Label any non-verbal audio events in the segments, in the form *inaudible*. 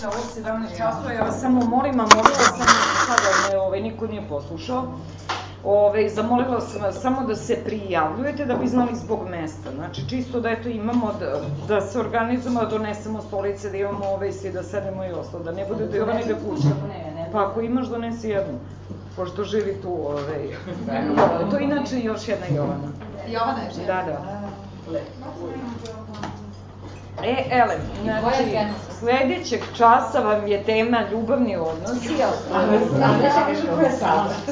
posle ovog 17 časova, ja vas samo molim, a molila sam sada me ovaj, niko nije poslušao, Ove, zamolila sam vas samo da se prijavljujete da bi znali zbog mesta. Znači, čisto da eto imamo, da, da se organizujemo, da donesemo stolice, da imamo ove svi da sedemo i ostalo, da ne bude da Jovani da pušta. Pa ako imaš, donesi jednu, pošto živi tu. Ove, to je inače još jedna Jovana. Jovana je žena. Da, da. E, ele, znači, sledećeg časa vam je tema ljubavni odnosi,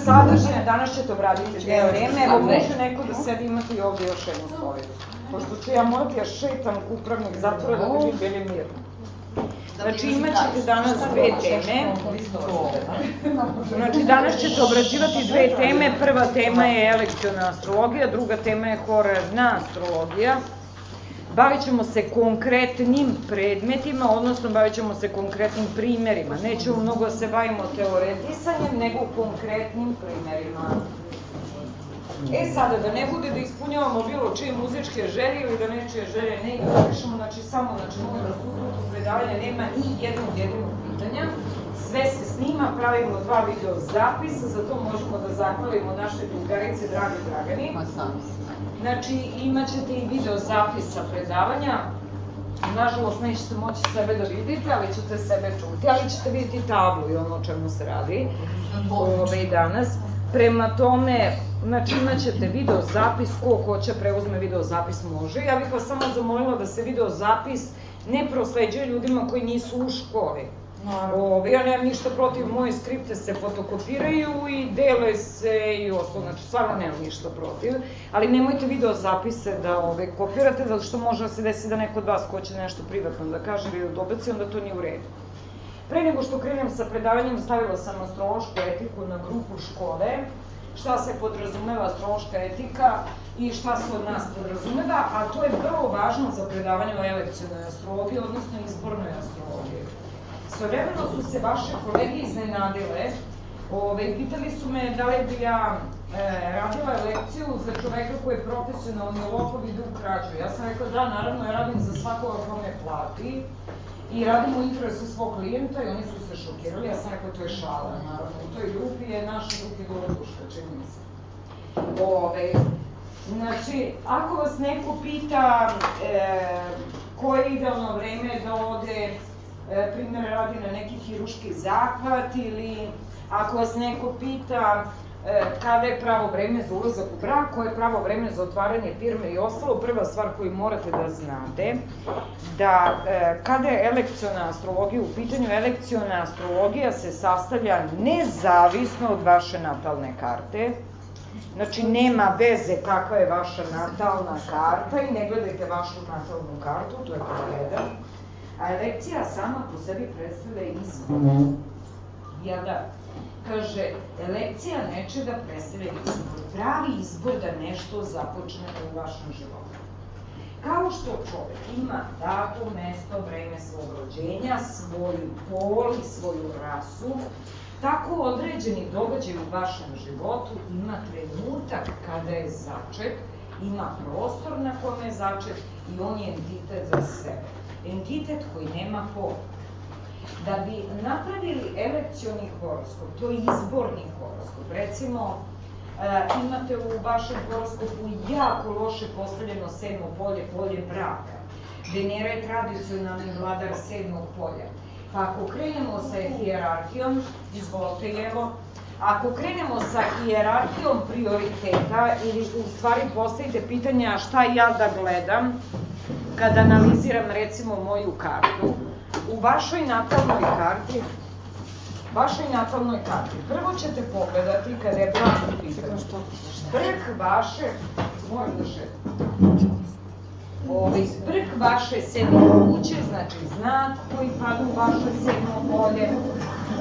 sadržine, danas ćete obraditi dve vreme, evo može neko da sedi, imate i ovde još jednu stolicu. Pošto ću ja morati ja šetam upravnik zatvora da bi vi bili mirni. Znači imat ćete danas dve teme. Znači danas ćete obrađivati dve teme. Prva tema je elekciona astrologija, druga tema je horarna astrologija. Bavit ćemo se konkretnim predmetima, odnosno bavit ćemo se konkretnim primerima. Nećemo mnogo da se bavimo teoretisanjem, nego konkretnim primerima. E sada, da ne bude da ispunjavamo bilo čije muzičke želje ili da nečije želje ne ignorišemo, znači samo, znači mogu da suprotu predavanja nema ni jednog jedinog pitanja. Sve se snima, pravimo dva video zapisa, za to možemo da zahvalimo naše drugarice, dragi Dragani. Znači, imat ćete i video zapisa predavanja. Nažalost, nećete moći sebe da vidite, ali ćete sebe čuti, ali ćete vidjeti tablu i ono o čemu se radi ove, danas. Prema tome, znači imat ćete video zapis, ko hoće preuzme video zapis može. Ja bih vas samo zamolila da se video zapis ne prosleđuje ljudima koji nisu u školi. Ove, ja nemam ništa protiv, moje skripte se fotokopiraju i dele se i ostalo, znači stvarno nemam ništa protiv, ali nemojte video zapise da ove, kopirate, zato što može da se desi da neko od vas hoće nešto privatno da kaže ili da dobaci, onda to nije u redu. Pre nego što krenem sa predavanjem, stavila sam astrološku etiku na grupu škole, šta se podrazumeva astrološka etika i šta se od nas podrazumeva, a to je vrlo važno za predavanje o elekcionoj astrologiji, odnosno izbornoj astrologiji. Svojevremeno su se vaše kolege iznenadile, ove, pitali su me da li bi ja e, radila lekciju za čoveka koji je profesionalni lopov i dug krađu. Ja sam rekla da, naravno, ja radim za svakoga ko me plati i radim u interesu svog klijenta i oni su se šokirali. Ja sam rekla to je šala, naravno. U toj grupi je naša grupi Goloduška, čini mi se. Ove, znači, ako vas neko pita e, koje je idealno vreme da ode e, radi na neki hiruški zahvat ili ako vas neko pita e, kada je pravo vreme za ulazak u brak, koje je pravo vreme za otvaranje firme i ostalo, prva stvar koju morate da znate, da e, kada je elekciona astrologija u pitanju, elekciona astrologija se sastavlja nezavisno od vaše natalne karte, Znači, nema veze kakva je vaša natalna karta i ne gledajte vašu natalnu kartu, to je pod jedan. A elekcija sama po sebi predstavlja izbor. Ja da, kaže, elekcija nečega predstavlja izbor. Pravi izbor da nešto započne u vašem životu. Kao što čovek ima dato mesto, vreme svog rođenja, svoju pol i svoju rasu, tako određeni događaj u vašem životu ima trenutak kada je začet, ima prostor na kome je začet i on je entitet za sebe. Entitet koji nema formu. Da bi napravili elekcioni horoskop, to je izborni horoskop, recimo e, imate u vašem horoskopu jako loše postavljeno sedmo polje, polje braka. Venera je tradicionalni vladar sedmog polja. Pa ako krenemo sa hijerarhijom, izvolite evo, ako krenemo sa hijerarhijom prioriteta ili u stvari postavite pitanja šta ja da gledam kada analiziram recimo moju kartu, u vašoj natalnoj karti vašoj natalnoj karti. Prvo ćete pogledati kada je brak u pitanju. Vrh vaše, moram da šetam, ovaj, vrh vaše sedme kuće, znači znak koji pada u vaše sedmo polje,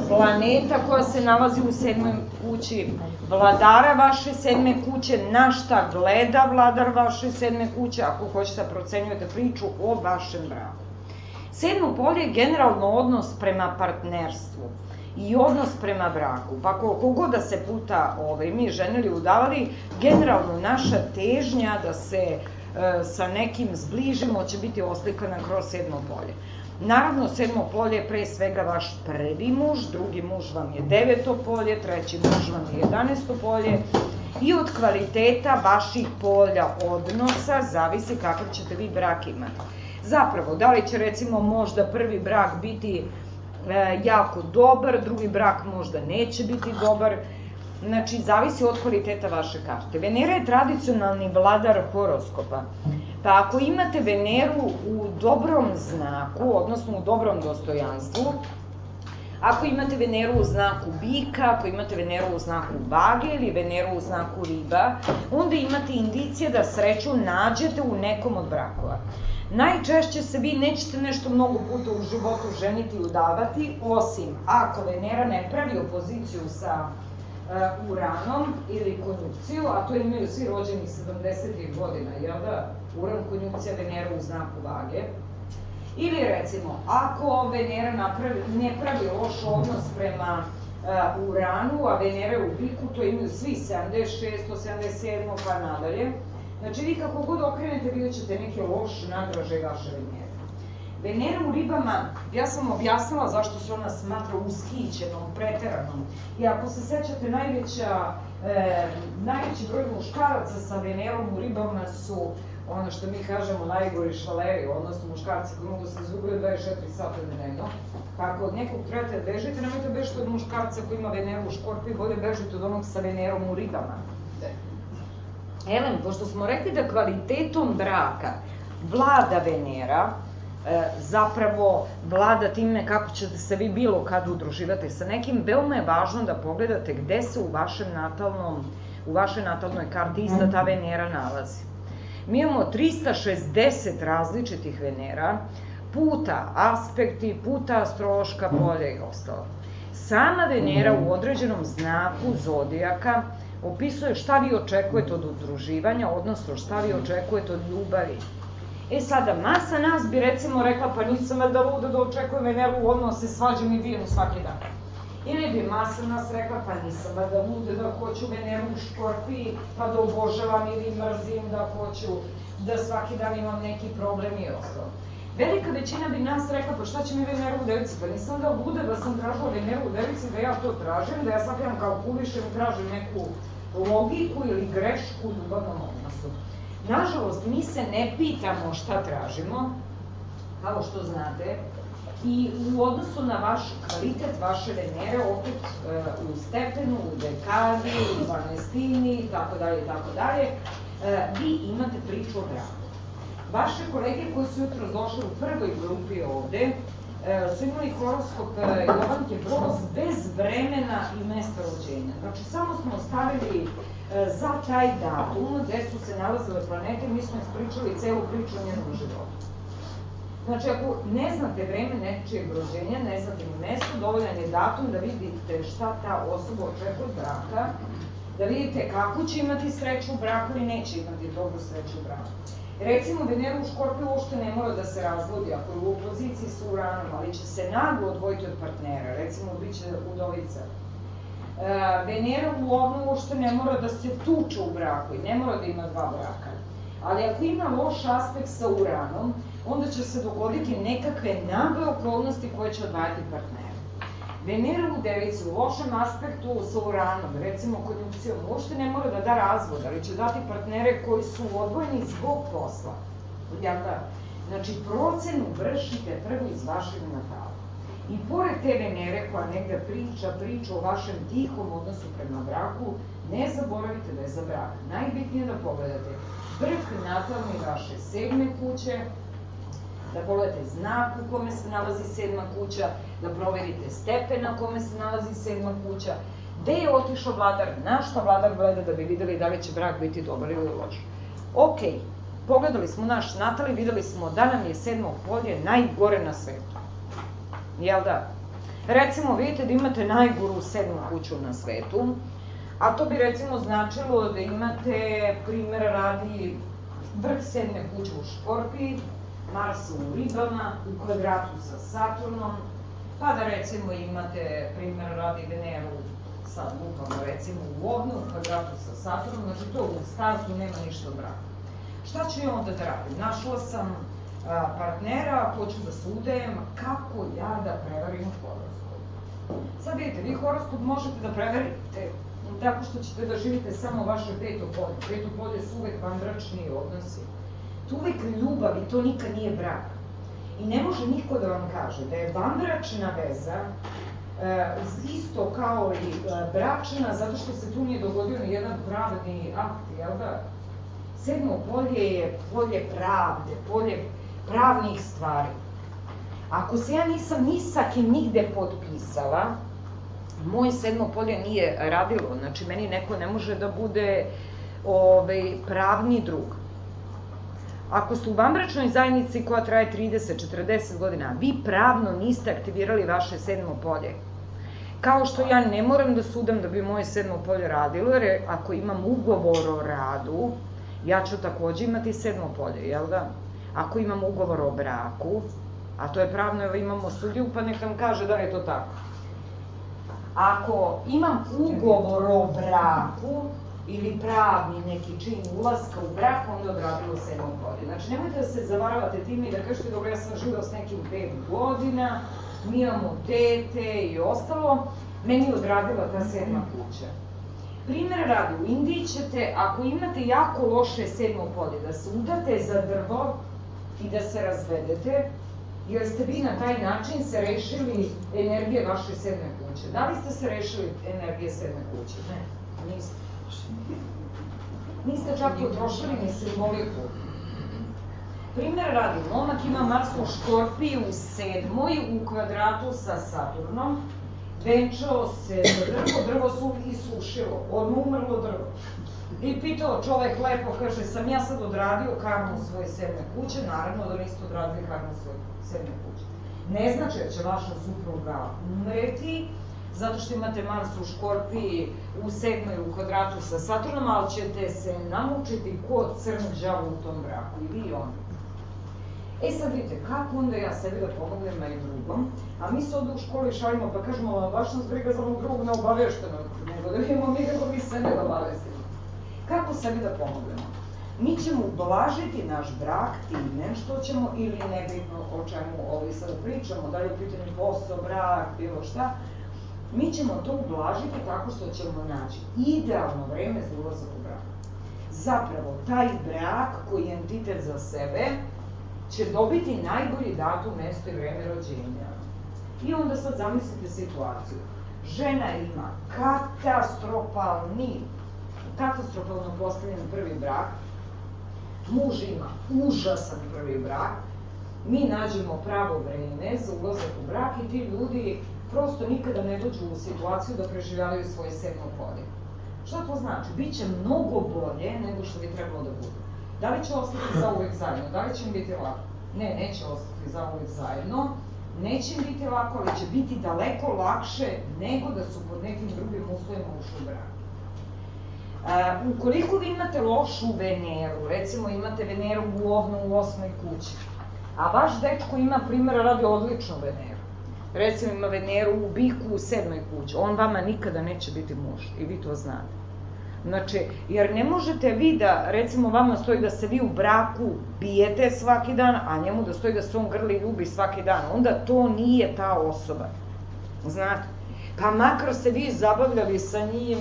planeta koja se nalazi u sedmoj kući, vladara vaše sedme kuće, na šta gleda vladar vaše sedme kuće, ako hoćete da procenjujete priču o vašem braku. Sedmo polje je generalno odnos prema partnerstvu i odnos prema braku. Pa koliko god da se puta ovaj, mi ženili udavali, generalno naša težnja da se sa nekim zbližimo će biti oslikana kroz sedmo polje. Naravno, sedmo polje je pre svega vaš prvi muž, drugi muž vam je deveto polje, treći muž vam je jedanesto polje i od kvaliteta vaših polja odnosa zavisi kakav ćete vi brak imati. Zapravo, da li će recimo možda prvi brak biti e, jako dobar, drugi brak možda neće biti dobar, Znači, zavisi od kvaliteta vaše karte. Venera je tradicionalni vladar horoskopa. Pa ako imate Veneru u dobrom znaku, odnosno u dobrom dostojanstvu, ako imate Veneru u znaku bika, ako imate Veneru u znaku vage ili Veneru u znaku riba, onda imate indicije da sreću nađete u nekom od brakova. Najčešće se vi nećete nešto mnogo puta u životu ženiti i udavati, osim ako Venera ne pravi opoziciju sa Uranom ili konjukciju, a to imaju svi rođeni 70. godina, jel da? Uran, konjukcija, Venera u znaku vage. Ili recimo, ako Venera napravi, ne pravi loš odnos prema uh, Uranu, a Venera u biku, to imaju svi 76, 87, pa nadalje. Znači, vi kako god okrenete, vidjet ćete neke loš nadraže vaše Venere. Venera u ribama, ja sam objasnila zašto se ona smatra uskićenom, preteranom. I ako se sećate, najveća, e, najveći broj muškaraca sa Venerom u ribama su ono što mi kažemo najgori švaleri, odnosno muškarci koji mogu da se izgubaju 24 sata dnevno. Pa ako od nekog trebate da bežite, nemojte bežite od muškarca koji ima Veneru u škorpi, bolje bežite od onog sa Venerom u ribama. Elem, pošto smo rekli da kvalitetom braka vlada Venera, zapravo vlada time kako ćete se vi bilo kad udruživate sa nekim, veoma je važno da pogledate gde se u vašem natalnom, u vašoj natalnoj karti ista ta Venera nalazi. Mi imamo 360 različitih Venera, puta aspekti, puta astrološka polja i ostalo. Sama Venera u određenom znaku zodijaka opisuje šta vi očekujete od udruživanja, odnosno šta vi očekujete od ljubavi. E sada, masa nas bi recimo rekla, pa nisam da luda da očekujem Veneru u odnose, svađam i bijem svaki dan. Ili bi masa nas rekla, pa nisam da luda da hoću Veneru u škorpiji, pa da obožavam ili mrzim, da hoću da svaki dan imam neki problem i ostalo. Velika većina bi nas rekla, pa šta će mi Veneru u devici? Pa nisam da bude da sam tražila Veneru u devici, da ja to tražim, da ja svaki dan kalkulišem tražim neku logiku ili grešku u ljubavnom odnosu. Nažalost, mi se ne pitamo šta tražimo, kao što znate, i u odnosu na vaš kvalitet vaše Venere, opet e, u stepenu, u dekadi, u vanestini, tako dalje, tako dalje, e, vi imate priču o braku. Vaše kolege koji su jutro došli u prvoj grupi ovde, E, su imali horoskop e, Jovanke Broz bez vremena i mesta rođenja. Znači, samo smo ostavili e, za taj datum gde su se nalazile planete, mi smo ispričali celu priču o njenom životu. Znači, ako ne znate vreme nečijeg rođenja, ne znate ni mesto, dovoljan je datum da vidite šta ta osoba očekuje od braka, da vidite kako će imati sreću u braku ili neće imati dobru sreću u braku. Recimo, Venera u Škorpiju uopšte ne mora da se razvodi ako je u opoziciji sa Uranom, ali će se naglo odvojiti od partnera, recimo, bit će udovica. E, Venera u Ovnu uopšte ne mora da se tuče u braku i ne mora da ima dva braka. Ali ako ima loš aspekt sa Uranom, onda će se dogoditi nekakve nagle okolnosti koje će odvajati partnera. Venera u devici u lošem aspektu sa uranom, recimo konjunkcijom, uopšte ne mora da da razvod, ali će dati partnere koji su odvojeni zbog posla. Jel da? Znači, procenu vršite prvo iz vašeg natala. I pored te Venere koja negde priča, priča o vašem tihom odnosu prema braku, ne zaboravite da je za brak najbitnije da pogledate vrh natalne vaše sedme kuće, da pogledate znak u kome se nalazi sedma kuća, da proverite stepen na kome se nalazi sedma kuća, gde je otišao vladar, na šta vladar gleda da bi videli da li će brak biti dobar ili loš. Ok, pogledali smo naš natal i videli smo da nam je sedmo polje najgore na svetu. Jel da? Recimo, vidite da imate najgoru sedmu kuću na svetu, a to bi recimo značilo da imate, primer radi, vrh sedme kuće u Škorpiji, Mars u ribama, u kvadratu sa Saturnom, pa da recimo imate, primjer radi Veneru, sad lupamo recimo u Ovnu, u kvadratu sa Saturnom, znači to u startu nema ništa od braka. Šta ću ja onda da radim? Našla sam partnera, hoću da sudem, kako ja da prevarim horoskop. Sad vidite, vi horoskop možete da preverite tako što ćete da živite samo vaše peto polje. Peto polje su uvek vanbračni odnosi. Tu uvek ljubav i to nikad nije brak. I ne može niko da vam kaže da je vanbračna veza e, isto kao i e, bračna, zato što se tu nije dogodio ni jedan pravni akt, jel da? Sedmo polje je polje pravde, polje pravnih stvari. Ako se ja nisam ni sa kim nigde potpisala, moj sedmo polje nije radilo, znači meni neko ne može da bude ovaj, pravni drug. Ako ste u vanbračnoj zajednici koja traje 30-40 godina, vi pravno niste aktivirali vaše sedmo polje. Kao što ja ne moram da sudam da bi moje sedmo polje radilo, jer ako imam ugovor o radu, ja ću takođe imati sedmo polje, jel da? Ako imam ugovor o braku, a to je pravno, evo imamo sudiju, pa nek nam kaže da je to tako. Ako imam ugovor o braku, ili pravni neki čin ulaska u brak, onda odradilo sedmo polje. Znači, nemojte da se zavaravate time i da kažete, dobro, ja sam živao s nekim pet godina, mi imamo dete i ostalo, meni je odradila ta sedma kuća. Primer radi, u Indiji ćete, ako imate jako loše sedmo polje, da se udate za drvo i da se razvedete, jer ste vi na taj način se rešili energije vaše sedme kuće. Da li ste se rešili energije sedme kuće? Ne, niste. Niste čak utrošili ni simboliku. Primer radi, momak ima Mars u Škorpiju u sedmoj u kvadratu sa Saturnom, venčao se drvo, drvo su isušilo, odmah umrlo drvo. I pitao čovek lepo, kaže, sam ja sad odradio karmu svoje sedme kuće, naravno da niste odradili karmu svoje sedme kuće. Ne znači da će vaša supruga umreti, zato što imate Mars u Škorpiji u sedmoj u kvadratu sa Saturnom, ali ćete se namučiti kod crnog žava u tom braku, i vi i on. E sad vidite, kako onda ja sebi da pomognem na i drugom, a mi se ovde u školi šalimo pa kažemo, baš nas briga za onog drugog neobavešteno, nego da vidimo mi kako mi sebe da obavestimo. Kako sebi da pomognemo? Mi ćemo ublažiti naš brak time što ćemo, ili nebitno o čemu ovdje sad pričamo, da li je u pitanju posao, brak, bilo šta, mi ćemo to ublažiti tako što ćemo naći idealno vreme za ulazak u brak. Zapravo, taj brak koji je entitet za sebe će dobiti najbolji datum, mesto i vreme rođenja. I onda sad zamislite situaciju. Žena ima katastrofalni, katastrofalno postavljen prvi brak, muž ima užasan prvi brak, mi nađemo pravo vreme za ulazak u brak i ti ljudi prosto nikada ne dođu u situaciju da preživljavaju svoje sedmo polje. Šta to znači? Biće mnogo bolje nego što bi trebalo da bude. Da li će ostati za uvek zajedno? Da li će im biti lako? Ne, neće ostati za uvek zajedno. Neće im biti lako, ali će biti daleko lakše nego da su pod nekim drugim uslovima ušli u brak. Ukoliko vi imate lošu Veneru, recimo imate Veneru u ovnu u osmoj kući, a vaš dečko ima primjera radi odličnu Veneru, recimo ima Veneru u biku u sedmoj kući, on vama nikada neće biti muž i vi to znate. Znači, jer ne možete vi da, recimo vama stoji da se vi u braku bijete svaki dan, a njemu da stoji da se on grli i ljubi svaki dan, onda to nije ta osoba. Znate? Pa makar se vi zabavljali sa njim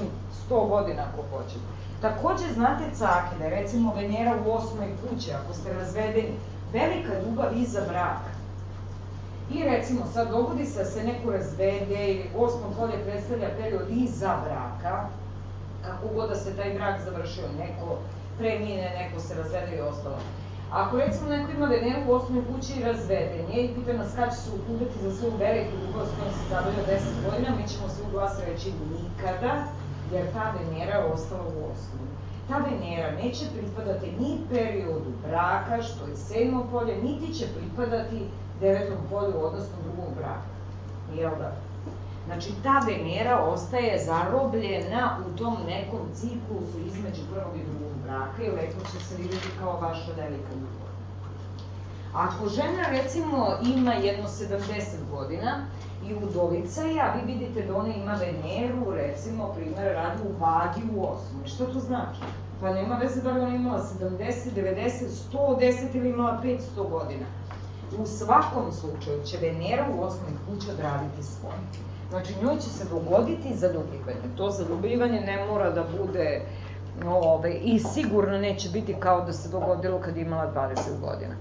100 godina ako hoćete. Takođe znate cake, da je recimo Venera u osmoj kući, ako ste razvedeni, velika ljubav iza braka. I recimo sad dogodi se da se neko razvede ili osmo polje predstavlja period iza braka, kako god da se taj brak završio, neko premine, neko se razvede i ostalo. Ako recimo neko ima Veneru u osmoj kući i razveden je i pita nas kada će se utubiti za svoju veliku ljubav s kojom se zabavlja 10 godina, mi ćemo svi u glas reći nikada, jer ta Venera je ostala u osnovu. Ta Venera neće pripadati ni periodu braka, što je sedmo polje, niti će pripadati devetom polju, odnosno drugog braka. Jel da? Znači, ta Venera ostaje zarobljena u tom nekom ciklusu između prvog i drugog braka i lepo će se vidjeti kao vaša velika ljubav. Ako žena, recimo, ima jedno 70 godina i udovica je, a vi vidite da ona ima Veneru, recimo, primjer, radi u vagi u osmi. Šta to znači? Pa nema veze da li ona imala 70, 90, 110 ili imala 500 godina. U svakom slučaju će Venera u osmoj kući odraditi svoje. Znači, njoj će se dogoditi zaljubljivanje. To zaljubljivanje ne mora da bude ove, i sigurno neće biti kao da se dogodilo kad je imala 20 godina.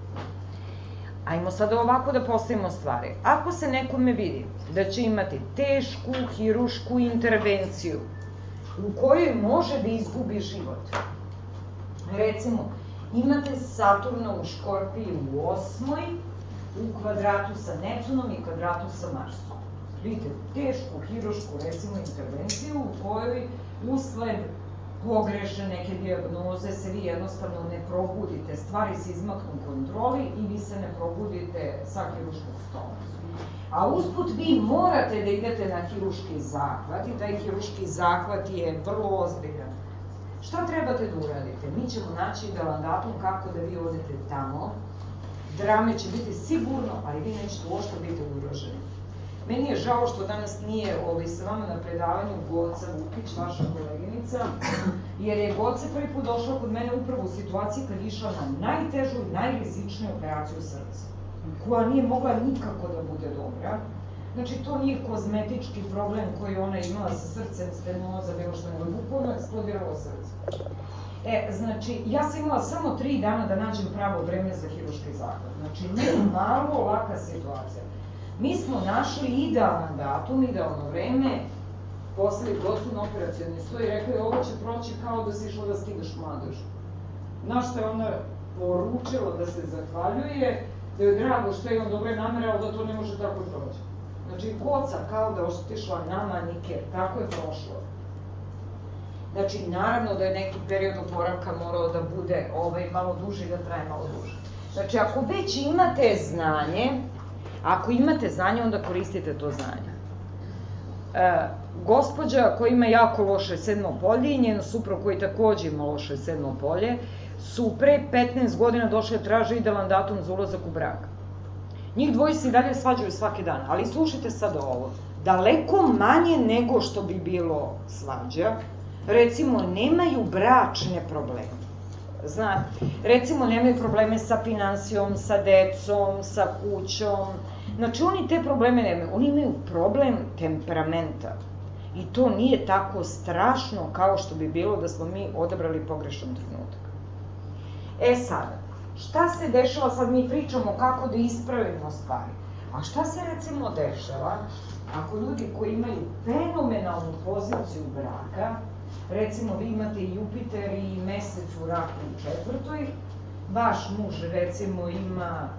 Ajmo sada ovako da postavimo stvari. Ako se nekome vidi da će imati tešku hirušku intervenciju u kojoj može da izgubi život, recimo, imate Saturna u Škorpiji u osmoj, u kvadratu sa Neptunom i kvadratu sa Marsom. Vidite, tešku hirušku, recimo, intervenciju u kojoj usled pogrešne neke diagnoze se vi jednostavno ne probudite, stvari se izmaknu kontroli i vi se ne probudite sa hiruškog stola. A usput vi morate da idete na hiruški zahvat i taj hiruški zahvat je vrlo ozbiljan. Šta trebate da uradite? Mi ćemo naći idealan datum kako da vi odete tamo. Drame će biti sigurno, ali vi nećete uopšte biti ugroženi. Meni je žao što danas nije ovaj, sa vama na predavanju Goca Vukić, vaša koleginica, jer je Goca prvi put došla kod mene upravo u situaciji kad je išla na najtežu i najrizičniju operaciju srca, koja nije mogla nikako da bude dobra. Znači, to nije kozmetički problem koji ona imala sa srcem, stenoza, bilo što nego, bukvalno eksplodiralo srce. E, znači, ja sam imala samo tri dana da nađem pravo vreme za hiruški zahvat. Znači, nije malo laka situacija. Mi smo našli idealan datum, idealno vreme, poslali gocu na operacijalni sto i rekli ovo će proći kao da si išla da skidaš mladež. Na što je ona poručila da se zahvaljuje, da je drago što je on dobre namere, ali da to ne može tako proći. Znači, goca kao da oštišla nama Nike, tako je prošlo. Znači, naravno da je neki period oporavka morao da bude ovaj, malo duži, da traje malo duže. Znači, ako već imate znanje, Ako imate znanje, onda koristite to znanje. E, gospođa koja ima jako loše sedmo polje i njeno suprug koji takođe ima loše sedmo polje, su pre 15 godina došle da traže idealan datum za ulazak u brak. Njih dvoji se i dalje svađaju svaki dan, ali slušajte sad ovo. Daleko manje nego što bi bilo svađa, recimo nemaju bračne probleme. Znate, recimo nemaju probleme sa finansijom, sa decom, sa kućom, Znači, oni te probleme nemaju. Oni imaju problem temperamenta. I to nije tako strašno kao što bi bilo da smo mi odabrali pogrešan trenutak. E sada, šta se dešava, sad mi pričamo kako da ispravimo stvari. A šta se recimo dešava ako ljudi koji imaju fenomenalnu poziciju braka, recimo vi imate Jupiter i mesec u raku u četvrtoj, vaš muž recimo ima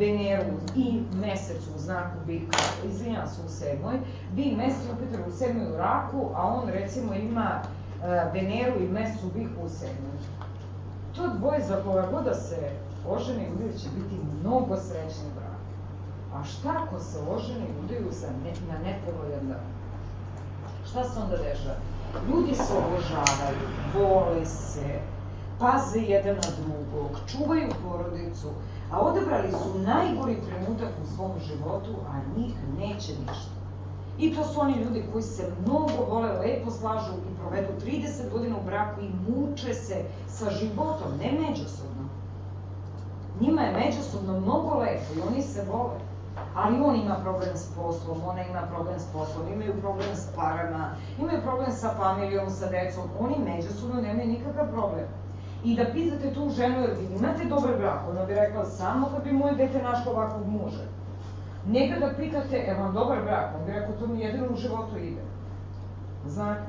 Veneru i mesec u znaku bika, izvinjam se u sedmoj, bi mesec Jupiter u sedmoj u raku, a on recimo ima uh, Veneru i mesec u biku u sedmoj. To dvoje za koga god da se oženi ljudi će biti mnogo srećni brak. A šta ako se oženi udaju za ne, na nepovoljan dan? Šta se onda dešava? Ljudi se obožavaju, vole se, paze jedan na drugog, čuvaju porodicu, a odabrali su najgori trenutak u svom životu, a njih neće ništa. I to su oni ljudi koji se mnogo vole, lepo slažu i provedu 30 godina u braku i muče se sa životom, ne međusobno. Njima je međusobno mnogo lepo i oni se vole. Ali on ima problem s poslom, ona ima problem s poslom, imaju problem s parama, imaju problem sa familijom, sa decom. Oni međusobno nemaju nikakav problem i da pitate tu ženu, jer vi imate dobar brak, ona bi rekla samo kad bi moje dete našlo ovakvog muža. Nego da pitate, je vam dobar brak, on bi rekao, to mi jedino u životu ide. Znate?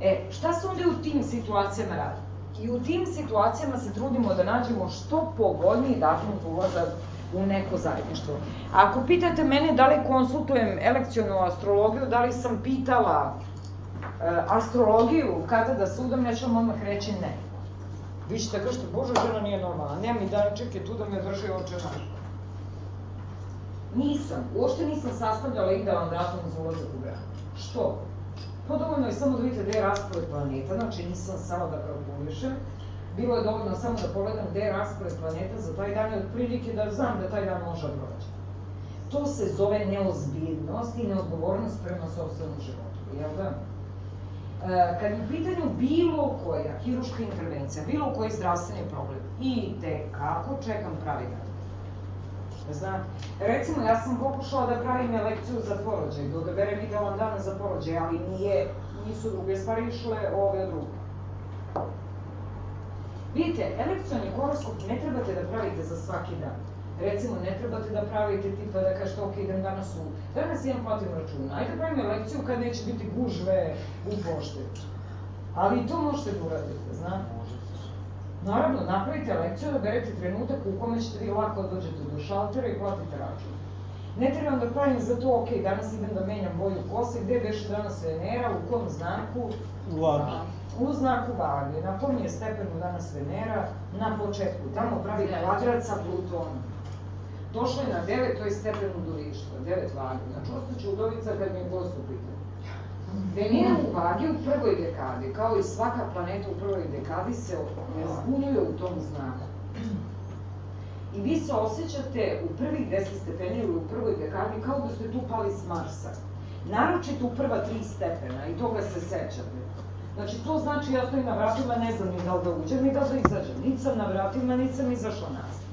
E, šta se onda u tim situacijama radi? I u tim situacijama se trudimo da nađemo što pogodniji datum za ulazak u neko zajedništvo. Ako pitate mene da li konsultujem elekcijonu astrologiju, da li sam pitala e, astrologiju kada da sudam, ja ću vam odmah reći ne. Vi ćete da kažete, Bože, žena nije normalna, nema mi danček je tu da me drži oče naš. Nisam, uopšte nisam sastavljala idealan datum za ulazak u brak. Što? Pa dovoljno je samo da vidite gde je raspored planeta, znači nisam samo da kalkulišem, bilo je dovoljno samo da pogledam gde je raspored planeta za taj dan i otprilike da znam da taj dan može da proći. To se zove neozbiljnost i neodgovornost prema sobstvenom životu, jel da? Kad je u pitanju bilo koja hiruška intervencija, bilo koji zdravstveni problem, i te kako čekam pravi dan. Znate, recimo ja sam pokušala da pravim lekciju za porođaj, da odaberem idealan dan za porođaj, ali nije, nisu druge stvari išle ove druge. Vidite, elekcioni horoskop ne trebate da pravite za svaki dan. Recimo, ne trebate da pravite tipa da kažete, ok, idem danas u... Danas imam platim računa, ajde pravim lekciju kad neće biti gužve u pošte. Ali i to možete da uradite, znate. Naravno, napravite lekciju, da berete trenutak u kome ćete vi lako dođete do šaltera i platite račun. Ne trebam da pravim za to, ok, danas idem da menjam boju kose, gde beše danas Venera, u kom znaku? U vagi. U znaku vage. Na kom je stepenu danas Venera? Na početku. Tamo pravi kvadrat sa Plutonom. Došla je na 9, to je stepen udolištva, 9 vage. Znači, ostaće udovica kad mi postupite. Venera u vagi u prvoj dekadi, kao i svaka planeta u prvoj dekadi, se zbunjuje u tom znaku. I vi se osjećate u prvih 10 stepeni ili u prvoj dekadi kao da ste tu pali s Marsa. Naročito u prva tri stepena i toga se sećate. Znači, to znači ja stojim na vratima, ne znam ni da li da uđem, ni da li da izađem. Niti sam na vratima, niti sam izašla nazad.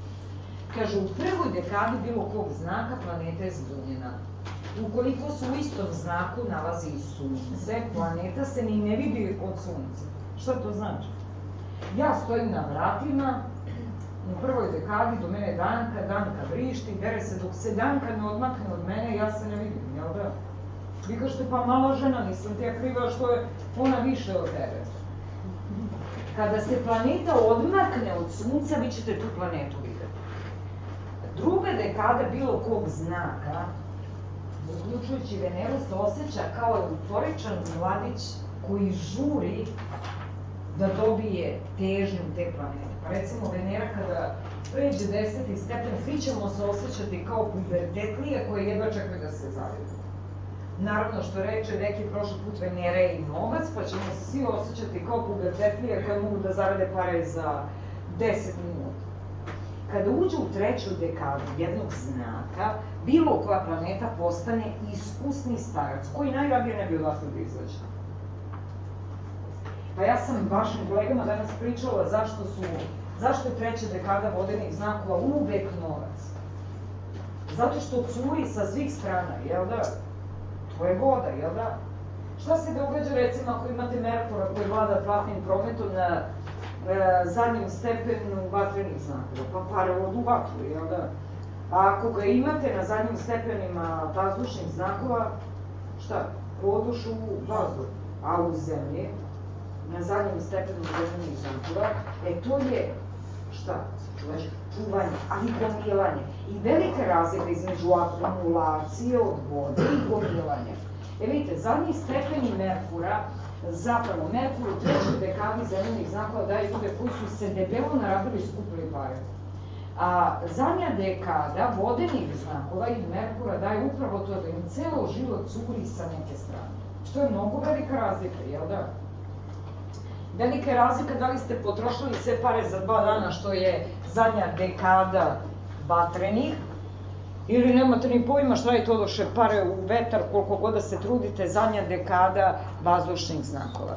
Kaže, u prvoj dekadi bilo kog znaka planeta je zbunjena. Ukoliko se u istom znaku nalazi i sunce, planeta se ni ne vidi od sunca. Šta to znači? Ja stojim na vratima, u prvoj dekadi do mene Danka, Danka vrišti, bere se dok se Danka ne odmakne od mene, ja se ne vidim, jel da? Vi kažete, pa mala žena, nisam te ja kriva što je ona više od tebe. Kada se planeta odmakne od sunca, vi ćete tu planetu videti. Druga dekada bilo kog znaka, uključujući Veneru, se osjeća kao euforičan mladić koji žuri da dobije težnju te planete. Pa recimo Venera kada pređe deseti stepen, svi ćemo se osjećati kao pubertetlije koje jedva čekaju da se zaviju. Naravno, što reče neki prošli put Venera je i novac, pa ćemo se svi osjećati kao pubertetlije koje mogu da zarade pare za 10 minuta. Kada uđe u treću dekadu jednog znaka, bilo koja planeta postane iskusni starac, koji najradije ne bi odatle da izađe. Pa ja sam vašim kolegama danas pričala zašto su, zašto je treća dekada vodenih znakova uvek novac. Zato što curi sa svih strana, jel da? To je voda, jel da? Šta se događa recimo ako imate Merkura koji vlada platnim prometom na e, zadnjem stepenu vatrenih znakova? Pa pare odu u vatru, jel da? A ako ga imate na zadnjim stepenima vazdušnih znakova, šta? Oduš u vazduh, a u zemlji, na zadnjem stepenu zemljenih znakova, e to je, šta? Čuvaš, čuvanje, ali gomilanje. I velika razlika između akumulacije od vode i gomilanja. E vidite, zadnji stepeni Merkura, zapravo Merkur u trećoj dekadi zemljenih znakova daje ljude koji su se debelo naradili i skupili pare. A zadnja dekada vodenih znakova i Merkura daje upravo to da im celo život curi sa neke strane. Što je mnogo velika razlika, jel da? Velika je razlika da li ste potrošili sve pare za dva dana, što je zadnja dekada vatrenih, ili nemate ni pojma šta je to doše pare u vetar, koliko god da se trudite, zadnja dekada vazdušnih znakova.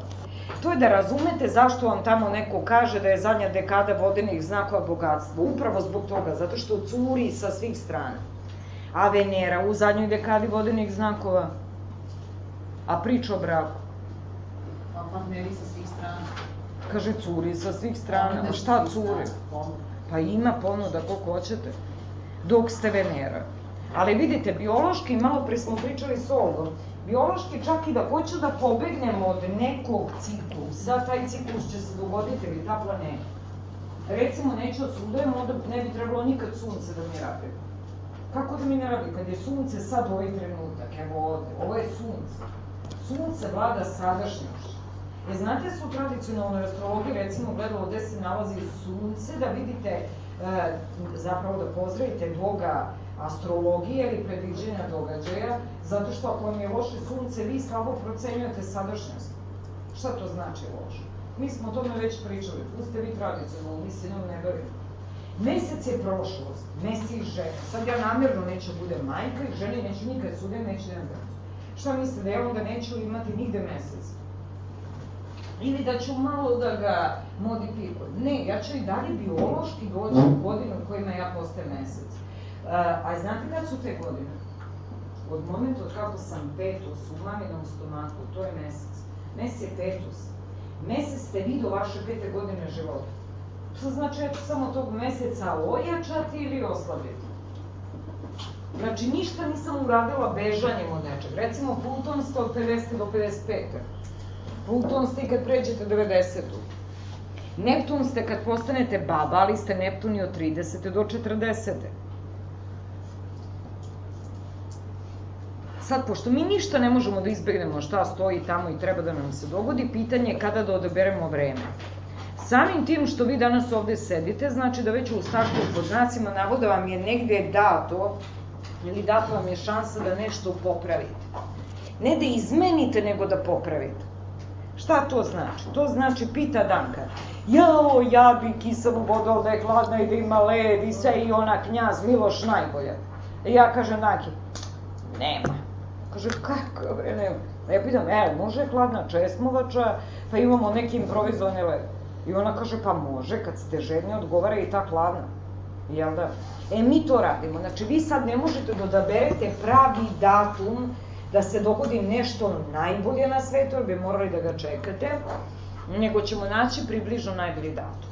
To je da razumete zašto vam tamo neko kaže da je zadnja dekada vodenih znakova bogatstva. Upravo zbog toga, zato što curi sa svih strana. A Venera u zadnjoj dekadi vodenih znakova, a priča o braku. Pa partneri sa svih strana. Kaže, curi sa svih strana. A šta curi? Pa ima ponuda koliko hoćete. Dok ste Venera. Ali vidite, biološki, malo pre smo pričali s Olgom, biološki čak i da hoću da pobegnemo od nekog ciklusa, taj ciklus će se dogoditi ili ta planeta. Recimo, neću da sudujem, onda ne bi trebalo nikad sunce da mi radi. Kako da mi ne radi? Kad je sunce sad ovaj trenutak, evo ovde, ovo je sunce. Sunce vlada sadašnjošću. E, znate su u tradicionalnoj astrologiji recimo gledalo gde se nalazi sunce, da vidite, zapravo da pozdravite Boga astrologije ili predviđenja događaja, zato što ako vam je loše sunce, vi slabo procenjujete sadašnjost. Šta to znači loše? Mi smo o tome već pričali, pustite vi tradicionalno, mi se njom ne bavimo. Mesec je prošlost, mesec žena. Sad ja namjerno neću da budem majka i ženi neću nikad sudem, neću da imam Šta mislite, da ja onda neću imati nigde mesec? Ili da ću malo da ga modifikujem. Ne, ja ću i dalje biološki doći u godinu u kojima ja postajem mesec. Uh, a znate kad su te godine? Od momenta od kako sam petus u maminom stomaku, to je mesec. Mesec je petus. Mesec ste vi do vaše pete godine života. To znači ja ću samo tog meseca ojačati ili oslabiti. Znači, ništa nisam uradila bežanjem od nečeg. Recimo, Pluton ste od 50. do 55. Pluton ste i kad pređete 90. Neptun ste kad postanete baba, ali ste Neptuni od 30. do 40. Sad, pošto mi ništa ne možemo da izbegnemo šta stoji tamo i treba da nam se dogodi, pitanje je kada da odaberemo vreme. Samim tim što vi danas ovde sedite, znači da već u startu pod znacima navoda vam je negde dato ili dato vam je šansa da nešto popravite. Ne da izmenite, nego da popravite. Šta to znači? To znači pita Danka. Jao, ja bi kisavu vodu da je hladna i da ima led i sve i ona knjaz Miloš najbolja. I ja kažem Danki, nema. Kaže, kako bre, nema. Ja pitam, e, može hladna česmovača, pa imamo neki improvizovani led. I ona kaže, pa može, kad ste žedni, odgovara i ta hladna. Jel da? E, mi to radimo. Znači, vi sad ne možete da odaberete pravi datum da se dogodi nešto najbolje na svetu, jer bi morali da ga čekate, nego ćemo naći približno najbolji datum.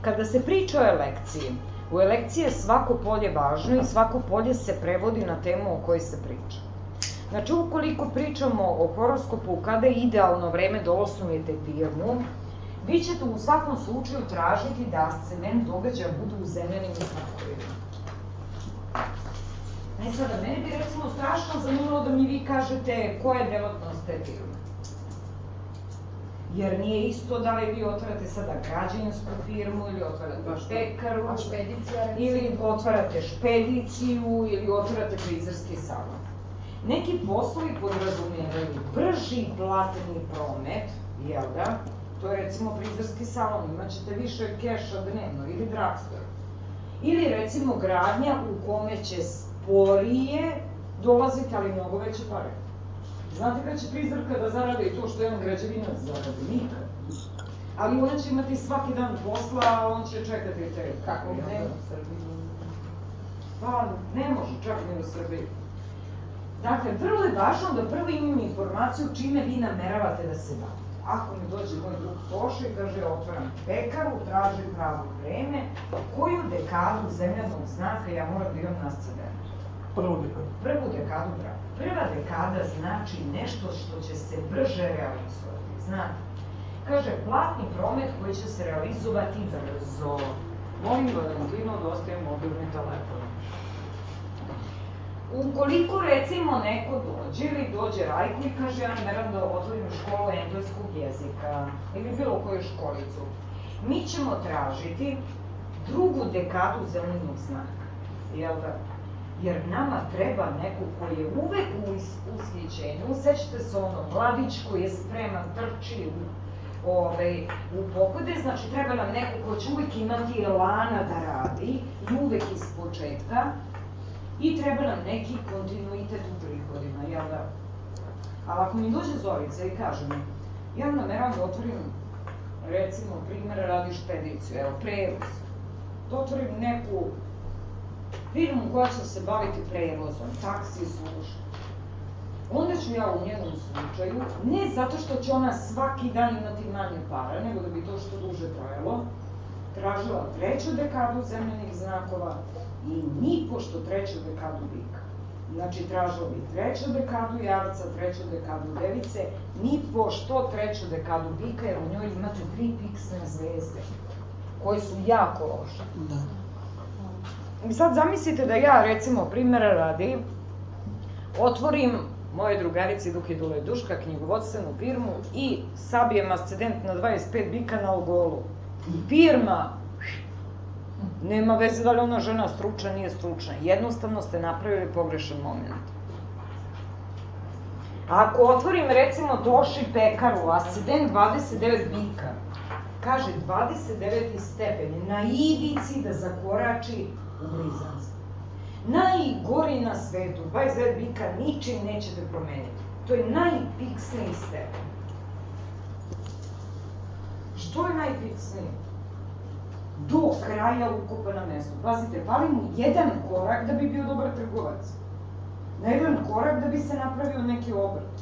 Kada se priča o elekciji, u elekciji je svako polje važno i svako polje se prevodi na temu o kojoj se priča. Znači, ukoliko pričamo o horoskopu, kada je idealno vreme da osnujete firmu, vi ćete u svakom slučaju tražiti da ascendent događaja budu u zemljanim znakovima. E sada, mene bi recimo strašno zanimalo da mi vi kažete koja je delatnost te firme. Jer nije isto da li vi otvarate sada građansku firmu ili otvarate pekaru, A špedicija, ili otvarate špediciju ili otvarate frizerski salon. Neki poslovi podrazumijevaju brži platni promet, jel da? To je recimo frizerski salon, imaćete više keša dnevno ili drugstore. Ili recimo gradnja u kome će sporije dolaziti, ali mnogo veće pare. Znate kada će frizerka da zaradi to što je on građevinac zaradi? Nikad. Ali ona će imati svaki dan posla, a on će čekati te... Kako da? ne u Srbiji? Pa, ne može, čak ni u Srbiji. Dakle, vrlo je važno da prvo imam informaciju čime vi nameravate da se bavite. Ako mi dođe moj drug Toša i kaže, otvaram pekaru, tražim pravo vreme, koju dekadu zemljanog znaka ja moram da imam na ascendentu? Prvo dekadu. Prvu dekadu braka. Prva dekada znači nešto što će se brže realizovati, znate. Kaže, platni promet koji će se realizovati brzo. Molim Valentino da ostavim mobilni telefon. Ukoliko recimo neko dođe ili dođe Rajko i kaže ja nameram da otvorim školu engleskog jezika ili bilo koju školicu, mi ćemo tražiti drugu dekadu zelenog znaka, jel da? Jer nama treba neko koji je uvek u ushićenju, sećate se ono, mladić koji je spreman, trči u, ove, u pohode, znači treba nam neko ko će uvek imati elana da radi i uvek iz početka, i treba nam neki kontinuitet u prihodima, jel da? Ali ako mi dođe Zorica i kaže mi, ja nameravam da otvorim, recimo, primjera radi špediciju, evo, prevoz, da otvorim neku firmu koja će se baviti prevozom, taksi služba, onda ću ja u njenom slučaju, ne zato što će ona svaki dan imati manje para, nego da bi to što duže trajalo, tražila treću dekadu zemljenih znakova i ni pošto treću dekadu bika. Znači, tražila bi treću dekadu jarca, treću dekadu device, ni pošto treću dekadu bika, jer u njoj imate tri piksne zvezde, koje su jako loše. Da. I sad zamislite da ja, recimo, primjera radi, otvorim moje drugarici Duke Dule Duška knjigovodstvenu firmu i sabijem ascendent na 25 bika na Algolu. Firma Nema veze da li ona žena stručna, nije stručna. Jednostavno ste napravili pogrešan moment. Ako otvorim recimo Toši pekaru, ascendent 29 bika, kaže 29. stepen na ivici da zakorači u blizanstvo. Najgori na svetu, 29 bika ničim nećete promeniti. To je najpiksniji stepen. što je najfiksnije? Do kraja ukopa na mestu. Pazite, fali mu jedan korak da bi bio dobar trgovac. Na jedan korak da bi se napravio neki obrt.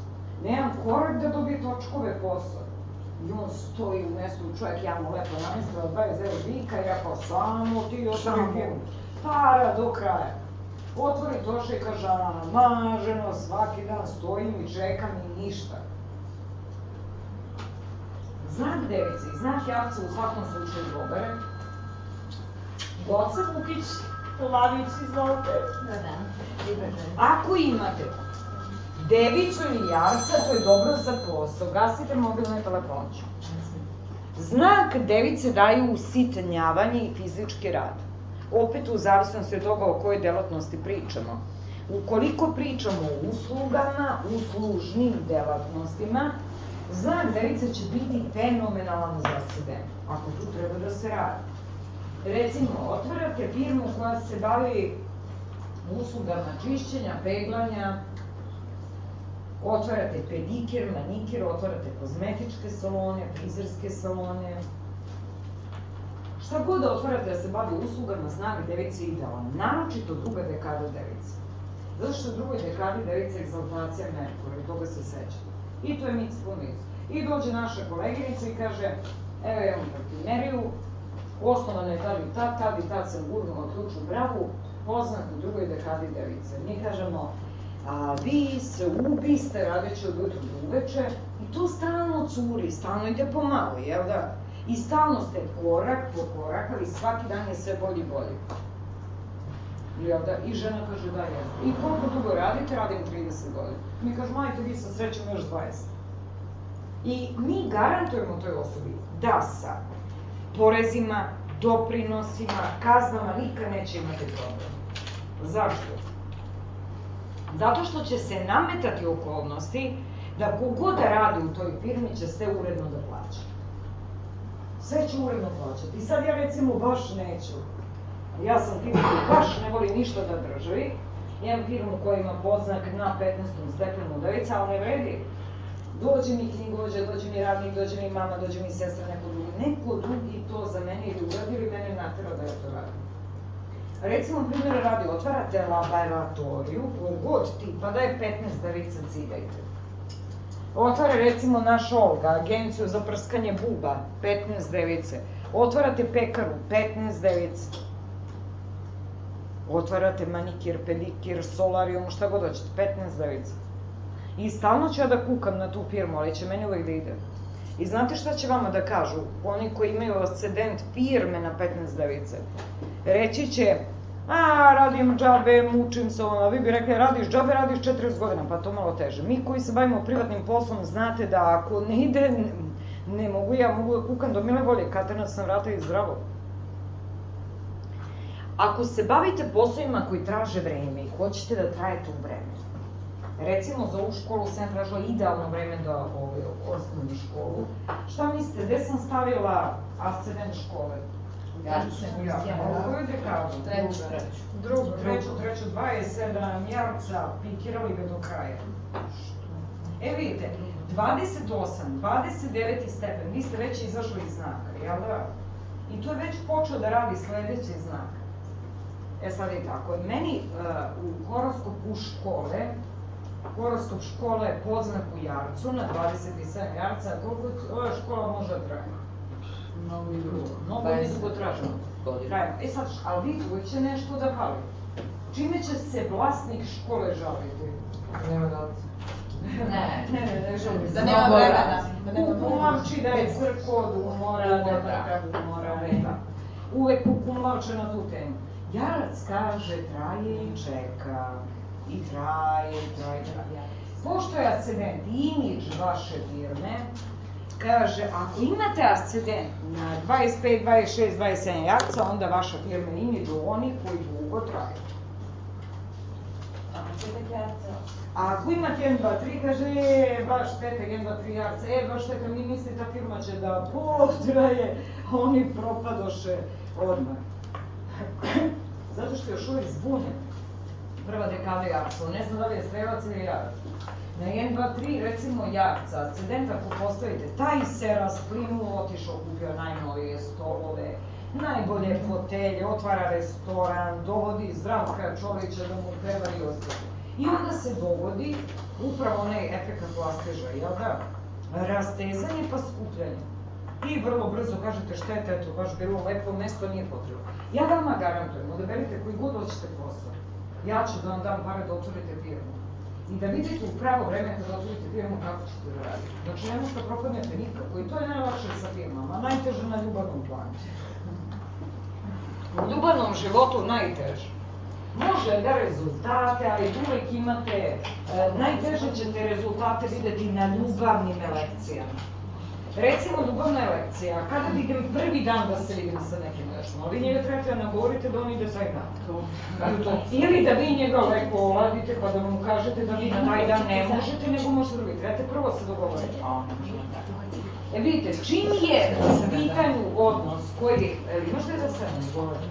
Na jedan korak da dobije točkove posla. I on stoji u mestu, čovjek ja mu lepo namestila 20 euro vika i ja kao samo ti otvori firmu. Para do kraja. Otvori toše i kaže, a, maženo, svaki dan stojim i čekam i ništa. Znak device i znak javca u svakom slučaju dobar. Goca Vukić, Lavić, izvolite. Da, da. Ako imate devicu ili jarca, to je dobro za posao. Gasite mobilne telefonče. Znak device daju usitnjavanje i fizički rad. Opet u zavisnosti od toga o kojoj delatnosti pričamo. Ukoliko pričamo o uslugama, uslužnim delatnostima, znak device će biti fenomenalan za sebe, ako tu treba da se radi. Recimo, otvarate firmu koja se bavi uslugama čišćenja, peglanja, otvarate pedikir, manikir, otvarate kozmetičke salone, frizerske salone. Šta god da otvarate da se bavi uslugama, znak device je idealan, naročito druga dekada device. Zato što u drugoj dekadi device je egzaltacija Merkura i toga se seća. I to je mic po mic. I dođe naša koleginica i kaže, evo ja imam parfumeriju, osnovana je tad i tad, tad i tad sam gurnula ključnu bravu, poznat u drugoj dekadi device. Mi kažemo, a vi se ubiste radeći od jutra do uveče i to stalno curi, stalno ide pomalo, jel da? I stalno ste korak po korak, ali svaki dan je sve bolji i bolji. Da? I žena kaže da je. I koliko dugo radite? Radim 30 godina. Mi kažemo, ajte vi sa srećom još 20. I mi garantujemo toj osobi da sa porezima, doprinosima, kaznama nikad neće imati problem. Zašto? Zato što će se nametati okolnosti da kogod da radi u toj firmi će sve uredno da plaća. Sve će uredno plaćati. I sad ja recimo baš neću. Ja sam firma koji baš ne voli ništa da državi. Imam firmu koja ima podznak na 15. stepenu devica, ali ne vredi. Dođe mi knjigovođa, dođe mi radnik, dođe mi mama, dođe mi sestra, neko drugi. Neko drugi to za mene ili uradi ili mene natera da ja to radim. Recimo, primjer radi, otvarate laboratoriju, koju god tipa, da je 15 devica cidajte. Otvara recimo naš Olga, agenciju za prskanje buba, 15 device. Otvarate pekaru, 15 device. Otvarate manikir, pedikir, solarium, šta god hoćete, 15 devica. I stalno ću ja da kukam na tu firmu, ali će meni uvek da ide. I znate šta će vama da kažu? Oni koji imaju ascendent firme na 15 device. Reći će, a, radim džabe, mučim se, ono, vi bi rekli, radiš džabe, radiš 40 godina, pa to malo teže. Mi koji se bavimo privatnim poslom, znate da ako ne ide, ne, ne mogu ja, mogu da kukam do mile volje, katerna sam vrata i zdravo. Ako se bavite poslovima koji traže vreme i hoćete da trajete u vreme, recimo za ovu školu sam tražila idealno vreme da ovaj, osnovnu školu, šta mislite, gde sam stavila ascendent škole? Drugu, treću, treću, 27 jarca, pikirali ga do kraja. E vidite, 28, 29 stepen, vi ste već izašli iz znaka, jel da? I to je već počeo da radi sledeći znak. E sad je tako, meni uh, u horoskopu škole, horoskop škole je podznak u jarcu, na 27 jarca, koliko škola može da traje? Mnogo i drugo. Mnogo je dugo traženo. godina. Trajno. E sad, ali vidi, uvek će nešto da fali. Čime će se vlasnik škole žaliti? Nema novca. Ne. ne, ne, ne žali se. Da nema vremena. Da nema Kukumlavči da je crko od umora, da Umora. da umora, ne da. Uvek kukumlavče na tu temu. Jarac kaže, traje i čeka. I traje, i traje, i traje. Pošto je ascendent imidž vaše firme, kaže, ako imate ascendent na 25, 26, 27 jarca, onda vaša firma ima imidž onih koji dugo traju. A ako imate 1, 2, 3, kaže, e, baš petak, 1, 2, 3 jarca, e, baš teka, mi misli ta firma će da potraje, a oni propadoše odmah. *clears throat* Zato što još uvijek zbunjen. Prva dekada jarca, ne zna da li je strelac ili jarac. Na 1, 2, 3, recimo jarca, ascendent ako postavite, taj se rasplinuo, otišao, kupio najnovije stolove, najbolje fotelje, otvara restoran, dovodi Zdravka Čolića da mu peva i ostalo. I onda se dogodi upravo onaj efekt lasteža, jel da? Rastezanje pa skupljanje. I vrlo brzo kažete šteta, eto, baš bilo lepo mesto, nije potrebno. Ja vama garantujem, odaberite koji god hoćete posao. Ja ću da vam dam pare da otvorite firmu. I da vidite u pravo vreme kada otvorite firmu kako ćete da radite. Znači, ne možete da propadnete nikako. I to je najlakše sa firmama, najteže na ljubavnom planu. U ljubavnom životu najteže. Može da rezultate, ali uvek imate, e, najteže ćete rezultate videti na ljubavnim lekcijama. Recimo, ljubavna lekcija, kada vidim prvi dan da se vidim sa nekim dečkom, vi njega trebate da nagovorite da on ide taj dan. Ili da vi njega lepo oladite pa da mu kažete da vi na taj dan ne možete, nego možete drugi. Trebate prvo se dogovoriti. E vidite, čim je u pitanju odnos koji, e, možete da se govorite?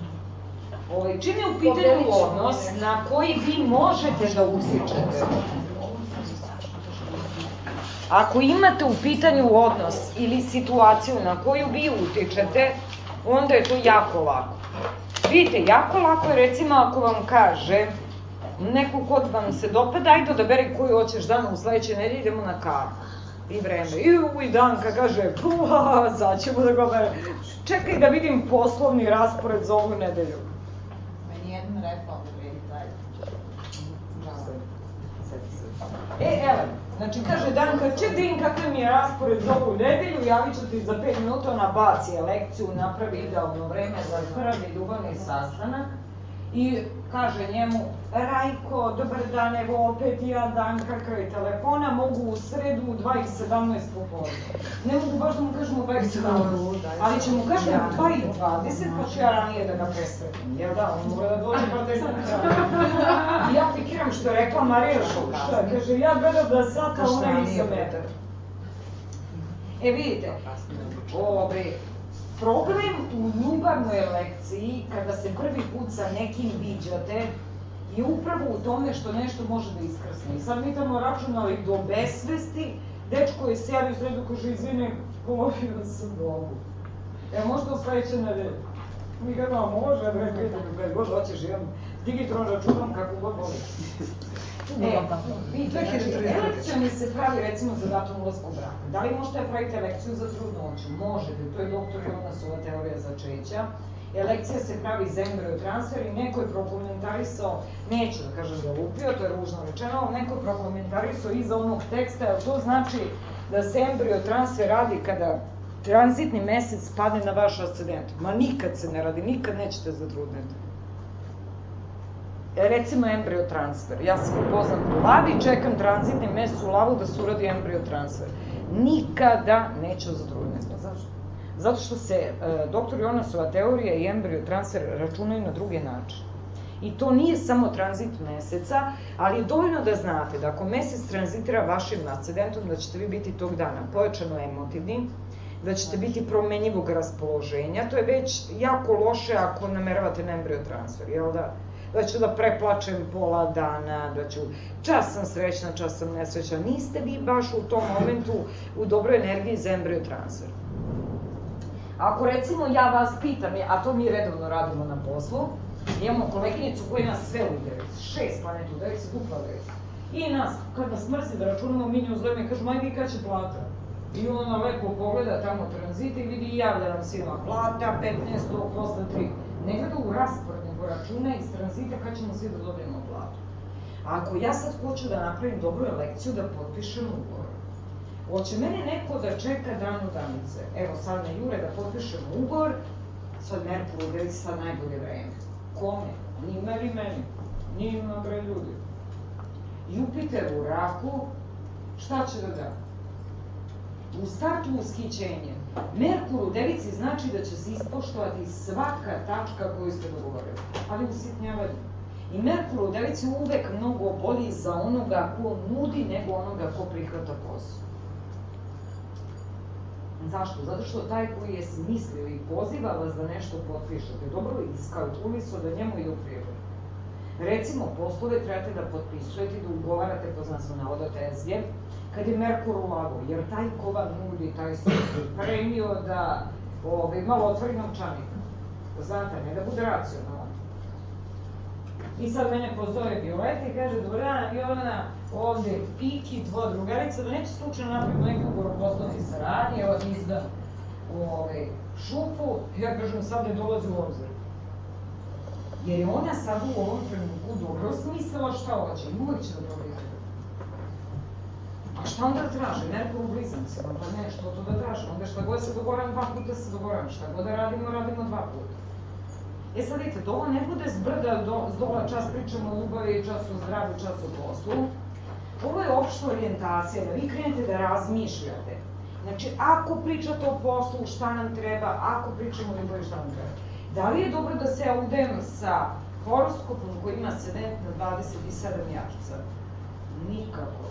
Ovaj, čim je u pitanju odnos na koji vi možete da utičete, Ako imate u pitanju odnos ili situaciju na koju vi utičete, onda je to jako lako. Vidite, jako lako je recimo ako vam kaže neko kod vam se dopada, ajde odaberi koji hoćeš dan u sledećoj nedelji, idemo na kavu. I vreme. I uj Danka kaže, puha, sad ćemo da gledamo. Čekaj da vidim poslovni raspored za ovu nedelju. Meni jedan rekao da vredi taj. E, evo, znači kaže Danka, če din kakav mi je raspored za ovu nedelju, javit ću ti za 5 minuta, ona baci lekciju, napravi idealno vreme za prvi ljubavni sastanak i kaže njemu, Rajko, dobar dan, evo opet ja Danka kraj telefona, mogu u sredu u 2.17 popodne. Ne mogu baš da mu kažem u 2.17, ali će mu kažem u 2.20, pa ću ja ranije da ga presretnem. Jel da, on mora da dođe bar 10 I pikiram što je rekla Marija Šuša, kaže, ja gledam da sata, ona nisam metar. E vidite, ove, problem u ljubavnoj lekciji, kada se prvi put sa nekim viđate, je upravo u tome što nešto može da iskrsne. I sad mi tamo računali do besvesti, dečko je sjeli u sredu, kaže, izvini, govorio sam Bogu. E, možda u sledeće nedelje. Mi ga no, može, bre, vidite, kad god hoćeš, imam digitron računam kako god voliš. *laughs* E, vidite, znači, elekcija mi se pravi recimo za datum ulazka u brak. Da li možete da pravite lekciju za trudnoću? Možete, to je doktor Jonasova teorija začeća. Elekcija se za embriotransfer i neko je prokomentarisao, neću da kažem da lupio, to je ružno rečeno, ali neko je prokomentarisao iza onog teksta, jer to znači da se embriotransfer radi kada tranzitni mesec padne na vaš ascendent. Ma nikad se ne radi, nikad nećete zatrudniti. E, recimo embriotransfer. Ja sam upoznat u lavi, čekam tranzitni mesec u lavu da se uradi embriotransfer. Nikada neću zatrudniti. Zašto? Zato što se e, doktor Jonasova teorija i embrio transfer računaju na druge načine. I to nije samo tranzit meseca, ali je dovoljno da znate da ako mesec tranzitira vašim ascendentom, da ćete vi biti tog dana pojačano emotivni, da ćete biti promenjivog raspoloženja, to je već jako loše ako nameravate na embrio transfer, jel da? Da ću da preplačem pola dana, da ću, čas sam srećna, čas sam nesrećna, niste vi baš u tom momentu u dobroj energiji za embrio transfer. Ako recimo ja vas pitam, a to mi redovno radimo na poslu, imamo koleginicu koja nas sve udarica, šest planetu udarica, dupla udarica. I nas, kad nas mrzi da računamo, mi nju zovemo i kažemo, ajde kad će plata? I ona lepo pogleda tamo tranzit i vidi javlja nam svima plata, 15. posle 3. Ne gleda u raspored, nego računa iz tranzita kad ćemo svi da dobijemo platu. A ako ja sad hoću da napravim dobru lekciju, da potpišem ugovor, Hoće mene neko da čeka dan danice. Evo sad na jure da potpišemo ugovor, sad Merkur udeli sad najbolje vreme. Kome? Njima ili meni? Njima bre ljudi. Jupiter u raku, šta će da da? U startu ushićenje. Merkur u devici znači da će se ispoštovati svaka tačka koju ste dogovorili, ali usitnjavanje. I Merkur u devici uvek mnogo bolji za onoga ko nudi nego onoga ko prihvata posao. Zašto? Zato što taj koji je smislio i poziva vas da nešto potpišete, dobro iskalkuli su da njemu ide u prijevod. Recimo, poslove trebate da potpisujete da ugovarate po znanstveno navoda tezge, kad je Merkur ulago, jer taj ko vam nudi, taj se premio da ove, malo otvori novčanik. Znate, ne da bude racionalan. I sad mene pozove Violeta i kaže, dobar dan, Jovana, ovde Piki, tvoja drugarica, da neće slučajno napraviti neku ugovor poslovni saradnje, evo ti ove, šupu, ja kažem, sad ne dolazi u obzir. Jer je ona sad u ovom trenutku dobro smislila šta hoće i uvijek će da dobro A šta onda traže? Merkur u blizancima, pa ne, što to da traže? Onda šta god se dogovoram, dva puta se dogovoram, šta god da radimo, radimo dva puta. E sad vidite, da ovo ne bude zbrda, do, s dola čas pričamo o ljubavi, čas o zdravlju, čas o poslu. Ovo je opšta orijentacija, da vi krenete da razmišljate. Znači, ako pričate o poslu, šta nam treba, ako pričamo o ljubavi, šta nam treba. Da li je dobro da se udem sa horoskopom koji ima ascendent na 27 jarca? Nikako.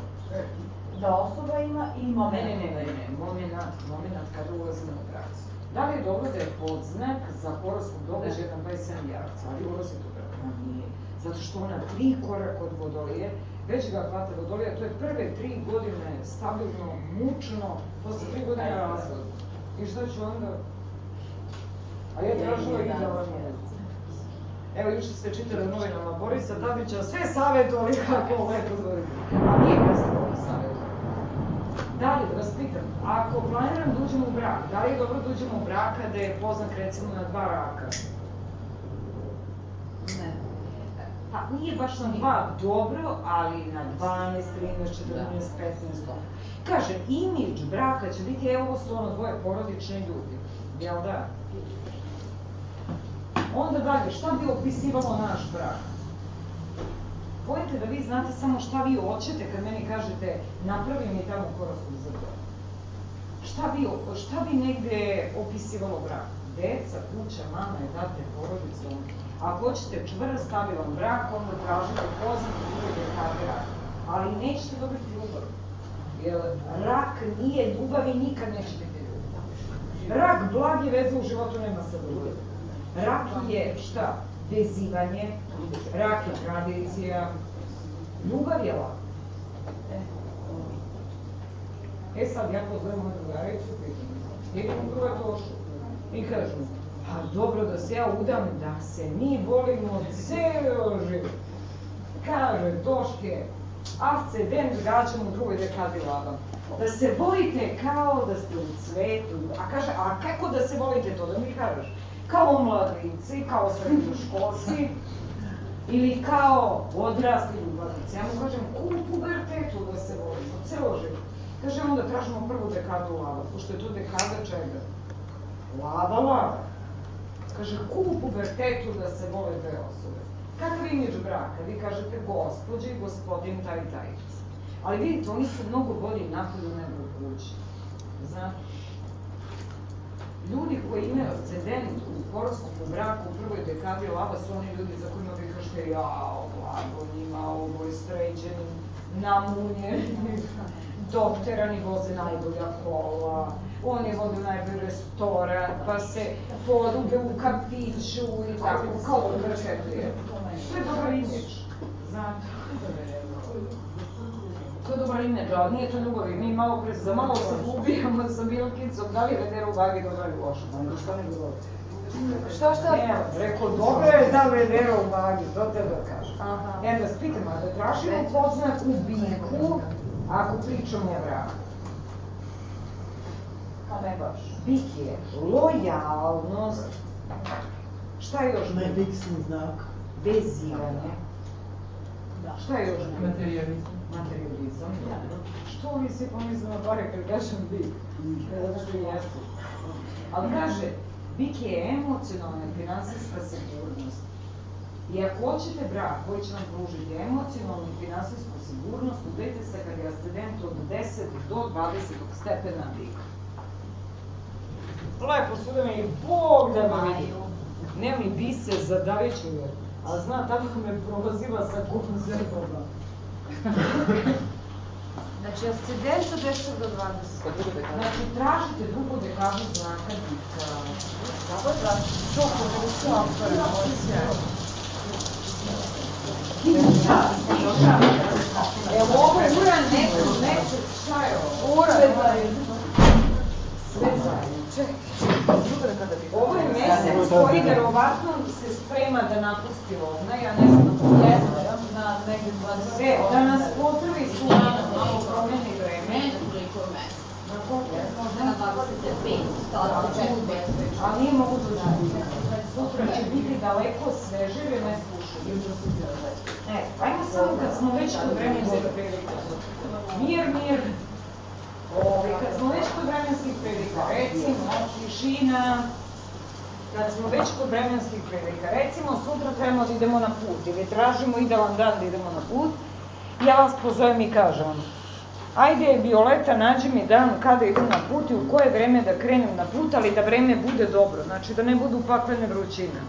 Da osoba ima i moment. Ne, ne, ne, ne, ne, moment, moment kada ulazimo u bracu. Da li je dobro da je podznak za horoskop događaj na 27 jarca, ali ulazite u? Ma nije. Zato što ona tri koraka od vodolije, već ga hvata vodolija, to je prve tri godine stabilno, mučno, posle tri godine razvod. I šta ću onda? A ja tražila i da vam je. Evo, juče ste čitali u novinama Borisa Tadića, sve savjetovali kako lepo zvoriti. A nije ga se savjetovali. Da li, da vas pitam, ako planiram da uđem u brak, da li je dobro da uđem u brak kada je poznak recimo na dva raka? Ne. Pa nije baš na dva dobro, ali na 12, 13, 14, 15 dobro. Kažem, imidž braka će biti, evo su ono dvoje porodične ljudi. Jel da? Onda dalje, šta bi opisivalo naš brak? Pojete da vi znate samo šta vi hoćete kad meni kažete napravi mi tamo horoskop za to. Šta bi, šta bi negde opisivalo brak? Deca, kuća, mama, date, porodica. Ako hoćete čvrst, stabilan brak, onda tražite poznat druge raka. Ali nećete dobiti ljubav. Jer rak nije ljubav i nikad neće biti ljubav. Rak blage veze u životu nema sa ljubav. Rak je šta? Vezivanje, rak je tradicija, ljubav je lak. E sad, ja pozovem moju drugaricu, pitam, idem u pruvatošu i kažem, pa dobro da se ja udam, da se mi volimo ceo život. Kaže, Toške, ascendent gađam u drugoj dekadi lava. Da se volite kao da ste u cvetu. A kaže, a kako da se volite to da mi kažeš? Kao mladinci, kao srednjoškolci, ili kao odrasli ljubavnici. Ja mu kažem, u pubertetu da se volimo, celo život. Kaže, onda tražimo prvu dekadu lava, pošto je to dekada čega? Lava, lava. Kaže, ku u pubertetu da se vole dve osobe. Kakav imidž braka? Vi kažete gospođe i gospodin taj taj. Ali vidite, oni su mnogo bolji napolju nego u kući. Znate? Ljudi koji imaju ascendent u horoskopu braku u prvoj dekadi lava su oni ljudi za kojima vi kažete jao, blago njima, ovo je sređeni, namunjeni, *laughs* doktorani voze najbolja kola, oni vode najbolji restoran, pa se podube u kafiću i tako, kao odvršetlije. To je dobar imidž, znate. To je dobar imidž, ali nije to ljubav. Mi malo pre, za malo se ubijamo sa Milkicom, da li je vedero u vagi dobro ili loše, pa šta ne govori. Šta, šta? Ne, rekao, dobro je da vedero u vagi, to te da kažem. Aha. E, da spitam, a da tražimo podznak u biku, ako pričamo o braku. Pa ne baš. Bik je lojalnost, šta je još? Ne fiksni znak. Vezivanje. Da. Šta je još? Materializam. Materializam. Što vi svi pomisle na pare kad kažem bik? Zato što jesu. Ali kaže, bik je emocionalna i finansijska sigurnost. I ako hoćete brak koji će vam pružiti emocionalnu i finansijsku sigurnost, udajte se kad je ascendent od 10 do 20 stepena bika. Lepo su da mi Bog da me vidi. Ne mi bise zadavit ću je. A zna, tako me provaziva sa konzervama. *laughs* Znači, od 10 do 20. Znači, tražite drugu dekadu znaka bika. Kako je da? To su autora, ovo je sve. Evo ovo uran mesec, mesec, šta je ovo? Uran. Sve zajedno, čekaj. Ovo je mesec koji verovatno se sprema da napusti ovna, ja ne znam Jeste, na negde 20. E, da nas pozdravi sunana, malo promeni vreme. Koliko je mesec? Na koliko? Možda na 25, stala nije mogu da znači. Sutra će biti daleko sveže jer ne slušaju. E, ajmo samo kad smo već kod. Mir, mir. Kad smo već kod vremenskih prilika, recimo, tišina, kad smo već kod vremenskih prilika, recimo sutra trebamo da idemo na put ili tražimo idealan dan da idemo na put, ja vas pozovem i kažem ajde Violeta nađi mi dan kada idem na put i u koje vreme da krenem na put, ali da vreme bude dobro, znači da ne budu paklene vrućine.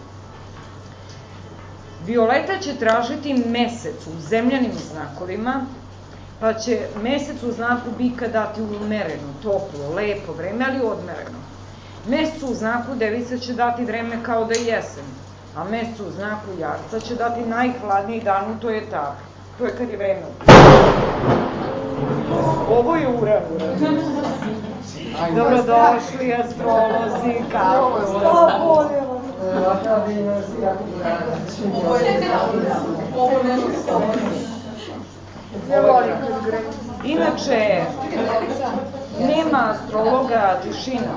Violeta će tražiti mesec u zemljanim znakovima, pa će mesec u znaku bika dati umereno, toplo, lepo vreme, ali odmereno. Mesec u znaku device će dati vreme kao da je jesen, a mesec u znaku jarca će dati najhladniji dan u toj etapi. To je kad je vreme. Ovo je uran, uran. Dobrodošli astrolozi, kako ste? Inače, nema astrologa tišina.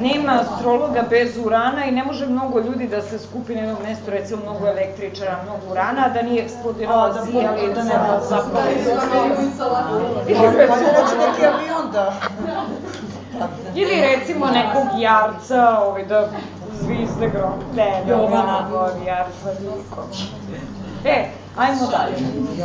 Nema astrologa bez urana i ne može mnogo ljudi da se skupi na jednom mestu, recimo mnogo električara, mnogo urana, da nije eksplodirala zijalica, zapravo. Ili recimo, neki avion da... *laughs* ili recimo nekog jarca, ovaj, da zvizde grom, ne, Jovana, ovog jarca, niko. E, ajmo dalje.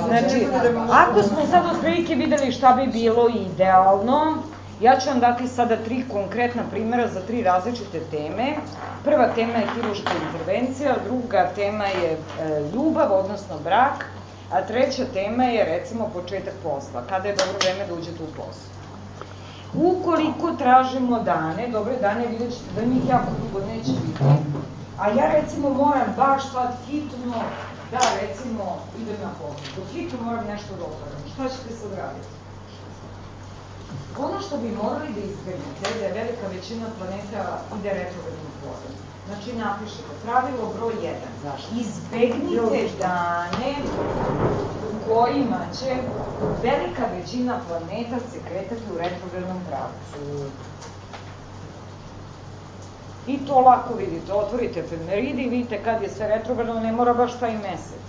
Znači, ako smo sad otprilike videli šta bi bilo idealno, ja ću vam dati sada tri konkretna primjera za tri različite teme. Prva tema je hiruška intervencija, druga tema je e, ljubav, odnosno brak, a treća tema je recimo početak posla, kada je dobro vreme da uđete u posao. Ukoliko tražimo dane, dobre dane, vidjet ćete da njih jako dugo neće biti, a ja recimo moram baš sad hitno da recimo idem na posao, dok hitno moram nešto da opravim, šta ćete sad raditi? Ono što bi morali da izbegnete je da je velika većina planeta ide retrogradnim povodom. Znači napišete pravilo broj 1. Izbegnite dane u kojima će velika većina planeta se kretati u retrogradnom pravcu. I to lako vidite, otvorite efemeride i vidite kad je sve retrogradno, ne mora baš taj mesec.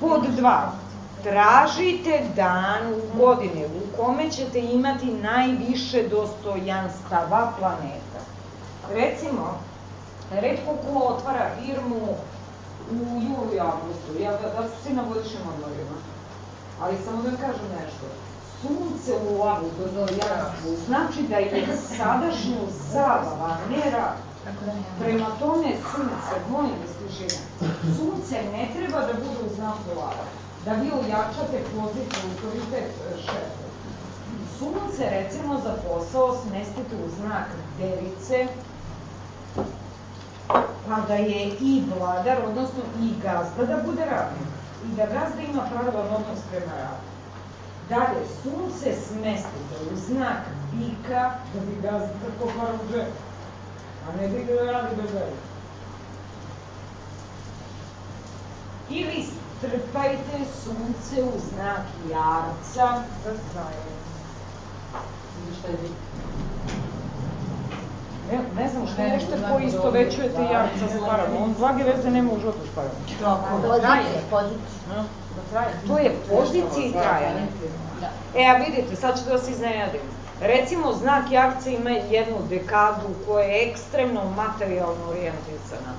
Pod 2. Tražite dan u godine u kome ćete imati najviše dostojanstava planeta. Recimo, redko ko otvara firmu u julu i avgustu, ja da, da su svi na godišnjim odmorima. Ali samo da kažem nešto. Sunce u avgustu znači da je sadašnju zabava, ne rad. Prema tome sunce, molim vas tišina, sunce ne treba da bude u znaku lava, da vi ojačate poziciju, autoritet šefa. Sunce recimo za posao smestite u znak device, pa da je i vladar, odnosno i gazda da bude radnik. I da gazda ima pravilan odnos prema radu. Dalje, sunce smestite u znak bika, da bi gazda tako par u džep. A ne bi da radi bez veze. Ili strpajte sunce u znak jarca da zajedno. Ne, ne znam što je nešto koji isto većujete jarca s parom. On blage veze nema u životu s parom. Pozicija, pozicija. To je pozicija i trajanje. E, a vidite, sad ću da vas iznenadim. Recimo, znak jarca ima jednu dekadu koja je ekstremno materijalno orijentisana.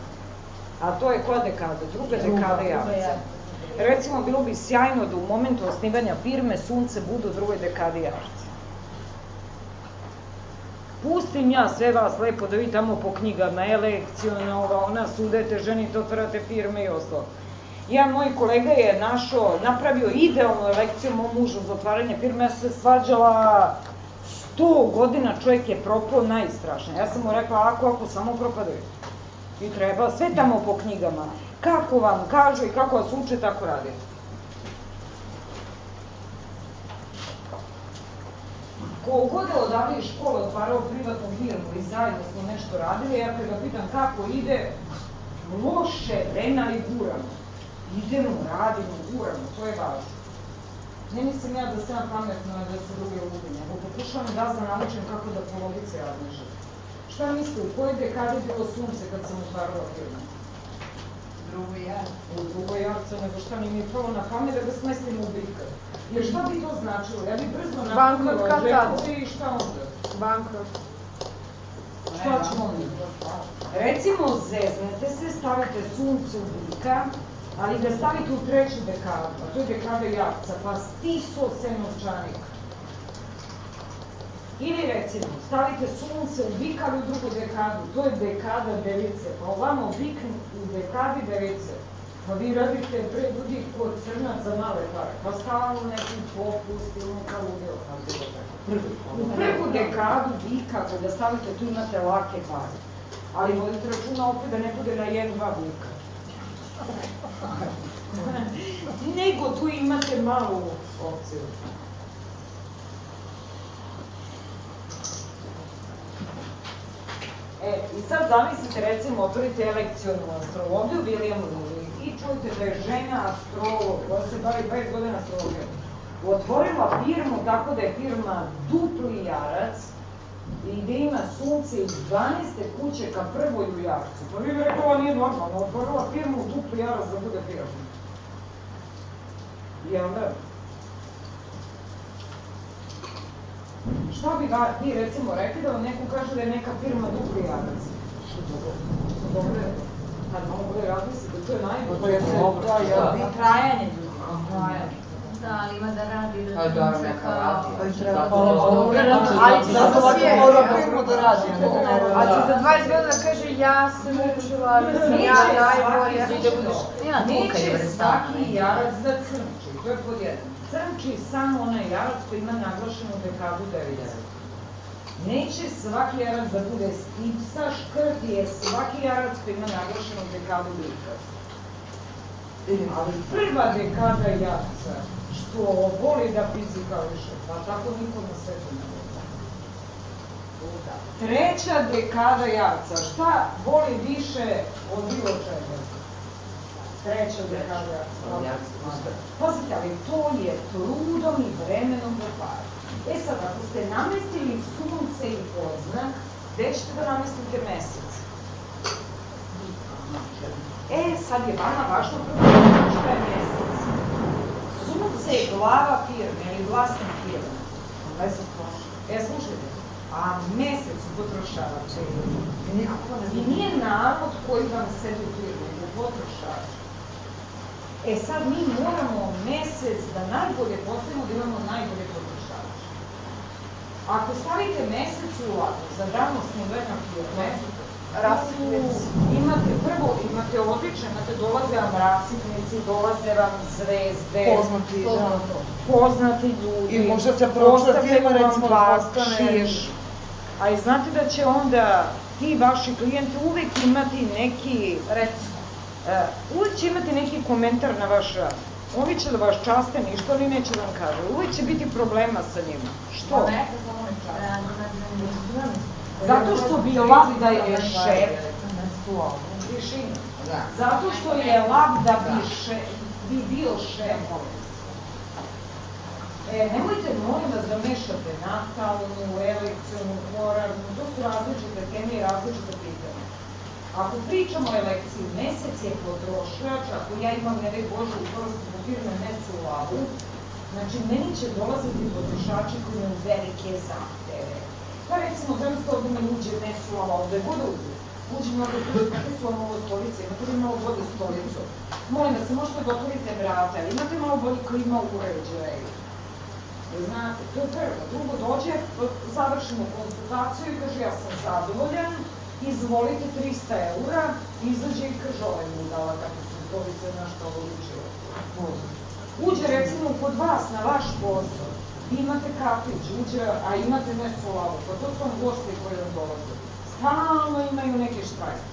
A to je koja dekada? Druga dekada jarca. Recimo, bilo bi sjajno da u momentu osnivanja firme sunce bude u drugoj dekadi jarca. Pustim ja sve vas lepo da vi tamo po knjigama, elekcijona, ona, sudete, ženite, otvarate firme i ostalo. Jedan moj kolega je našao, napravio idealnu lekciju mom mužu za otvaranje firme, ja se svađala 100 godina čovjek je propao najstrašnije. Ja sam mu rekla, ako, ako, samo propadaju. I treba, sve tamo po knjigama. Kako vam kažu i kako vas uče, tako radite. Ko god je odavde iz škole otvarao privatnu firmu i zajedno smo nešto radili, ja kada ga pitam kako ide, loše vreme, ali guramo. Idemo, radimo, guramo, to je važno. Ne mislim ja da sam ja pametna da se drugi ludi, nego pokušavam da da naučim kako da polovice razmišljam. Šta misli, u kojoj dekadi je bilo sunce kad sam otvarala firmu? Drugo ja. U drugoj jarce, nego šta mi je prvo na pamet da ga smestim u bika. Jer šta bi to značilo? Ja bi brzo napunila džepove i šta onda? Bankrot. Šta ćemo mi? Recimo, zeznete se, stavite sunce u bika, ali da stavite u treću dekadu, a to je dekada javca, pa stiso se novčanik. Ili recimo, stavite sunce u ali u drugu dekadu, to je dekada device, pa ovamo bik u dekadi device. Pa vi radite pre ljudi kod crnac za male pare, pa stalno neki popust ili neka ludilo, kako bilo tako. U prvu dekadu bika, kada stavite tu imate lake pare. Ali vodite računa opet da ne bude na jedna bika. Nego tu imate malu opciju. E, i sad zamislite, recimo, otvorite elekcijonu astrologiju William Lilly i čujete da je žena astrolog, koja se bavi 20 godina astrologijom, otvorila firmu tako da je firma dupli jarac i da ima sunce iz 12. kuće ka prvoj u. Pa vi bi rekao, ovo nije normalno, otvorila firmu u dupli jarac da bude firma. Jel da? Šta bi ga, vi recimo rekli da vam neko kaže da je neka firma dupli jarac? Dobro, dobro je. Kad malo bolje razmislite, to je najbolje. Da, ja bi trajanje Da, ali ima da radi da Aj, da, neka radi. Pa treba. Ali Zato da radi. A ti za 20 godina kaže ja sam učila, da sam ja najbolja. Da Neće svaki jarac da crnči, to je pod jedan. Crnči samo onaj jarac koji ima naglašenu dekadu 90. Neće svaki jarac da bude stipsa, škrt je svaki jarac koji ima naglašenu dekadu bika. Ali prva dekada jarca, što voli da fizikališe, pa tako niko na svetu ne voli. Treća dekada jarca, šta voli više od bilo čega? Treća dekada jarca. Pazite, ali to je trudom i vremenom do para. E sad, ako ste namestili sunce i poznak, gde ćete da namestite mesec? E, sad je vama važno prvo da šta je mesec. Sunce je glava firme ili vlasnik firme. E, slušajte, a mesec su potrošači. Nikako ne I nije narod koji vam sedi u firmu, nego potrošač. E sad mi moramo mesec da najbolje postavimo da imamo najbolje potrošače. Ako stavite mesec u lagu za danosni vrna firme, Rasipnici. Imate prvo, imate odlične, imate dolaze vam rasipnici, dolaze vam zvezde, Poznati, da. poznati ljudi. I možda se postavljaju firma, recimo, da. A i znate da će onda ti vaši klijenti uvek imati neki, recimo, uh, uvek će imati neki komentar na vaš rad. Oni će da vas časte, ništa oni neće da vam kažu. Uvek će biti problema sa njima. Što? Zato što bi da je šef. Zato što je lav da bi, še, bi bio šef. E, nemojte molim vas da mešate natalnu, elekcijonu, moralnu, to su različite teme i različite pitanja. Ako pričamo o elekciji, mesec je potrošač, ako ja imam, ne daj Bože, u korostu firme mesec u lavu, znači meni će dolaziti potrošači koji imaju velike zahteve. Pa recimo, danas ovde mi uđe mesulama, ovde god uđe. Uđe tu, znate su vam ovo stolice, imate li malo bolju stolicu? Molim vas, možete da otvorite vrata, imate malo bolji klima uređaj. Znate, to je prvo. Drugo, dođe, završimo konsultaciju i kaže, ja sam zadovoljan, izvolite 300 eura, izađe i kaže, ovaj mi dala kako su stolice, na što ovo ličilo. Uđe recimo kod vas na vaš posao, imate kafić, uđe, a imate meso lavu, pa to su vam gosti koji vam dolaze. Stalno imaju neke štrajke.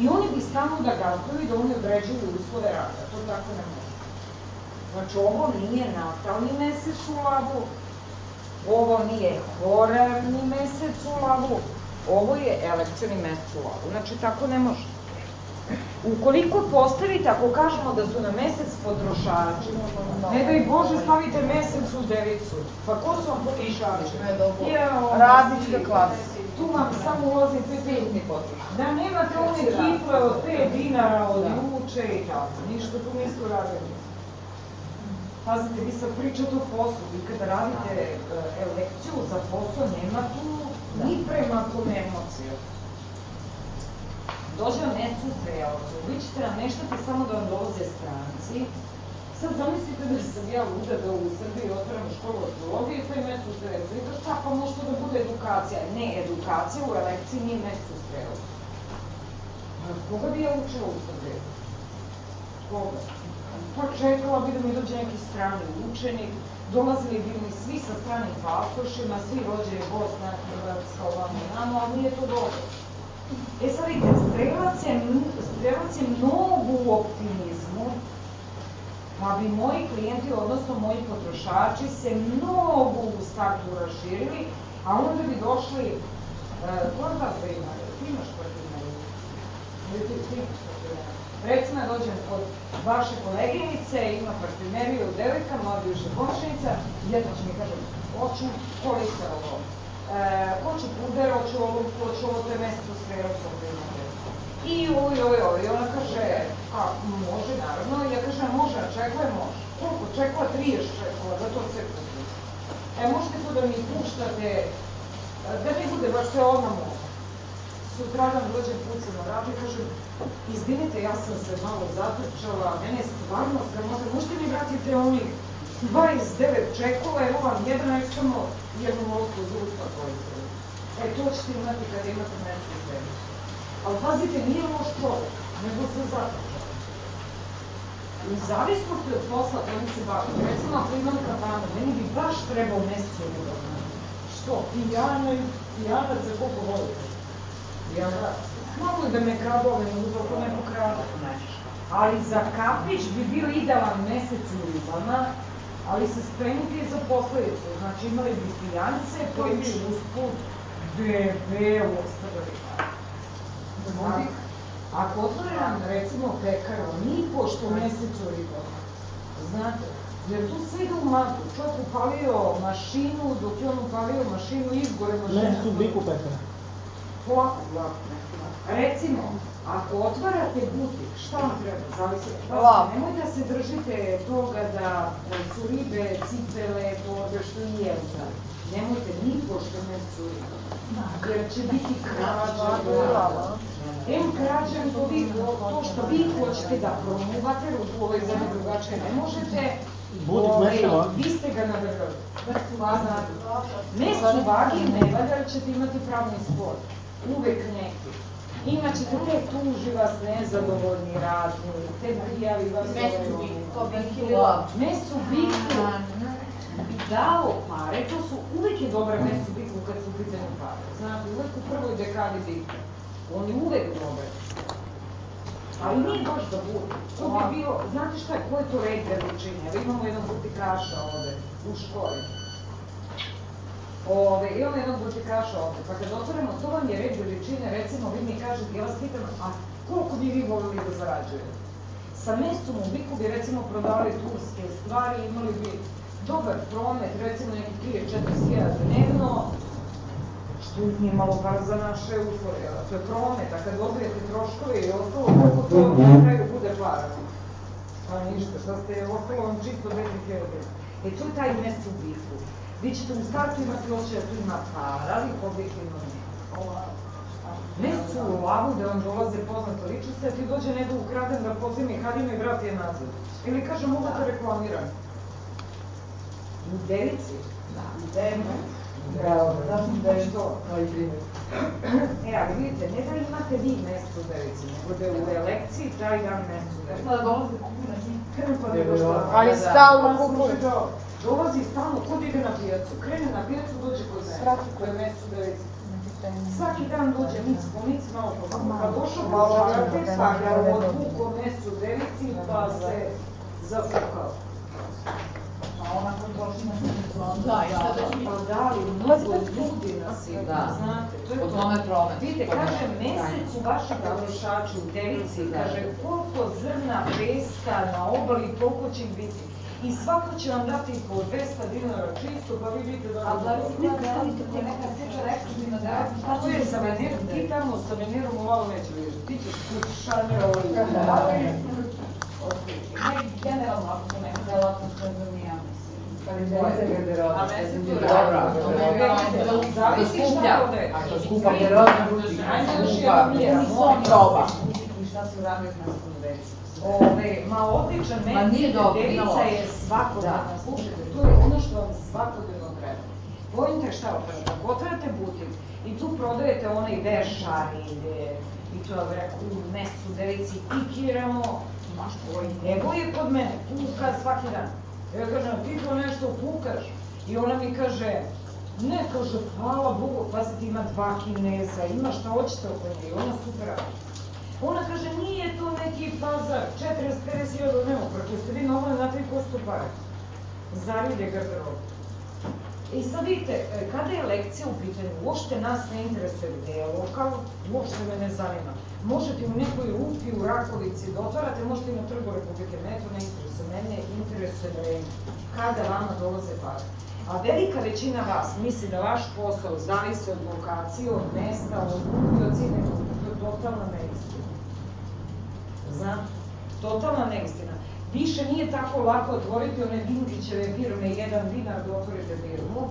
I oni bi stalno da gazduju i da oni određuju uslove rada. To tako ne može. Znači, ovo nije natalni mesec u lavu, ovo nije horarni mesec u lavu, ovo je elekcioni mesec u lavu. Znači, tako ne može. Ukoliko postavite, ako kažemo da su na mesec potrošači, ne daj Bože stavite mesec u devicu, pa ko su vam potrošači? Jao, Radnička klasa. Tu vam samo ulazi pet Da nemate one kifle od 5 dinara od juče i tako, ništa tu nisu radili. Pazite, vi sad pričate o poslu, vi kada radite e, lekciju za posao, nema tu ni prema kom emocija. Dođe vam u prelazu, vi ćete nameštati samo da vam dolaze stranci. Sad zamislite da sam ja luda da u Srbiji otvaram školu astrologije i taj mesto u prelazu. I šta, pa možda da bude edukacija. Ne, edukacija u elekciji nije mesto u prelazu. Koga bi ja učila u Srbiji? Koga? Pa čekala bi da mi dođe neki strani učenik, dolazili bi mi svi sa stranim pasošima, svi rođeni Bosna, Hrvatska, ovamo i namo, ali nije to dobro. E sad vidite, strelac je, strelac je mnogo u optimizmu, pa bi moji klijenti, odnosno moji potrošači, se mnogo u startu raširili, a onda bi došli, e, ko od vas da ima, ti imaš? Ili ti, ti imaš parfumeriju? Recimo, ja dođem kod vaše koleginice, ima parfumeriju u moja bivša komšinica, jedna će mi kaže, hoću kolista ovo, hoću puder, hoću ovo, hoću ovo, to je mesto s verosom da imate. I oj, oj, oj, i ona kaže, a može, naravno, ja kažem, može, a čekla je može. Koliko čekla? 30 čekala, da to sve kupi. E, možete to da mi puštate, da mi bude baš sve odmah može sutradan dođem kucam na vrata i kažem, izvinite, ja sam se malo zatrčala, mene je stvarno sramota, možete mi vratite onih 29 čekova, evo vam jedan, a samo jednu molku za usta koji se. E, to ćete imati kada imate u sebi. Ali pazite, nije loš čovek, nego se zatrčala. U zavisnosti od posla kojim se bavim, recimo ako imam kafanu, meni bi baš trebao mesec u Što? Pijana i pijanac za koliko volite? Jel da? Mogu da me kradu ove minuto, ako ne pokradu. Ali za kapić bi bio idealan mesec u ribama, ali se spremiti za posledicu. Znači imali bi pijance koji bi usput debelo ostavili. Znači, ako otvorim recimo pekaru, ni pošto mesec u ribama, znate, Jer tu sve ide u maglu. Čovjek upalio mašinu, dok je on upalio mašinu, izgore mašina. Ne su biku pekara. Polako, polako. Recimo, ako otvarate butik, šta vam treba? Zavisi. Lav. Nemojte da se držite toga da su ribe, cipele, torbe, što i je znam. Nemojte ni pošto ne su ribe. Jer će biti krađa. Em krađa, to, vi, to što vi hoćete da promuvate, u ovoj zemlji drugačije ne možete, ovaj, mešava. Vi ste ga nadržali. Mesto vagi ne valja, ćete imati pravni spor uvek neki. Imaćete te tuži vas nezadovoljni razni, te prijavi vas Mesto ovaj, bi, to kilo. Mesto biku bi dao pare, to su, uvek je dobra mesto biku kad su u pitanju pare. Znate, uvek u prvoj dekadi bika. On je uvek dobar. Ali nije baš da bude. To bi bio, znate šta je, ko je to red? Evo imamo jednog butikaša ovde, u školi. Ove, imamo jednog butikaša ovde, pa kad otvorimo, to vam je red veličine, recimo, vi mi kažete, ja vas pitam, a koliko bi vi volili da zarađujete? Sa mestom u Biku bi recimo prodavali turske stvari, imali bi dobar promet, recimo neki 30-40 hiljada dnevno, što nije malo par za naše uslove, a to je promet, a kad odbijete troškove i ostalo, koliko to na kraju bude para? Pa ništa, šta ste, ostalo vam čisto 10.000 E to je taj mesto u Biku. Vi ćete u startu imati osjećaj da tu ima para, ali objektivno ne. Mesto u lavu da vam dolaze poznate ličnosti, a ti dođe nego ukradem da pozimi Hadime i vrati je nazad. Ili kaže, mogu te reklamiram. U devici? Da. U devici. Bravo, znaš da je to? Moj primjer. E, ali vidite, ne da imate vi mesto u devici, nego da je u elekciji taj dan mesto u devici. Da dolaze kupina njih. Pa šta? Ali Da, da. stalno Pa, to, Dolazi stalno, kod ide na pijacu, krene na pijacu, dođe kod mene. Svrati. To je mesto u devici. Svaki dan dođe mic po mic, malo po malo. Kad došao po Malo šarate, da pa ga bude odvuko mesu devici, pa se zafukao. A ona koji došli na sredstvo. Da, i da će Pa da li, mnogo ljudi nas ima, Da. znate, to je to. tome promet. Vidite, kaže, mesec u vašem potrošaču u devici, kaže, koliko zrna peska na obali, koliko će biti. I svako će vam dati po 200 dinara čisto, pa vi vidite da... A da li vi stavite te neka seča ekskluzivna delatnost, šta To je sa venir, ti tamo sa venirom u malo neće vidjeti. Ti ćeš kući šanje ovaj. Ne, generalno, ako su neka delatnost koja za nije, mislim. A mesec tu tu Dobro, radi. dobro. Zavisi šta skuplja. prodaje. A to skupa još skupa. I šta se uradio s nastavnom vecom? Ove, ma odličan Ma met, nije dobro, devica je svakodnevna, slušajte, to je ono što vam svakodnevno treba. Pojente šta otvarate, ako otvarate butik i tu prodajete onaj vešarine, i to je rekao, u mesu devici pikiramo, oj, evo je kod mene, puka svaki dan. Ja kažem, ti to nešto pukaš? I ona mi kaže, ne, kaže, hvala Bogu, pazite, ima dva kineza, ima šta hoćete oko nje, i ona super radi. Ona kaže, nije to neki pazar, 40-50 hiljada dnevno, preko ste vi normalno znate i ko su pare. Zaride garderobu. I sad vidite, e, kada je lekcija u pitanju, uopšte nas ne interesuje gde je lokal, uopšte me ne zanima. Možete u nekoj rupi u Rakovici da otvarate, možete i na trgu Republike, mene to ne interesuje, mene interesuje vreme, kada vama dolaze pare. A velika većina vas misli da vaš posao zavisi od lokacije, od mesta, od rupi, od cijene, to je totalna neistina. Znam, totalna neistina. Više nije tako lako otvoriti one Dinkićeve firme, jedan dinar da otvorite firmu,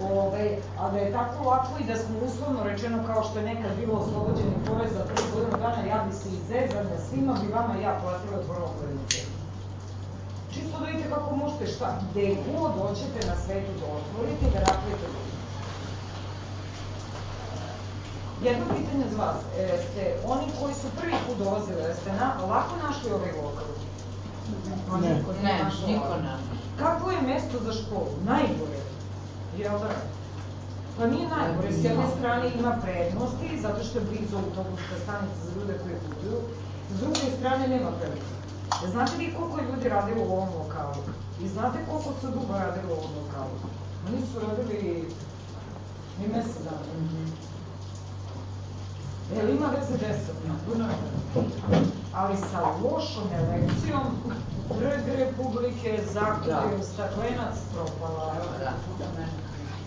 Ove, a da je tako lako i da smo uslovno rečeno kao što je nekad bilo oslobođeni porez za prvi godinu dana, ja bi se izezanja svima bi vama ja platila porednu firmu. Čisto da vidite kako možete šta, gde god hoćete na svetu da otvorite da napravite Jedno pitanje za vas, e, ste oni koji su prvi put dolazili, ste na, lako našli ovaj lokal? Pa Ne. niko Ne, niko ne. Kako je mesto za školu? Najgore. Jel da? Pa nije najgore, s jedne strane ima prednosti, zato što je blizu autobuska stanica za ljude koji putuju, s druge strane nema prednosti. Znate vi koliko je ljudi radilo u ovom lokalu? I znate koliko su dugo radili u ovom lokalu? Oni su radili ni mesec dana. Jel ima veze deset? Ali sa lošom elekcijom, Trg Republike, zakupio staklenac, propala. Da.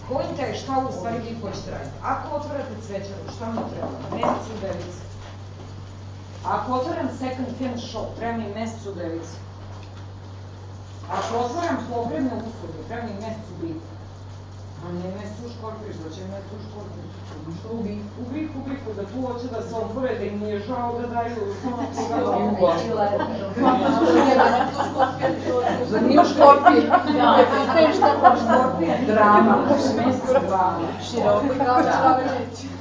Pojenta je šta u stvari vi hoćete raditi. Ako otvarate cvećaru, šta mi treba? Mesec u devici. Ako otvaram second hand shop, treba mi mesec u devici. Ako otvaram pogrebne usluge, treba mi mesec u biku. A ne mesec u škorpiš, da će mesec u škorpiš. Što u biku? U biku, u biku, da tu hoće da se otvore, da im nije žao da daju samo Jugo. Za nije škorpij. Ne postoji šta pa škorpij. Drama. Drama. Široko kao.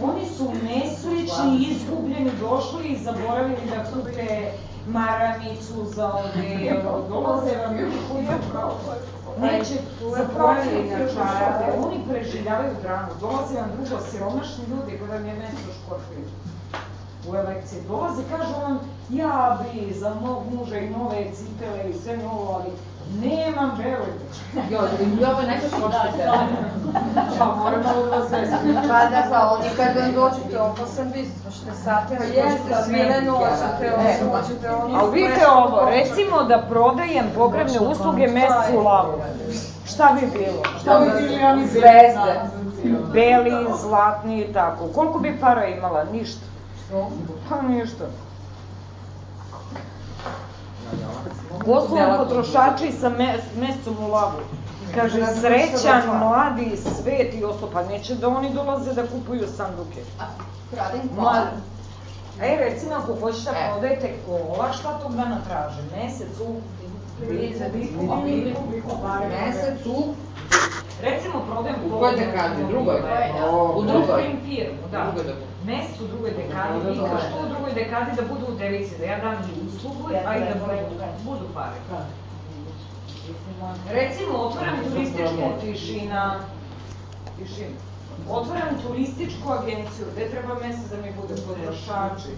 Oni su nesrećni, izgubljeni, došli i zaboravili da kupe maramicu za ove, dolaze vam vam kao neće zaboravili na čarape, oni preživljavaju dramu, dolaze vam drugo siromašni ljudi kada vam je mesto škorpiju u elekciji. Dolaze, kaže on, ja bi za mog muža i nove cipele i sve novo, ali nemam, verujte. *laughs* Jo, i ovo je neko koštate. Pa moram malo da vas vestim. Pa da, pa oni kad vam dođete, opasan biznis, možete sati, Pa možete jeste, svileno, hoćete ovo, hoćete ono. Ali vidite ovo, recimo da prodajem pogrebne usluge mesecu u lavu. Šta bi bilo? Šta bi bili oni zvezde? Beli, zlatni i tako. Koliko bi para imala? Ništa. Pa ništa. Poslovni potrošači sa me, mesecom u lavu. Kaže, srećan, mladi svet i ostalo, pa neće da oni dolaze da kupuju sanduke. Kradim Mladi. Ej, recimo, ako hoćete da E. prodajete kola, šta tog dana traže? Mesec u pare. Mesec u... Recimo, prodajem U kojoj dekadi? U drugoj? U drugoj firmu, da. Mesec u drugoj dekadi, i kao što u drugoj dekadi da budu u devici, da ja dam i uslugu, a i da budu, pare. Recimo, otvaram turističku tišina, tišinu. Otvaram turističku agenciju, gde treba mesec da mi bude potrošači.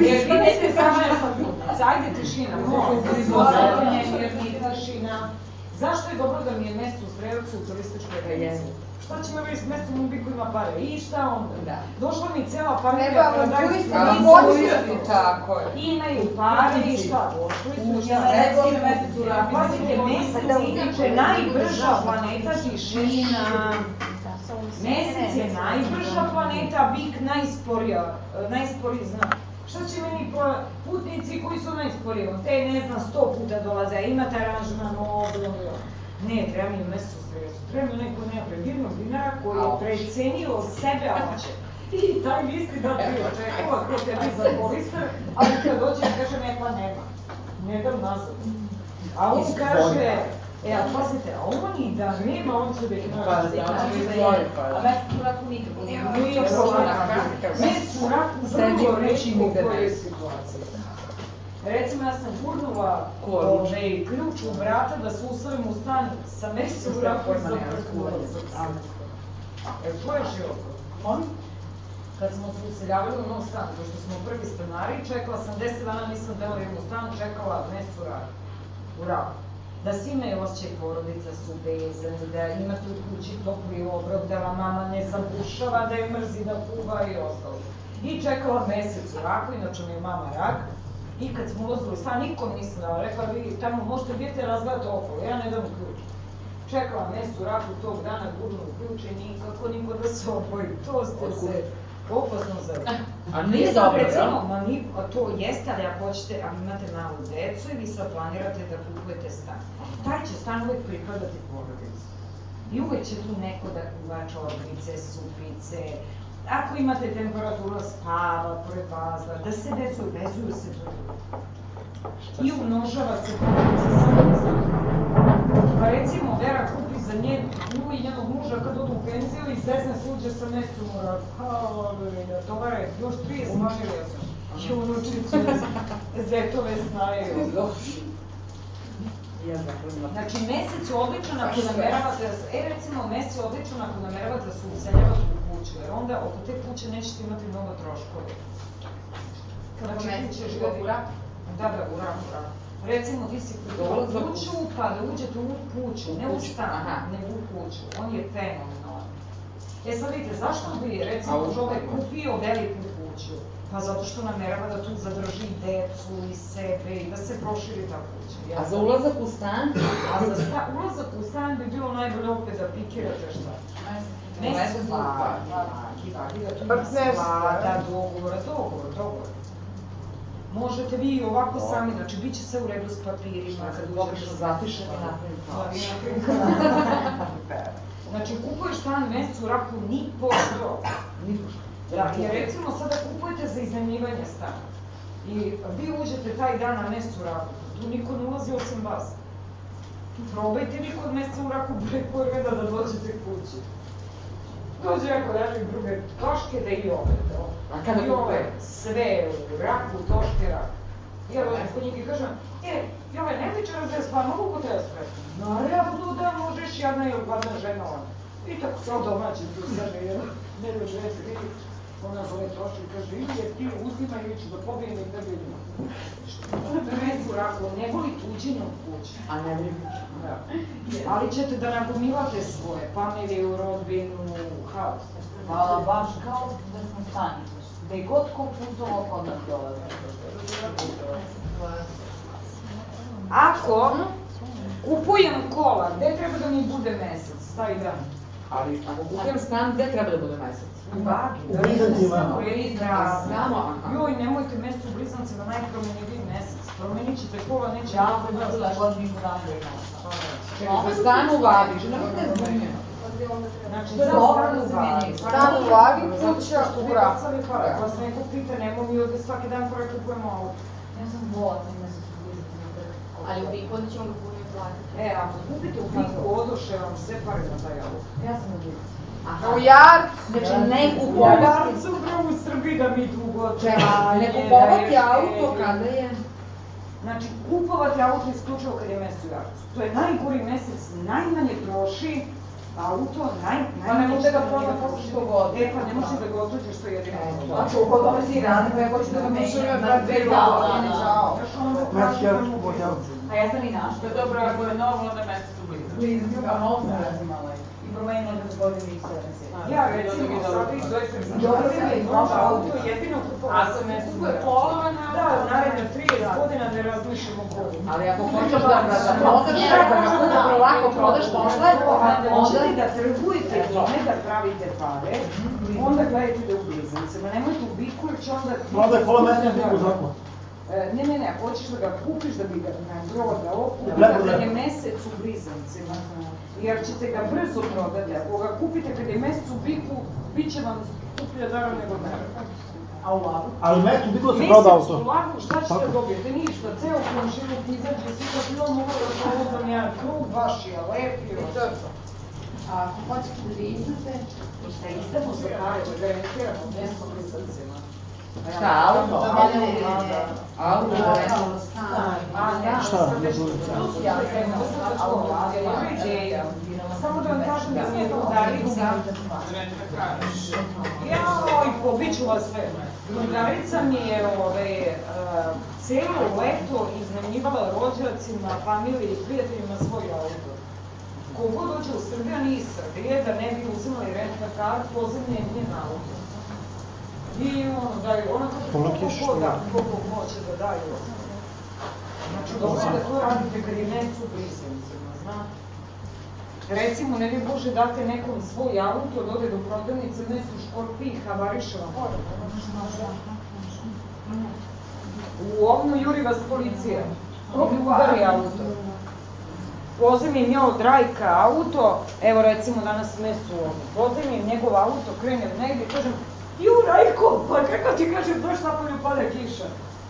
Jer vidite samo, tišina, molim, tišina. Zašto je dobro da mi je mesto u Strelcu u turističkoj agenciji? Šta će me vidjeti s mestom u Biku ima pare? I šta onda? Da. Došla mi cela familija Treba turisti stvari. da počnu. Tako je. Imaju pare i šta? Došli su šta? Recimo mesec u Raku. Pazite, mesec je inače najbrža planeta tišina. Mesec je najbrža planeta, Bik najsporija, najsporiji znak. Šta će meni po putnici koji su najsporiji, te ne znam, sto puta dolaze, imate aranžman ovdje, ovdje. Ne, treba mi mesecu stresu, treba mi neko nepredirnog dinara koji je precenio sebe, a hoće. I taj misli da ti očekava ko tebi za polister, ali kad dođe i kaže ne, pa nema. Ne dam nazad. A on kaže, e, a pazite, a on i da nema, on će da ih Pa, nađe. da, on će svoje A pare. mesec u Raku nikako nije. Nije polaka. Mes u raku Sedi vrlo nigde u kojoj situaciji. Recimo, ja sam gurnula ovaj, ključ u vrata da se ustavim u stan sa mesa u raku sam prkula E, to je život. Molim? Kad smo se useljavali u nov stan, pošto smo prvi stanari, čekala sam 10 dana, nisam dela da idem u stan, čekala mes u raku. U raku. Da svi imaju osjećaj porodica su vezani, da imate u kući topli obrok, da vam mama ne zabušava, da je mrzi da kuva i ostalo. I čekala mesec u raku, inače mi je mama rak. I kad smo ulazili stan, nikom nisam dala, rekla vi tamo možete biti razgledati okolo, ja ne dam ključ. Čekala mes u raku tog dana, gurnu ključ i nikako niko da se oboji. To ste se opasno zavili. A nije dobro, Recimo, jel? ma ni, a to jeste, ali ako hoćete, ako imate malu decu i vi sad planirate da kupujete stan, taj će stan uvek pripadati porodici. I uvek će tu neko da kuva čorbice, supice, ako imate temperaturu spava pored vas, da- se vezuju, vezuju se to. I umnožava se porodica samo. Pa recimo, Vera kupi za njen, nju i njenog muža kad odu u penziju i zezne suđe sa mestom u radu. Haleluja, tovare, još 30 manjili sam. I unučiće, zetove snaju. Ja Znači, mesec je odličan ako nameravate da e recimo, mesec je odličan ako nameravate da se useljavate u kuću, jer onda oko te kuće nećete imati mnogo troškove. Znači, kuće životi u Raku? Da, da, u raku, u raku. Recimo, ti si u- kuću, pa da uđete u kuću, ne u stan, nego u kuću. On je fenomenalan. E sad vidite, zašto bi, recimo, čovek kupio veliku kuću? Pa zato što namerava da tu zadrži decu i sebe i da se proširi ta kuća. A za ulazak u stan? A za sta, ulazak u stan bi bilo najbolje opet da pikirate šta? Ne da svada, da. dogovora, dogovor, dogovor. Možete vi i ovako sami, znači bit će sve u redu s papirima, kad uđete Pogrešno zapišem i napravim Da, vi napravite. *laughs* Znači, kupuješ stan mesec u raku ni pošto. Da, jer recimo sada kupujete za iznajmljivanje stana. I vi uđete taj dan na mesec u raku, tu niko ne ulazi osim vas. Probajte vi kod meseca u raku preporveda da dođete kući. Dođe ako radim druge toške da i ove. da. A kada I ove, sve u raku, toške rak. Ja dođem kod njih i kažem, e, Jove, ne li će razvez, pa mogu kod tebe sve? Naravno da možeš, jedna je gladna žena ona. I tako kao domaći tu sebe, jer ne do ona zove i kaže, ili je ti uzimajući da pobijem i tebe ima. Mesec u raku, ne voli tuđinu u kući. A ne bi Da. Ali ćete da nagomilate svoje, familiju, rodbinu, haos. Hvala, baš kao da smo stani. Da je god ko putovao kod nas dolaze. Ako kupujem kola, gde treba da mi bude mesec, taj dan? Ali ako kupujem stan, gde treba da bude mesec? U Bagi. U Blizancima. Blizanci. Samo, aha. Joj, nemojte mesec u Blizancima, najpromenjiviji mesec. Promenit ćete kola, neće... Ja sam bila godinu i dana da imala. Čekaj, za stan u Vagi, žena bude zbunjena. Znači, je stan da u menja. Stan u Vagi, kuća u pare, ako vas neko pita, nemo mi ovde svaki dan pore kupujemo auto. Ja sam vola, sam mesec u Blizu. Ali u prihodu ćemo ga platiti. E, ako kupite u Fiku, odoše vam sve pare na taj auto. Ja sam u Blizu. U jar, Znači, ne kupovati, Jarcu, bre, u Srbiji da mi dugo čekaj, ne kupovati da je auto kada je... Znači, kupovati auto isključivo kad je mesec u jarcu. To je najgori mesec, najmanje troši, auto naj, najmanje... Pa ne može da što proda posle sto godina. E, pa ne može da ga otuđeš, što je jedino. Znači, u tome si radi, pa ja hoću da ga menjam na dve Da, da, godine, da. jarcu, da mu kupovati auto. A ja sam i našla. To je dobro, ako je novo, onda mesec u blizu. Blizu, pa novo sam razimala. I promenila bez godine i sve mjeseci. Ja recimo sad Dojsem sam Dobro napravila je, i dobro novo je. auto, jedino kupovala A sam se mesec jarcu. polovana? Da, u naredne 30 godina ne razmišljam o kogu. Ali ako hoćeš da da prodaš, da ga kupo lako prodaš posle, Onda onda da trgujete time, da pravite pare, onda gledajte da je u blizancima. Nemojte u biku jer će onda... Onda je pola meseca biku zakon. E, Ne, ne, ne, hoćeš da ga kupiš da bi ga na prodao, ga kad je mesec u blizancima. Jer ćete ga brzo prodati. Ako ga kupite kad je mesec u biku, bit će vam skuplja dara nego dara. A u lavu? Ali mesto bilo se Mesec proda u auto. lagu, šta ćete Tako. dobijete? Ništa, ceo komšiluk izađe, svi kao bilo mogu da prodam jedan krug, vaš je lepi, I to. A ako hoćete da vi izdate, šta izdamo za pare, da garantiramo mesto blizancima. Šta, auto? Auto, ne, Šta? dobra ideja. Samo da vam kažem da mi je drugarica, joj, pobit ću vas sve. Drugarica mi je ove, uh, celo leto iznajmljivala rođacima, familiji i prijateljima svoj auto. Kogod dođe u Srbiju, a nije iz Srbije, da ne bi uzimali rent na kar, pozemlje je njen auto. I ono, daju, ona kaže, Koliko koliko ko da, što? koliko hoće da daju. Znači, dobro je da to radite kad je mesec u blizancima, znate. Recimo, ne bi Bože date nekom svoj auto, da ode do prodavnice, ne su škorpi i havariše vam. U ovnu juri vas policija. Ovi udari auto. Pozemim ja od Rajka auto, evo recimo danas mesu ovdje, pozemim njegov auto, krenem negdje, kažem, ju Rajko, pa kako ti kažem, baš napolju pada kiša.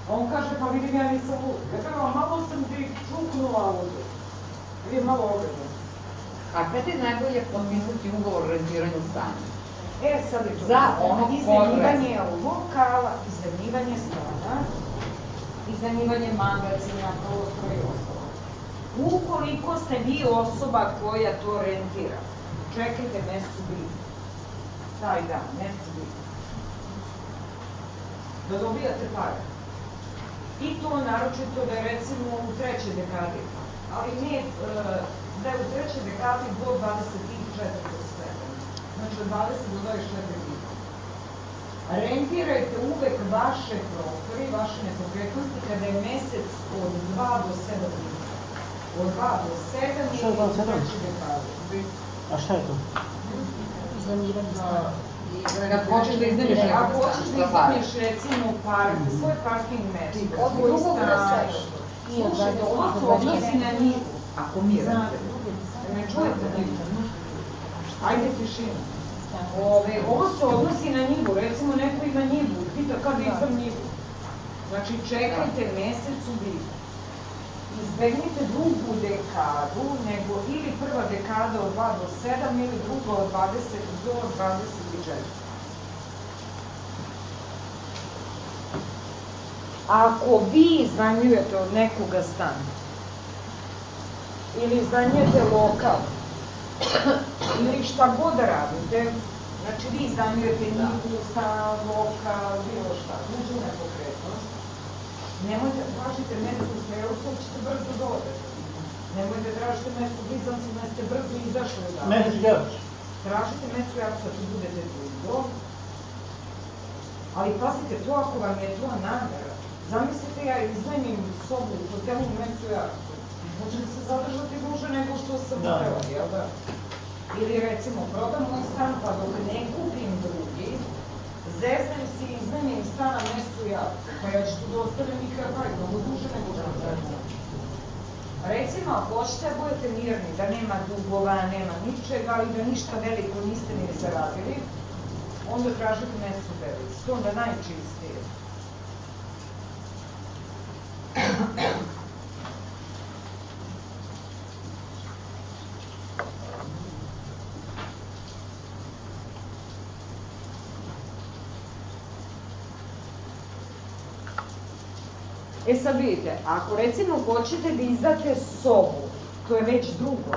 A on kaže, pa vidim ja nisam lud. Ja kažem, "A malo sam ti čuknula auto. Je malo ograđen. A kad je najbolje potpisati ugovor o rentiranju stana? E, sad je to. Za onog ko Iznajmljivanje lokala, iznajmljivanje stana, iznajmljivanje magazina, prostora i ostalo. Ukoliko ste vi osoba koja to rentira, čekajte mesec u blizu. Taj dan, mesec u blizu. Da dobijate pare. I to naročito da je recimo u trećoj dekadi. Ali ne, e, da je u trećoj dekadi do 24. stepena. Znači od 20 do 24 dana. Rentirajte uvek vaše prostore i vaše nepokretnosti kada je mesec od 2 do 7 dana. Od 2 do 7 Šta je ili dva u do sedam? trećoj dekadi. A šta je to? Kad hoćeš da iznajmiš neko Ako hoćeš da iznajmiš recimo park, svoj parking mesto, Od svoj drugog da stan, slušajte, ovo se odnosi na njivu. Ako mi rentiraš. ne čujete njivu. Ajde tišina. Ove, ovo se odnosi na njivu, recimo neko ima njivu, pita kada izdam njivu. Znači čekajte mesec u blizu. Izbegnite drugu dekadu, nego ili prva dekada od 2 do 7 ili druga od 20 do 24. Ako vi iznajmljujete od nekoga stan, ili iznajmljujete lokal, ili šta god da radite, znači vi iznajmljujete njivu, stan, lokal, bilo šta, tuđu nepokretnost, nemojte da tražite mesto u Sreosu, ćete brzo dođete. Nemojte da tražite mesto u Bizancu, da ste brzo izašli od Mesec jarcu. Tražite mesto u Jaksu, ako budete dugo. Ali pazite, to ako vam je to namera. Zamislite, ja iznajmim sobu u hotelu u mestu Jaksu. Možete se zadržati duže nego što sam Da. htela, jel da? Ili recimo, prodam moj stan, pa dok ne kupim drugi, zeznem se i iznajmim stan na mestu Jaksu. Pa ja ću tu da ostavim i kakaj, mnogo duže nego što htela. Recimo, ako hoćete da budete mirni, da nema dugova, nema ničega i da ništa veliko niste ni zaradili, onda tražite mesto je onda najčistije. E sad vidite, ako recimo hoćete da izdate sobu, to je već drugo,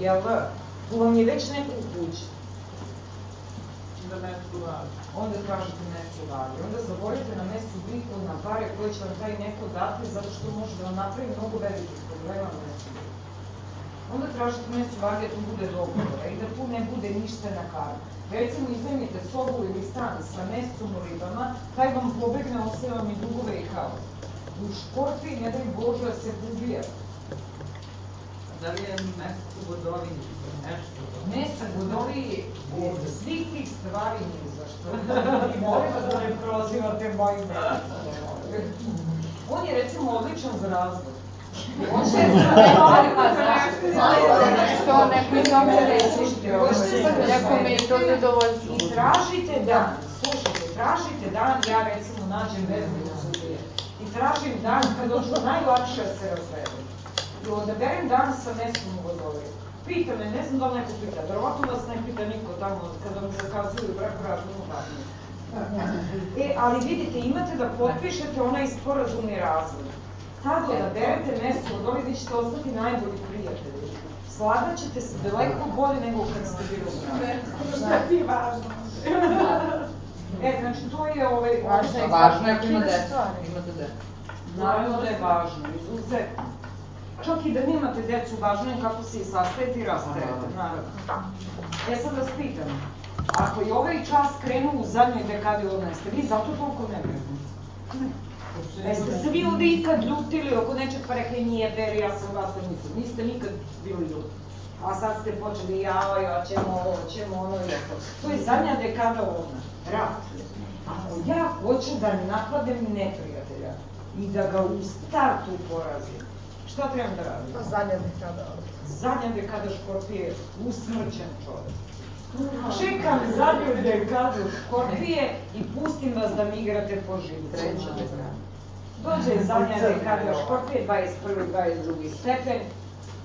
jel da? Tu vam je već neko u kući. Da mesto važi. Onda tražite mesto vage. Onda zaborite na mesto bitu, na pare koje će vam taj neko dati, zato što može da vam napravi mnogo velikih problema na mesto bitu. Onda tražite mesto vage da bude dogovora i da tu ne bude ništa na karu. Recimo, iznajmite sobu ili stan sa mestom u ribama, taj vam pobegne, ostaje vam i dugove i haos. U športi, ne daj Bože, da se ubija. Da li je mesto u Vodovini nešto? Ne se godovi od svih tih stvari ni za što. I molim vas da ne prozivate moj On je recimo odličan za razvoj. Neko iz reći, nekome je to. I tražite dan, slušajte, tražite dan, ja recimo nađem. I tražim dan kad dođu najlakše da se razvedu. I odaberem dan sa mestom u vodovi. Pita me, ne znam da li neko pita, verovatno vas ne pita niko tamo kada vam zakazuju brakoraznu partiju. E, ali vidite, imate da potpišete onaj sporazumni razvod. Tad odaberete mesto u vodovi, vi ćete ostati najbolji prijatelji. Slagat ćete se daleko bolje nego kad ste bili u braku. Ti je važno? *laughs* E, znači to je ovaj... Važno je Važno je ako ima deca. stvari. Imate deca. Naravno da je važno, izuzetno. Čak i da nemate decu, važno je kako se i sastajete i rastajete, naravno. E sad vas pitam, ako je ovaj čas krenuo u zadnjoj dekadi od neste, vi zato toliko ne brinete? Jeste se vi ovde ikad ljutili oko nečeg pa rekli nije veri, ja sam vas nisam. Niste nikad bili ljuti. A sad ste počeli javaju, a ćemo ovo, ćemo ono i to. To je zadnja dekada ovna. Rat. Ako ja hoću da napadem neprijatelja i da ga u startu porazim, šta trebam da radim? Zadnja dekada. Zadnja dekada škorpije, usmrćen čovjek. Čekam zadnju dekadu škorpije i pustim vas da mi igrate po živicu. Treća dekada. Dođe zadnja dekada škorpije, 21. 22. stepen,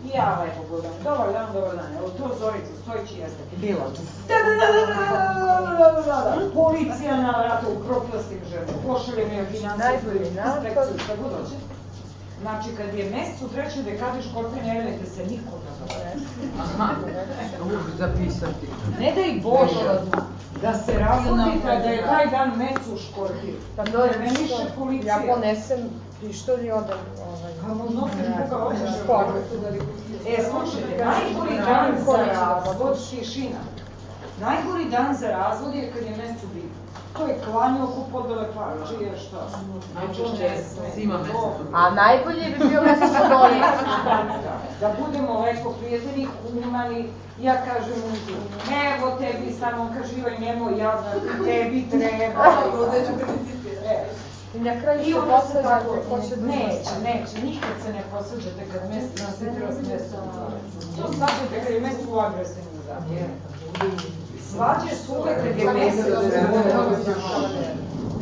I ja lepo gledam, dobar dan, dobar dan, evo to Zorica Stojić i jeste bila. Da, da, da, da, da, da, da, da, da, da, da, da, policija na vratu, ukropila ste mi ženu, pošalje mi je finansijsku inspekciju, šta god hoćete. Znači, kad je mesec u trećoj dekadi škorpije, ne javljajte se nikoga. Aha. Uvijek zapisati. Ne daj Bože da se razvodite da je taj dan mesec u škorpiju. Pa Da to je više policija. Ja ponesem pištolj i odem ovaj. Pa mu nosiš koga hoćeš. Sport. E, slušajte, najgori dan za razvod, tišina. Najgori dan za razvod je kad je mesec u bitu. Ko je klanio, ko podele klanio, čije šta? Najčešće zima mesta. A najbolje bi bio da se Božić. Da, da budemo lepo prijezeni, humani, ja kažem mu, evo tebi samo, on kaže, joj ja znam, tebi treba. *laughs* E. I na kraju se posveđate, ko će da Neće, neće, nikad se ne posveđate kad mesec nas je kroz mesec. To sad je kad je mesec u agresivnu zapravo. Svađe su uvek kad je mesec u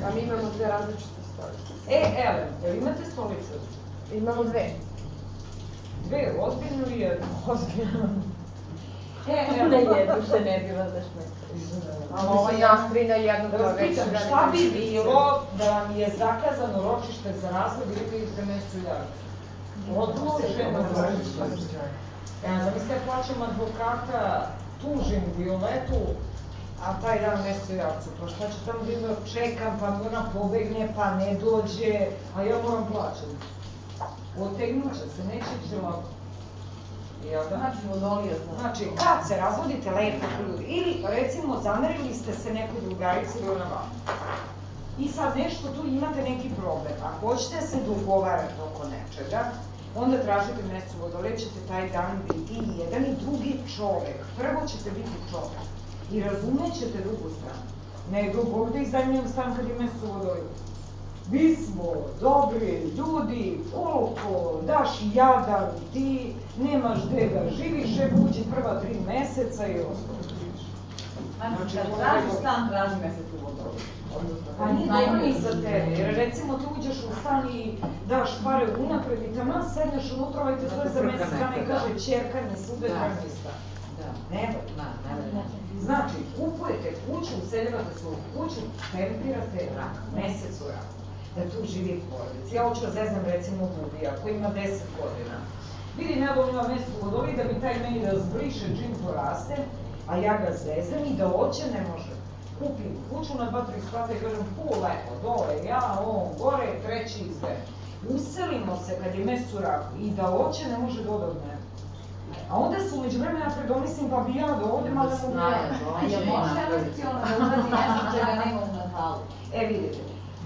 A mi imamo dve različite stvari. E, Elen, jel imate stolice? Imamo dve. Dve, ozbiljno ili jednu? *laughs* Ozbiljno. E, Elen, se ne bi vas da Ali Ovo ovo nas tri na jednu Da vas pitam, šta bi bilo da vam je zakazano ročište za razvod ili vi idete mesecu javi? Odlučeno ročište. Ja, zamislite, ja plaćam advokata, tužim Violetu, a taj dan mesecu javcu. Pa šta će tamo da čekam, pa ona pobegne, pa ne dođe, a ja moram plaćati. Otegnut će se, neće će lako. Jel da? Znači, vodolija zna. Znači, kad se razvodite lepo ljudi, ili recimo zamerili ste se nekoj drugarici ili na vama. I sad nešto tu imate neki problem. Ako hoćete da se dogovarate oko nečega, onda tražite mesto vodole, ćete taj dan biti i jedan i drugi čovek. Prvo ćete biti čovek i razumećete drugu stranu. Ne do Bog da iznajmljujem stan kad je mesto vodole. Mi smo dobri ljudi, koliko daš jadan, ti nemaš gde da živiš, evo uđi prva tri meseca i ostalo. Znači, kad traži stan, traži mesec u. Odnosno, Pa nije dobro ni za tebe, jer recimo ti uđeš u stan i daš pare unapred i taman sedneš unutra, ovaj te zove za mesec dana i kaže čerka mi sude Da. ništa. Da. Ne valja. Da, ne valja. Znači, kupujete kuću, useljavate svoju kuću, tempirate rak, mesec u rak. da tu živi porodica. Ja hoću da zeznem recimo Bubija koji ima 10 godina. Da on ima mesto u vodoli da mi taj meni da zbriše čim poraste, a ja ga zezem i da hoće ne može. Kupim kuću na dva, tri sprata i kažem pu lepo, dole ja, on, gore, treći izve. Uselimo se kad je mesec u raku i da hoće ne može da mene. A onda su umeđu vremena ja predomislim pa bi ja da odem, ali ne mogu A je može elekciona da uradi nešto čega nema u Natalu? E, vidite,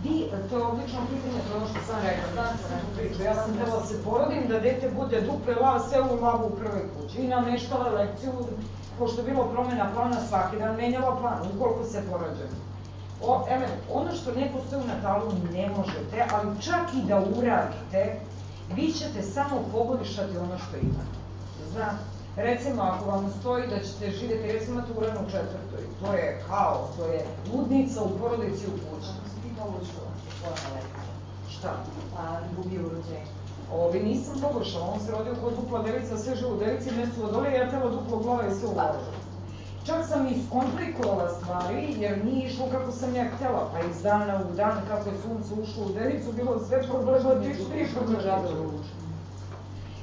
vi, to je odlično pitanje, to je ono što sam rekla, znate neku priču, ja sam htela da se porodim, da dete bude duple lav, sve u lavu u prvoj kući i nameštala lekciju, pošto je bilo promena plana svaki dan, menjala plan, ukoliko se porađam. O, evo, ono što neko sve u Natalu ne možete, ali čak i da uradite, vi ćete samo pogorišati ono što imate. Znate, recimo ako vam stoji da ćete živjeti, recimo imate uran u četvrtoj, to je haos, to je ludnica u porodici u kući. Ako si ti polučila lekcije, Šta? pa gubio urođenje. Ovi nisam pogoršala, on se rodio kod dupla devica, sve živo u devici, mesto dole, ja telo duplo glava i sve u. Čak sam i skomplikovala stvari, jer nije išlo kako sam ja htela, pa iz dana u dan, kako je sunce ušlo u devicu, bilo sve problematično i problematično.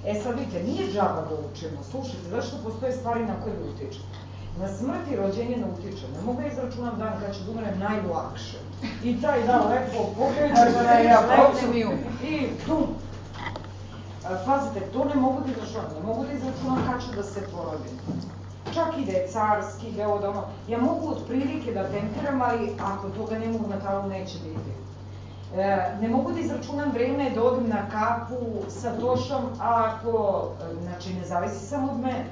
E sad vidite, nije džaba da učimo, slušajte, zašto postoje stvari na koje vi utičete? Na smrt i rođenje ne utiče, ne mogu da izračunam dan kad ću da umrem najlakše. I taj dan lepo pogledam, da ja počnem i tu, Pazite, to ne mogu da izračunam, ne mogu da izračunam kad ću da se porodim. Čak i da je carski, da je ovo da ono, ja mogu otprilike da tempiram, ali ako toga ne mogu na talu neće biti. E, ne mogu da izračunam vreme da odem na kapu sa tošom, a ako, znači ne zavisi samo od mene.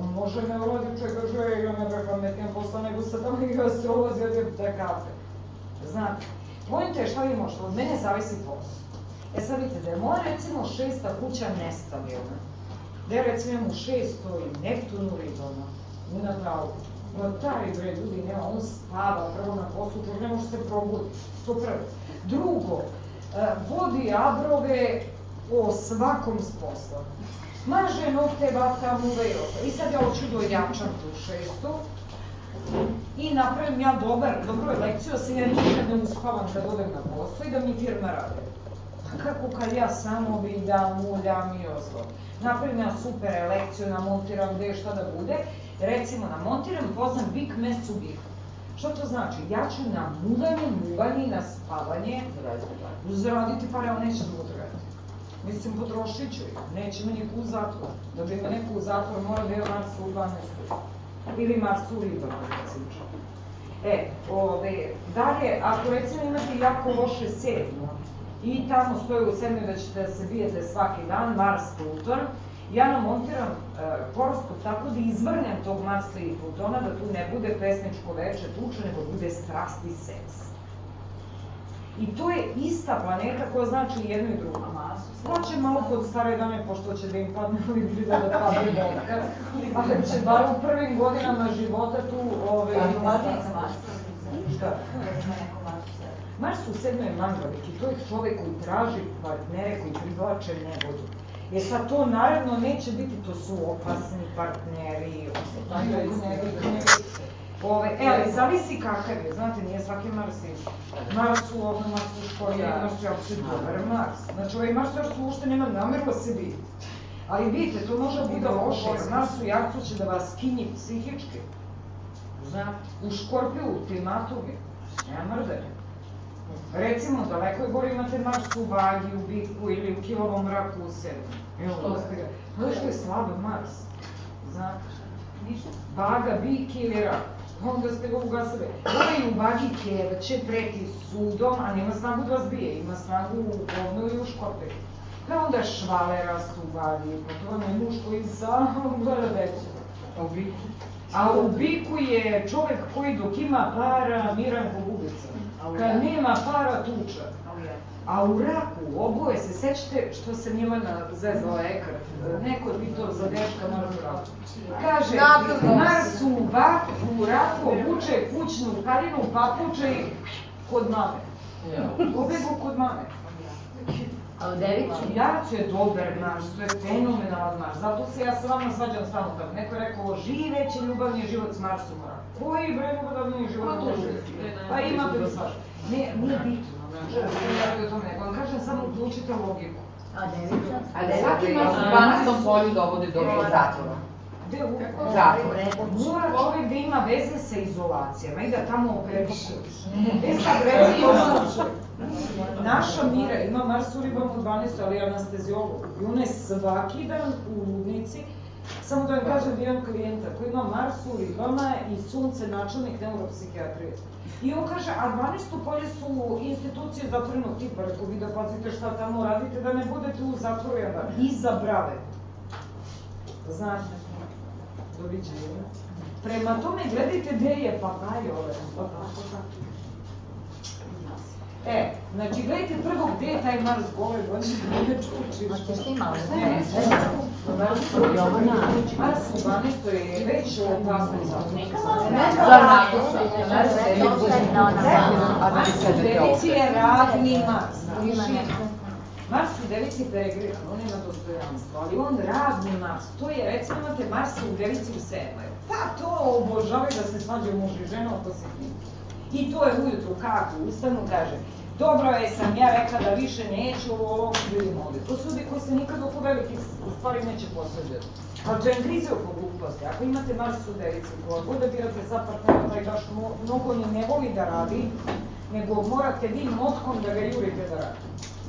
On može me urodi čovjek kaže, ja ne bih pametnija posla nego sa tamo i astrolozi od te kafe. Znate, pojente je šta vi možete, od mene zavisi posao. E sad vidite, da je moja recimo šesta kuća nestabilna, da je recimo imam u šestoj Neptun u ribama, u Natalu, no taj bre ljudi nema, on spava prvo na poslu, čovjek ne može se probuditi, to prvo. Drugo, e, vodi abrove o svakom s. Maže nokte, vata, muve i oko. I sad ja hoću da ojačam tu šestu, i napravim ja dobar, dobru lekciju, da se ja nikad ne uspavam kad odem na posao i da mi firma rade. Kako kad ja samo vidam, muljam i ostalo. Napravim ja super lekciju, namontiram gde šta da bude, recimo namontiram, poznam bik mesec u biku. Šta to znači? Ja ću na muljanje, muvanje i na spavanje zaraditi pare, ali neće dugo trajati. Mislim, potrošit ću ih, neće me niko u zatvor. Da bi me neko u zatvor mora da je Mars u 12. Ili Mars u ribama, recimo. E, ove, dalje, ako recimo imate jako loše sedmo, i tamo stoji u sedmi da ćete da se bijete svaki dan, Mars, Pluton, ja namontiram e, horoskop tako da izvrnem tog Marsa i Plutona, da tu ne bude pesničko veče tuče, nego bude strast i seks. I to je ista planeta koja znači i jedno i drugo. Znači malo pod stare dane, pošto će da im padne *laughs* Librida da padne vodka, ali će bar u prvim godinama života tu... Ove, Šta? *laughs* Mars u sedmoj je Mandalik i to je čovek koji traži partnere koji privlače nevolju. Jer sad to naravno neće biti, to su opasni partneri, nevolju, Ove, e, ali zavisi kakav je, znate, nije svaki Mars isto. Mars u ovnom Marsu u školi, ja. Mars je opšte dobar Mars. Znači, ovaj Mars još uopšte nema nameru da se vidi. Ali vidite, to može da bude loše, jer Mars u Jarcu će da vas kinji psihički. Znate, u Škorpiju, timatovi, nema mrdanja. Recimo, daleko je gore imate Mars u Vagi, u Biku ili u Kilovom mraku u Sedmu. Evo, da ste ga... Zato što je slab Mars. Znate, Vaga, Bik ili rak. Onda ste ga ugasili. Ovaj u Vagi kevaće preti sudom, a nema snagu da vas bije, ima snagu u ovnu i u škorpiju. Pa onda švalerast u Vagi, pa to vam je muž koji samo gleda decu. A u Biku? A u Biku je čovek koji dok ima para, miran ko gubica. Kad nema para, tuča. A u raku, oboje se, sećate što se njima na zezala ekart, neko je pitao za dečka Mars u raku. Kaže, Mars u, bak, u raku obuče kućnu haljinu, papuče i kod mame. Pobegu kod mame. A u? Jarcu je dobar Mars, to je fenomenalan Mars, zato se ja sa vama svađam stalno tako. Neko je rekao, živeći ljubavni život s Marsom. Koji bre ljubavni život može? Pa imate da svađa. Ne, nije bitno, Znači, ja o tome vam kažem, samo uključite logiku. A devica? A svaki Mars u 12. polju dovodi do zatvora. Gde u Zatvor. Mora čovjek da ima veze sa izolacijama i da tamo operiše. E sad recimo, naša Mira ima Mars u ribama u 12. ali anestezijolog. I ona je svaki dan u ludnici, samo da vam kažem da imam klijenta koji ima Mars u ribama i sunce načelnik neuropsihijatrije. I on kaže, a 12. polje su institucije zatvorenog tipa, rekao vi da pazite šta tamo radite, da ne budete u zatvoru jedan dan. Iza brave. Znate, doviđenja. Prema tome, gledajte gde je papaj ove. E, znači, gledajte prvo gde je taj Mars gole godine, gde je čuči. A što ste imali? Ne, ne, Mars u 12. je već opasnoj zatvoru. Mars u devici je radni Mars. Mars u devici peregrin, on ima dostojanstvo, ali on radni Mars. To je, recimo, imate Mars u devici u sedmoj. Pa to obožavaju da se svađaju muž i žena oko sitnika. I to je ujutru kako ustanu, kaže, dobro je, sam ja rekla da više neću ovo olovku vidim ovde. To su ljudi koji se nikad oko velikih stvari neće posveđati. Ali Džen Grize oko gluposti, ako imate Mars u devici, koja god da birate sa partnera, taj baš mnogo ni ne voli da radi, nego morate vi motkom da ga jurite da radi.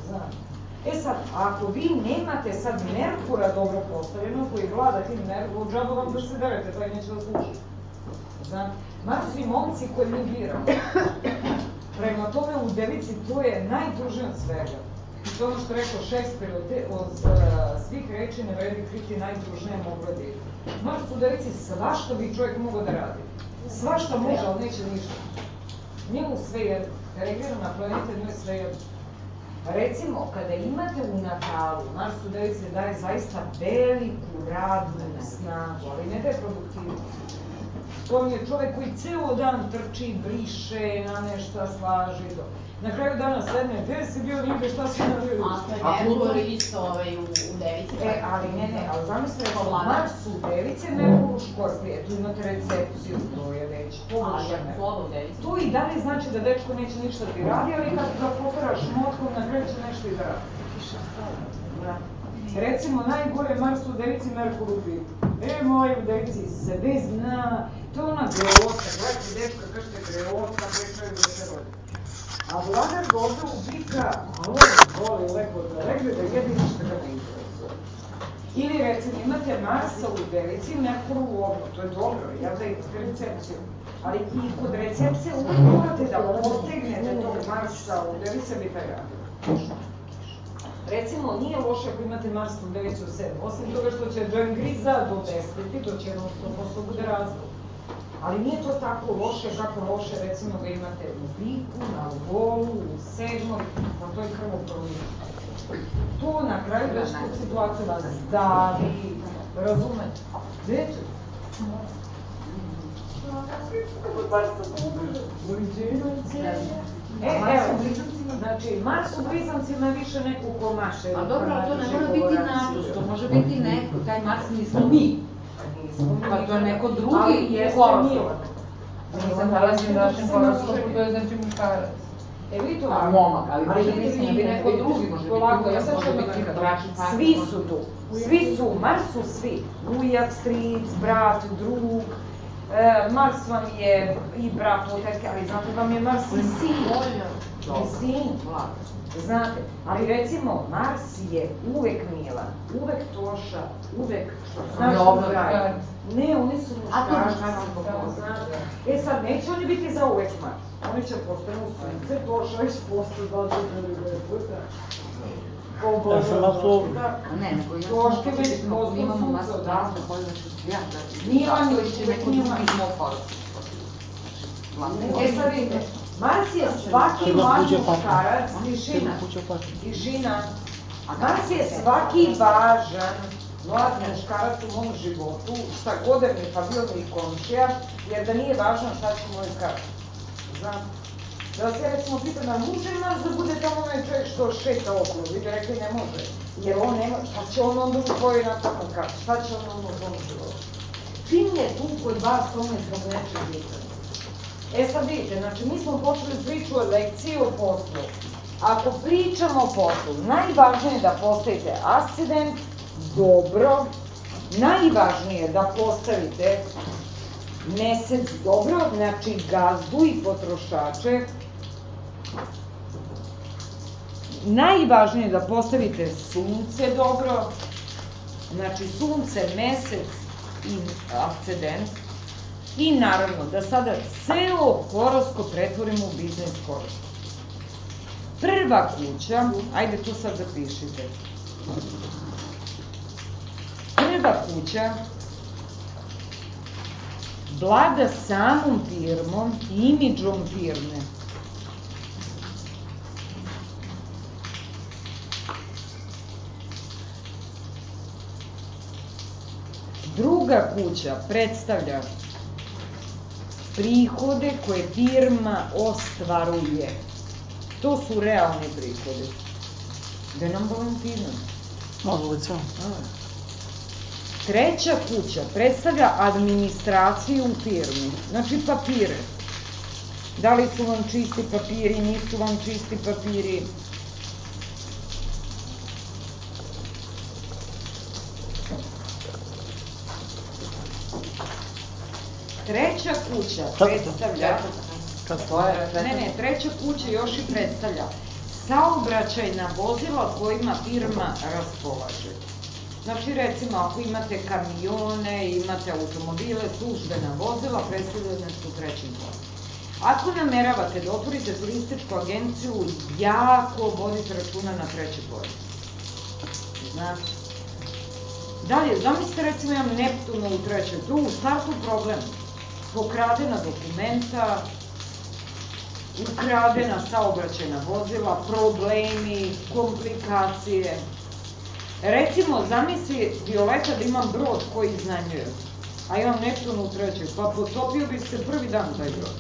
Znate. E sad, ako vi nemate sad Merkura dobro postavljeno, koji vlada tim Merkurom, džaba vam da se derete, taj neće da služi. Znate, Mars i momci koje mi biramo. Prema tome, u devici to je najtužnije od svega. I to ono što rekao Šekspir, od, te, od uh, svih reči ne vredi kriti da ide. Mars u devici svašta bi čovjek mogao da radi. Svašta može, ali neće ništa. Njemu sve jedno. Regirana planeta njoj sve jedno. Recimo, kada imate u Natalu, Mars u devici daje zaista veliku radnu snagu, ali ne daje produktivnost. To vam je čovek koji ceo dan trči, briše, na nešto slaži. Do. Na kraju dana sedne, gde si bio nigde, šta si naravio? Ako je Merkur isto ovaj, u, u devici. E, ali ne, ne, ali zamislite, Mars u devici, Merkur u škorpije, tu imate recepciju, to je već A, devici. Tu i dalje znači da dečko neće ništa ti radi, ali kad ga poperaš motkom, na kraju će nešto i da radi. Recimo, najgore Mars u devici, Merkur u bitu. E, moj u devici, sebe zna, to je ona greota, gledajte dečka, kažete greota, čovjek da se rodi. A vladar ga ovde u bika, a on voli lepo da legne, da jede i ništa ga ne interesuje. Ili recimo imate Marsa u devici, Merkur u ovnu, to je dobro, ja da imate recepciju. Ali i kod recepcije uvijek morate da postegnete tog Marsa u devici, bi taj radio. Recimo, nije loše ako imate Mars u devici u sedmu, osim toga što će Griza do deseti, to će 100% bude razlog. Ali nije to tako loše kako loše recimo ga imate u biku, na volu, u sedmom, pa to je krvoproliv. To na kraju već tu situaciju vas davi, razumete? Vidite? E, evo, znači, Mars u blizancima je više neko ko maše. A dobro, to ne mora biti naš, to može biti neko, taj Mars nismo mi. Pa to je neko drugi horoskop. Nisam nalazim našem horoskopu, to je znači muškarac. E vidite A ovako. momak, ali može vidite biti vi, neko drugi, može biti Polako, ja sad ću biti bračni Svi su tu. Svi su, Mars su svi. Ujak, stric, brat, drug. E, Mars vam je i brat, otetke, ali znate vam je Mars i sin. I sin. Znate, ali recimo, Mars je uvek milan, uvek toša, uvek, znaš, da. Ne, oni su muškarci, da. E sad, neće oni biti za uvek Mars. Oni će postanu sunce, toša već posto 20 puta. Ja sam vas ovo- da. A ne, nego ja sam da posto imamo sunca, masu znači ja da Nije on ili još će neko drugi iz mog horoskopa. E sad vidite, Mars je svaki pa- muškarac, tišina, tišina. Mars je svaki važan mlad muškarac u mom životu, šta god da mi pa bio mi komšija, jer da nije važan šta će moj kaži. Znam. Da ja recimo pitam, a može Mars da bude tamo onaj čovjek što šeta okolo? Vi bi rekli ne može. Jer on nema, šta će on onda u tvojoj natalnoj karti? Šta će on onda u tom životu? Čim je tu kod vas, je zbog nečeg bitanja. E sad vidite, znači mi smo počeli priču o lekciji o poslu. ako pričamo o poslu, najvažnije je da postavite ascendent, dobro, najvažnije je da postavite mesec dobro, znači gazdu i potrošače, najvažnije je da postavite sunce dobro, znači sunce, mesec i ascendent, i naravno da sada ceo horoskop pretvorimo u biznis horoskop. Prva kuća, ajde tu sad zapišite. Prva kuća vlada samom firmom i imidžom firme. Druga kuća predstavlja prihode koje firma ostvaruje. To su realni prihodi. Gde nam Valentina? Na ulici. Treća kuća predstavlja administraciju u firmi, znači papire. Da li su vam čisti papiri, nisu vam čisti papiri. Treća kuća predstavlja... Kad To je Ne, ne, treća kuća još i predstavlja saobraćajna vozila kojima firma raspolaže. Znači, recimo, ako imate kamione, imate automobile, službena vozila, predstavljene su trećim polom. Ako nameravate da otvorite turističku agenciju, jako vodite računa na treće polje. Znate? Dalje, zamislite recimo imam Neptuna u trećoj, tu u startu problem. Pokradena dokumenta, ukradena saobraćajna vozila, problemi, komplikacije. Recimo, zamisli Violeta da imam brod koji iznajmljuje, a imam Neptun u trećoj, pa potopio bi se prvi dan taj brod.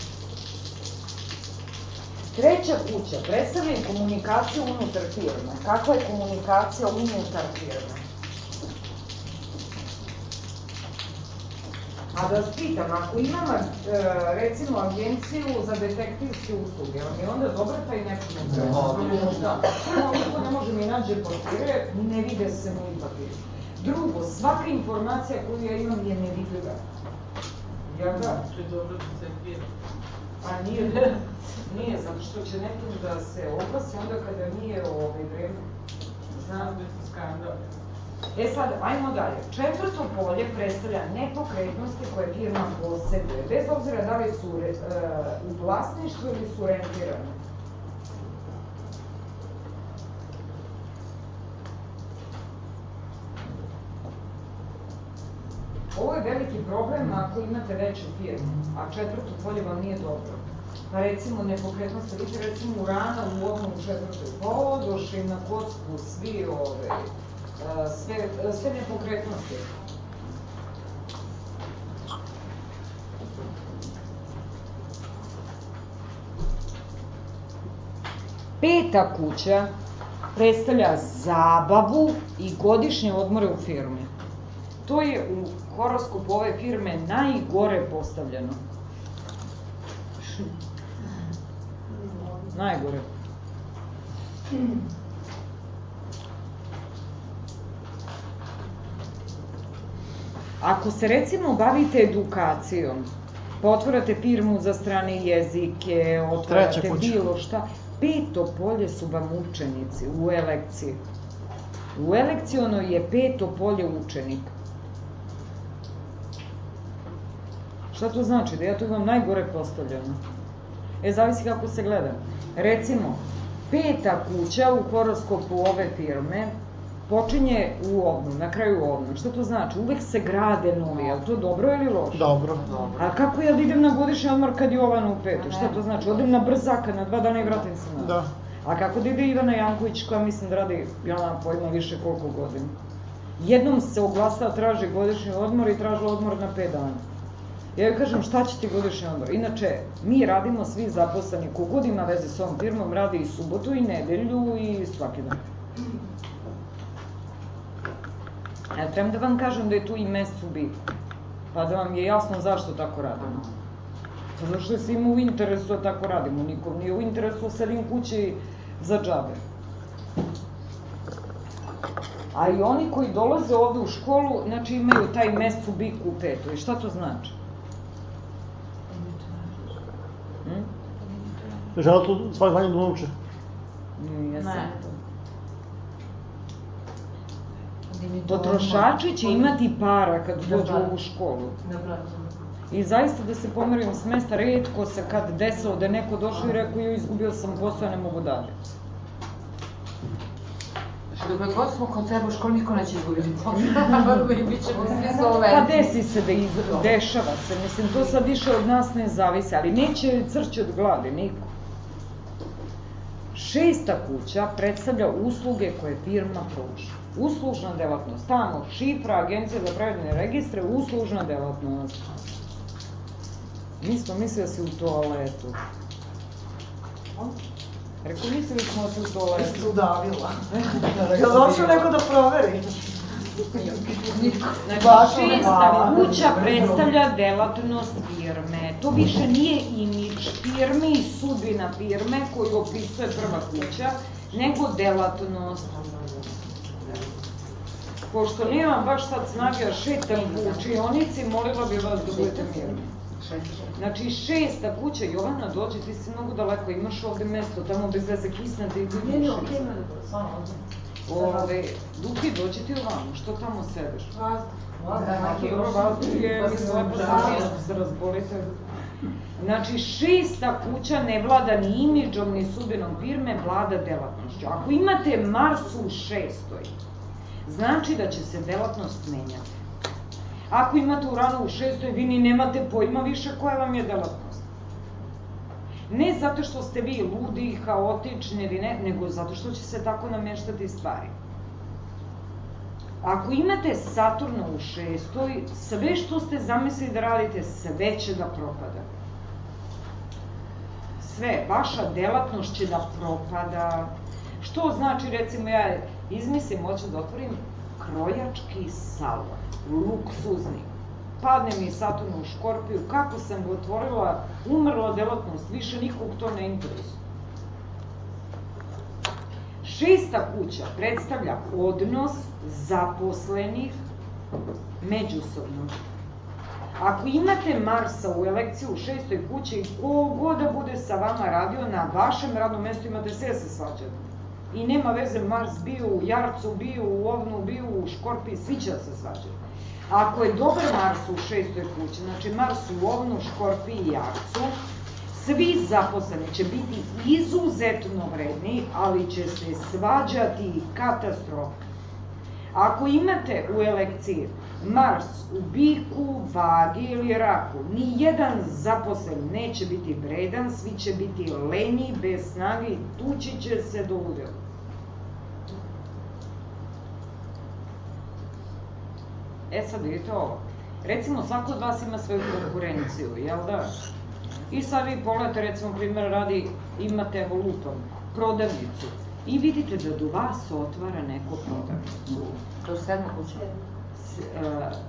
Treća kuća predstavlja i komunikaciju unutar firme. Kakva je komunikacija unutar firme? A da vas pitam, ako imam e, recimo agenciju za detektivske usluge, on je onda dobar taj neko ne Možda. No, niko ne može mi nađe papire, ne vide se moji papiri. Drugo, svaka informacija koju ja imam je nevidljiva. Jel da? To je dobro da se pije. A nije, *laughs* nije, zato što će nekom da se oglasi onda kada nije ovaj vreme. Znam, Da se skandal. E sad, ajmo dalje. Četvrto polje predstavlja nepokretnosti koje firma poseduje, bez obzira da li su e, u vlasništvu ili su rentirane. Ovo je veliki problem ako imate veću firmu, a četvrto polje vam nije dobro. Pa recimo nepokretnost, vidite recimo Urana u ovom četvrtoj podošli na kocku svi ove, sve, sve nepokretnosti. Peta kuća predstavlja zabavu i godišnje odmore u firmi. To je u horoskopu ove firme najgore postavljeno. Najgore. Ako se recimo bavite edukacijom, pa otvarate firmu za strane jezike, otvarate bilo šta, peto polje su vam učenici u elekciji. U elekcionoj je peto polje učenik. Šta to znači? Da ja to imam najgore postavljeno. E, zavisi kako se gleda. Recimo, peta kuća u horoskopu ove firme počinje u ovnu, na kraju ovnu. Šta to znači? Uvek se grade novi, je li to dobro ili loše? Dobro. A kako ja da idem na godišnji odmor kad je Jovan u petu? Šta to znači? Odem na brzaka na dva dana i vratim se na. Da. A kako da ide Ivana Janković koja mislim da radi, ja nemam pojma više koliko godina. Jednom se oglasa, traži godišnji odmor i traži odmor na 5 dana. Ja joj kažem šta će ti godišnji odmor? Inače, mi radimo svi zaposleni, kogod ima veze s ovom firmom, radi i subotu i nedelju i svaki dan. Ja trebam da vam kažem da je tu i mesec u biku. Pa da vam je jasno zašto tako radimo. Zato što je svima u interesu da tako radimo. Nikom nije u interesu da sedim kući za džabe. A i oni koji dolaze ovde u školu, znači imaju taj mesec u biku u petoj. Šta to znači? Hm? Žele to svak dan da nauče. Nije Ne. samo to. Potrošači će imati para kad dođu u školu. Dobro. I zaista da se pomerim s mesta, redko se kad desilo da je neko došao i rekao joj izgubio sam posao, ne mogu dalje. Znači, dok god smo kod sebe u školi, niko neće izgubiti posao. *laughs* I bit ćemo svi solventni. Pa desi se da iz... dešava se, mislim, to sad više od nas ne zavisi, ali neće crći od glade, niko. Šesta kuća predstavlja usluge koje firma pruža. Uslužna delatnost, tamo šifra, agencija za pravedne registre, uslužna delatnost. Mi smo mislili da si u toaletu. Rekao, mislili smo da si u toaletu. Udavila. *laughs* Jel došao neko da proveri? Znači, šesta kuća predstavlja delatnost firme. To više nije imidž firme i sudbina firme koju opisuje prva kuća, nego delatnost. Pošto nemam baš sad snage da šetam u učionici, molila bi vas da budete mirni. Znači, šesta kuća, Jovana, dođi, ti si mnogo daleko, imaš ovde mesto, tamo bez veze kisnete i Ne, ne, okej, stvarno, ovdje. Ove, Duki, dođi ti ovamo, što tamo sedeš? Neki Dobro, vazduh je, mislim, lepo se se razbolite. Znači, šesta kuća ne vlada ni imidžom, ni sudbinom firme, vlada delatnošću. Ako imate Mars u šestoj, znači da će se delatnost menjati. Ako imate Uranu u šestoj, vi ni nemate pojma više koja vam je delatnost. Ne zato što ste vi ludi, haotični ili ne, nego zato što će se tako nameštati stvari. Ako imate Saturna u šestoj, sve što ste zamislili da radite, sve će da propada. Sve, vaša delatnost će da propada. Što znači, recimo, ja izmislim, hoću da otvorim krojački salon, luksuzni. Padne mi Saturn u škorpiju, kako sam ga otvorila, umrla delatnost, više nikog to ne interesuje. Šesta kuća predstavlja odnos zaposlenih međusobno. Ako imate Marsa u elekciji u šestoj kući, ko god da bude sa vama radio, na vašem radnom mestu imate sve da se svađate. I nema veze Mars bio u Jarcu, bio u Ovnu, bio u Škorpiji, svi će da se svađaju. Ako je dobar Mars u šestoj kući, znači Mars u Ovnu, Škorpiji i Jarcu, svi zaposleni će biti izuzetno vredni, ali će se svađati katastrofa. Ako imate u elekciji Mars u biku, vagi ili raku, ni jedan zaposlen neće biti vredan, svi će biti lenji, bez snage tući će se do udela. E sad vidite ovo. Recimo, svako od vas ima svoju konkurenciju, jel da? I sad vi pogledate, recimo, primjer radi, imate, evo lupam, prodavnicu. I vidite da do vas otvara neko prodavnicu. To je sedma kuća. E,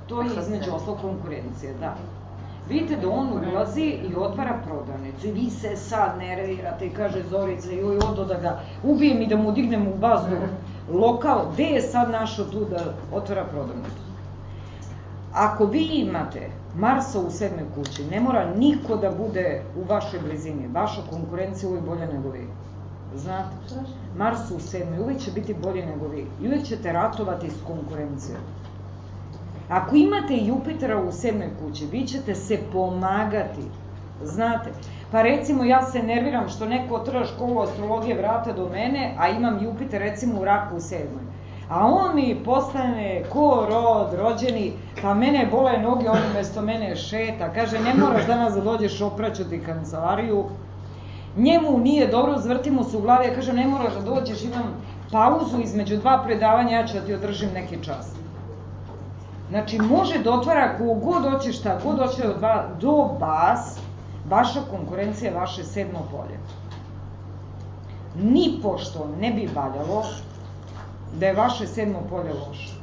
to je između oslo konkurencije, da. Vidite da on ulazi i otvara prodavnicu i vi se sad nervirate i kaže Zorica, joj, odo da ga ubijem i da mu dignem u vazduh lokal, gde je sad našao tu da otvara prodavnicu? Ako vi imate Marsa u sedmoj kući, ne mora niko da bude u vašoj blizini. Vaša konkurencija je uvijek bolja nego vi. Znate? Mars u sedmoj uvijek će biti bolji nego vi. I uvijek ćete ratovati s konkurencijom. Ako imate Jupitera u sedmoj kući, vi ćete se pomagati. Znate? Pa recimo ja se nerviram što neko otvara školu astrologije vrata do mene, a imam Jupiter recimo u raku u sedmoj. A on mi postane ko rod, rođeni, pa mene bole noge, on umesto mene šeta. Kaže, ne moraš danas da dođeš, opraću ti kancelariju. Njemu nije dobro, zvrtimo se u glavi, ja kažem, ne moraš da dođeš, imam pauzu između dva predavanja, ja ću da ti održim neki čas. Znači, može da otvara kogod hoće, šta god hoće od vas, do vas, vaša konkurencija je vaše sedmo polje. Ni pošto ne bi valjalo da je vaše sedmo polje loše.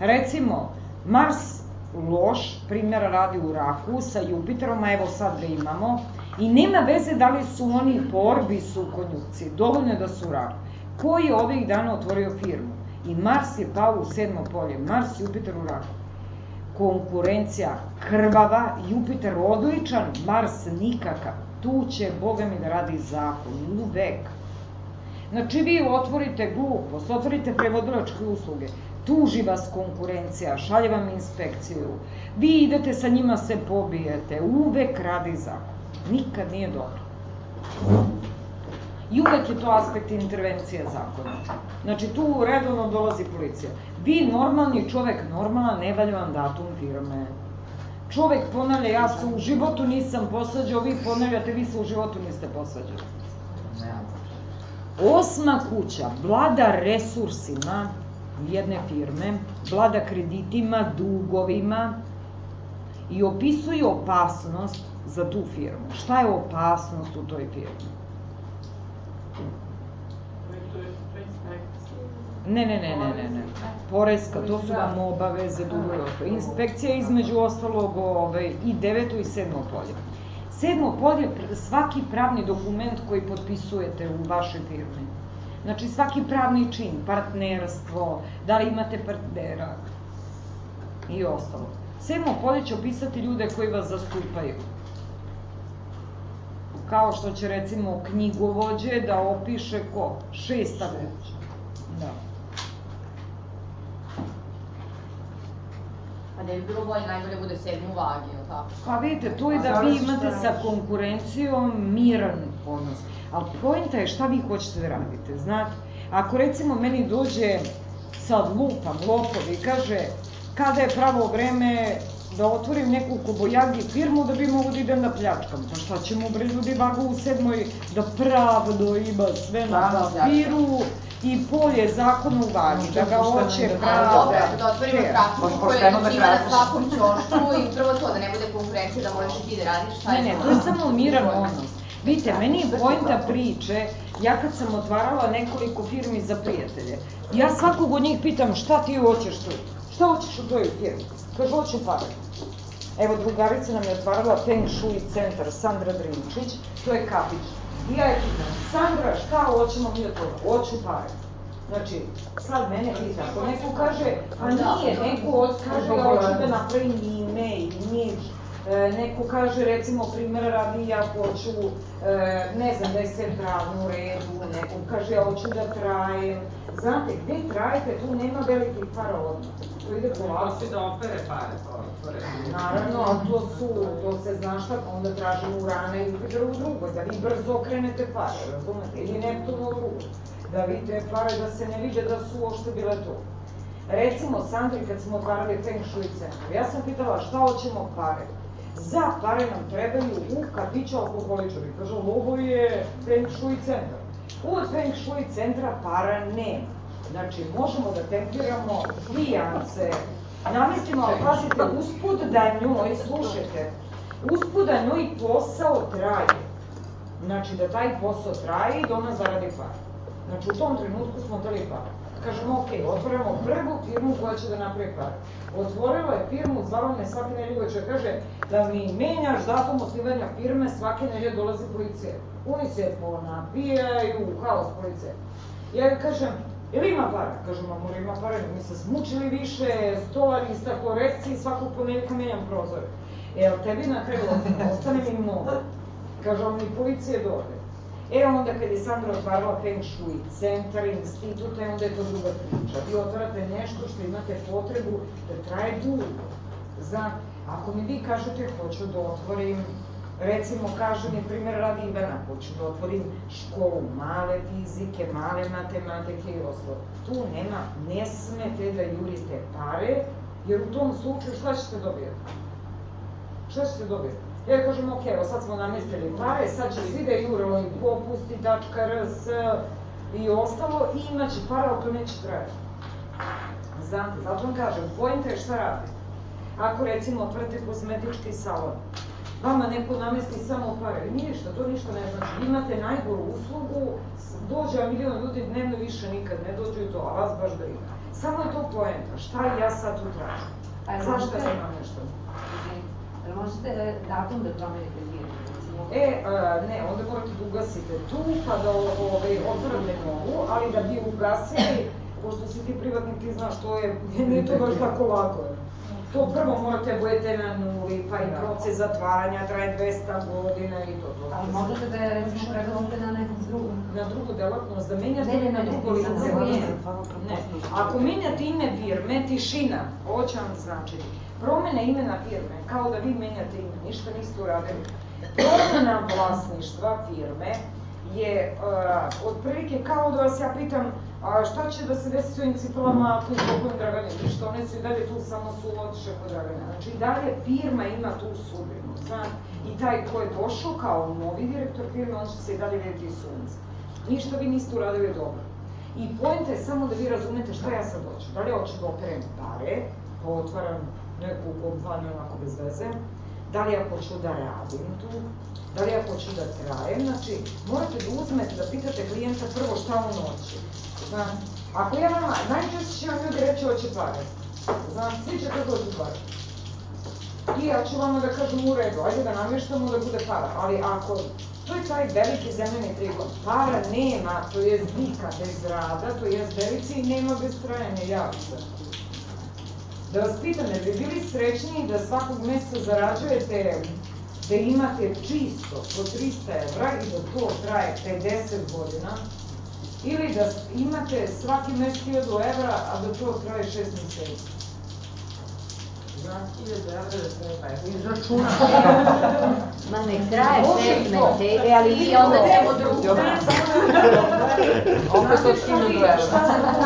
Recimo, Mars loš, primjera radi u raku, sa Jupiterom, a evo sad ga imamo, I nema veze da li su oni po Orbisu u konjukciji, dovoljno je da su u raku. Ko je ovih dana otvorio firmu? I Mars je pao u sedmo polje, Mars, Jupiter u raku. Konkurencija krvava, Jupiter odličan, Mars nikakav. Tu će, Boga mi, da radi zakon, uvek. Znači vi otvorite glupost, otvorite prevodilačke usluge, tuži vas konkurencija, šalje vam inspekciju, vi idete sa njima se pobijete, uvek radi zakon. Nikad nije dobro. I uvek je to aspekt intervencije zakona. Znači tu redovno dolazi policija. Vi normalni čovek, normalan, ne valja vam datum firme. Čovek ponavlja, ja se u životu nisam posvađao, vi ponavljate, vi se u životu niste posvađali. Osma kuća, vlada resursima jedne firme, vlada kreditima, dugovima i opisuje opasnost za tu firmu. Šta je opasnost u toj firmi? Ne, ne, ne, ne, ne, ne. Poreska, to su vam obaveze, dugovi ostalo. Inspekcija između ostalog ove, i deveto i sedmo polje. Sedmo polje, svaki pravni dokument koji potpisujete u vašoj firmi. Znači svaki pravni čin, partnerstvo, da li imate partnera i ostalo. Sedmo polje će opisati ljude koji vas zastupaju. Kao što će recimo knjigovođe da opiše ko? Šesta kuća. Da. Da bi bilo bolje, najbolje bude sedmi u vagi, ili tako? Pa vidite, to je da vi imate sa konkurencijom miran odnos. Ali pojenta je šta vi hoćete da radite, znate? Ako recimo meni dođe sad lupam, lopov i kaže kada je pravo vreme da otvorim neku kobojagi firmu da bi mogu da idem da pljačkam. Pa šta ćemo bre ljudi vagu u sedmoj da pravdo ima sve na papiru i polje zakona u vagi, da ga hoće pravda. dobro, da otvorimo koja pošteno da ima na svakom ćošku i upravo to, da ne bude konkurencija, da možeš i ti da radiš šta Ne, je ne, to. to je samo miran odnos. Vidite, meni je pojenta priče, ja kad sam otvarala nekoliko firmi za prijatelje, ja svakog od njih pitam šta ti hoćeš tu? Šta hoćeš u tvojoj firmi? Kaže, hoću pare. Evo, drugarica nam je otvarala Feng Shui centar, Sandra Drinčić, to je kafić. I ja je pitam, Sandra, šta hoćemo mi od toga? Hoću pare. Znači, sad mene pita, ako neko kaže, pa nije, neko od- kaže, ja hoću da napravim ime i nič, E, neko kaže, recimo, primjera radi, ja hoću, e, ne znam, da je sve pravno u redu, neko kaže, ja hoću da trajem. Znate, gde trajete, tu nema velikih para odmah. To ide polako. Hoće da opere pare, pa otvore. Naravno, ali to su, to se zna šta, pa onda tražimo urana i Jupiter u drugoj, da vi brzo okrenete pare, razumete, ili Neptun u drugoj, da vidite pare da se ne vide da su uopšte bile tu. Recimo, Sandri, kad smo otvarali Feng Shui centar, ja sam pitala šta hoćemo pare. Za pare nam trebaju u kafiću alkoholičari. Kaže, ovo je Feng Shui centar. Od Feng Shui centra para nema. Znači, možemo da tempiramo pijance, namestimo, ali pazite, usput da njoj, slušajte, usput da njoj posao traje. Znači, da taj posao traje i da ona zaradi pare. Znači, u tom trenutku smo dali pare. Kažemo, ok, otvorimo prvu firmu koja će da napravi pare. Otvorila je firmu, zvala me svake nedelje uveče, kaže da mi menjaš datum osnivanja firme, svake nedelje dolazi policija. Oni se ponapijaju, haos policije. Ja kažem, ili ima para? Kažu, ma mora ima para, mi se smučili više, stolari, stakloresci, svakog ponedjeljka menjam prozore. Jel tebi na kraju ostane, mi mnogo. Kaže, on mi policije dođe. E onda kad je Sandra otvarala Feng Shui, centar, institut, e onda je to druga priča. Vi otvarate nešto što imate potrebu da traje dugo. Zna, ako mi vi kažete hoću da otvorim, recimo kaže mi primjer radi Ivana, hoću da otvorim školu male fizike, male matematike i ostalo. Tu nema, ne smete da jurite pare, jer u tom slučaju šta ćete dobijati? Šta ćete dobiti? Ja kažem, ok, evo sad smo namestili pare, sad će svi da jure ovim popusti.rs i ostalo i imaće para, ali to neće trajati. Znate, zato vam kažem, pojenta je šta radi. Ako recimo otvrte kozmetički salon, vama neko namesti samo pare, ništa, to ništa ne znači. Imate najgoru uslugu, dođe vam milion ljudi dnevno više nikad ne dođu i to, a vas baš briga. Samo je to poenta, šta ja sad tu tražim? A jel Zašto ja imam nešto? Jel možete datum da promenite? E, e, ne, onda morate da ugasite tu, pa da ovaj, otvorate novu, ali da bi ugasili, pošto si ti privatnik, ti znaš to je, nije to baš tako lako. To prvo morate da budete na nuli, pa i proces zatvaranja traje 200 godina i to. to. Ali možete da je recimo prevodite na nekog drugog. Na drugu delatnost, da menjate Ne, ne, na drugo lice. ime. Ne, ako menjate ime firme, tišina, ovo će vam značiti. Promena imena firme, kao da vi menjate ime, ništa niste uradili. Promena vlasništva firme je uh, otprilike kao da vas ja pitam a šta će da se desi s ovim cipelama ako izlokujem Dragane, ništa, one i dalje tu, samo su otiše kod Dragana. Znači i dalje firma ima tu sudbinu, znaš, i taj ko je došao kao novi direktor firme, on će se i dalje vidjeti iz sunca. Ništa vi niste uradili dobro. I pojenta je samo da vi razumete šta ja sad hoću. Da li hoću da operem pare, pa otvaram neku kompaniju onako bez veze, da li ja hoću da radim tu, da li ja hoću da trajem, znači morate da uzmete, da pitate klijenta prvo šta on hoće. Znaš, ako ja vama, najčešće će vam ljudi reći hoće pare. Znaš, svi će kako hoće pare. I ja ću vama da kažem u redu, ajde da namještamo da bude para, ali ako To je taj veliki zemljeni trigon. Para nema, to je zlika bez rada, to je devici i nema bez trajanja javca. Da vas pitam, ne bi bili srećniji da svakog meseca zarađujete, da imate čisto po 300 evra i da to traje 50 godina, ili da imate svaki mesec 1000 evra, a da to traje 6 meseci. Za 1000 evra da. Izračuna. *laughs* Ma nek traje šest meseci, ali i onda ćemo drugo. Opet od 1000 evra. Tu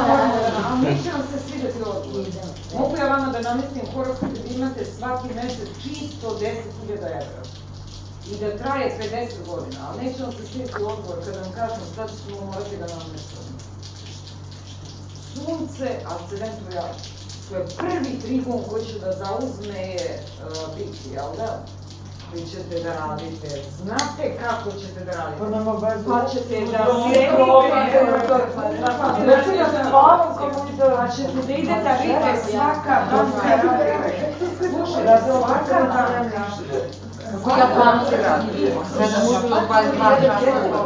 moramo da vam se svidjeti odgovor. Mogu ja vama da namestim horoskop da imate svaki mesec čisto 10.000 evra. I da traje 50 godina, ali neće vam se svidjeti odgovor kada vam kažem šta ćemo morati da namestimo. Sunce, ascendent javu. To je prvi trigon koji će da zauzme uh, biti, jel da? Vi ćete da radite, znate kako ćete da radite. Pa. Pa ćete da pa ćete da idete da vidite svaka danska rade. Slušajte, svaka danska Kako ja planu se radi? Sve da do 22 časa.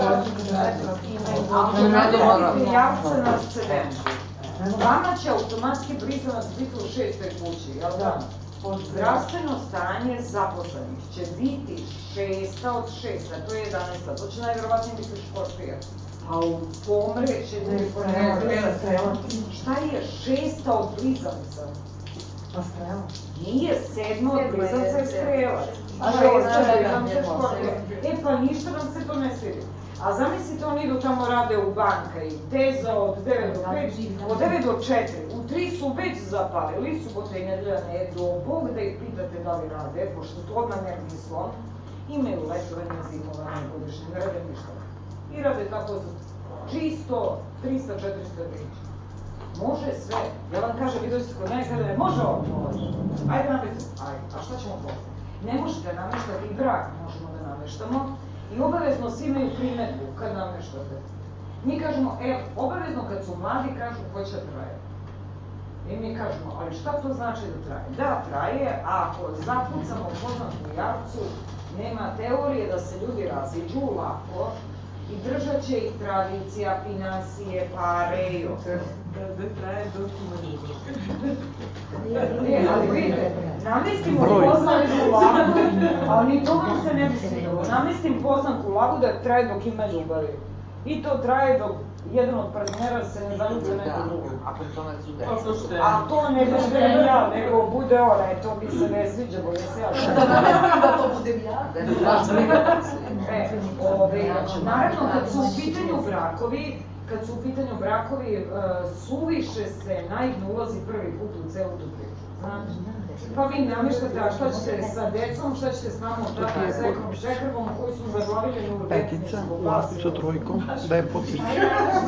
Radite javca na ascendentu, vama će automatski blizanac biti u šestoj kući, jel da? Zdravstveno stanje zaposlenih će biti šesta od šesta, to je 11. To će najverovatnije biti škorpija. A u pomre će biti Šta je šesta od blizanca? Pa strela. Nije, sedma od blizanca je strela. A A šesta je sedma. škorpija. E pa ništa nam se to ne svidi. A zamislite, oni idu tamo rade u banka i teza od 9 do 5, od 9 do 4. U 3 su već zapalili, subota i nedelja ne do Bog da ih pitate da li rade, pošto to odmah ne mislom. Imaju letovanje, zimovanje, godišnje, ne rade ništa. I rade tako čisto 300-400 riječi. Može sve. Ja vam kažem, vi dođete kod mene, kada ne može ovo, može. Ajde namestite. Ajde, a šta ćemo posle? Ne možete nameštati brak, možemo da nameštamo. I obavezno svi imaju primetbu kad nameštate. Mi kažemo, e, obavezno kad su mladi kažu ko će da traje. I mi kažemo, ali šta to znači da traje? Da, traje, a ako zapucamo poznat u jarcu, nema teorije da se ljudi raziđu lako i držat će ih tradicija, finansije, pare i. Da, da traje dok ima ljubav. E, ali vidite, namestimo poznanku lagu, ali ni to vam se ne bi svidelo. Namestim poznanku lagu da traje dok ima ljubavi. I to traje dok jedan od partnera se ne zaljubi u neku drugu. Ako to ne su Pa deca. što je? A to ne bude ja, nego bude ona, e, to mi se ne sviđa, bolje se ja. Da to budem ja. Da ne baš briga. E, ove, naravno, kad su u pitanju brakovi, kad su u pitanju brakovi, e, suviše se naivno ulazi prvi put u celu tu priču, znate? Pa vi namještate, a šta ćete sa decom, šta ćete s mamom, tatom, sekom, šekrvom, koji su zaglavili u Petica, detničku lasticu trojkom, da je potpiš.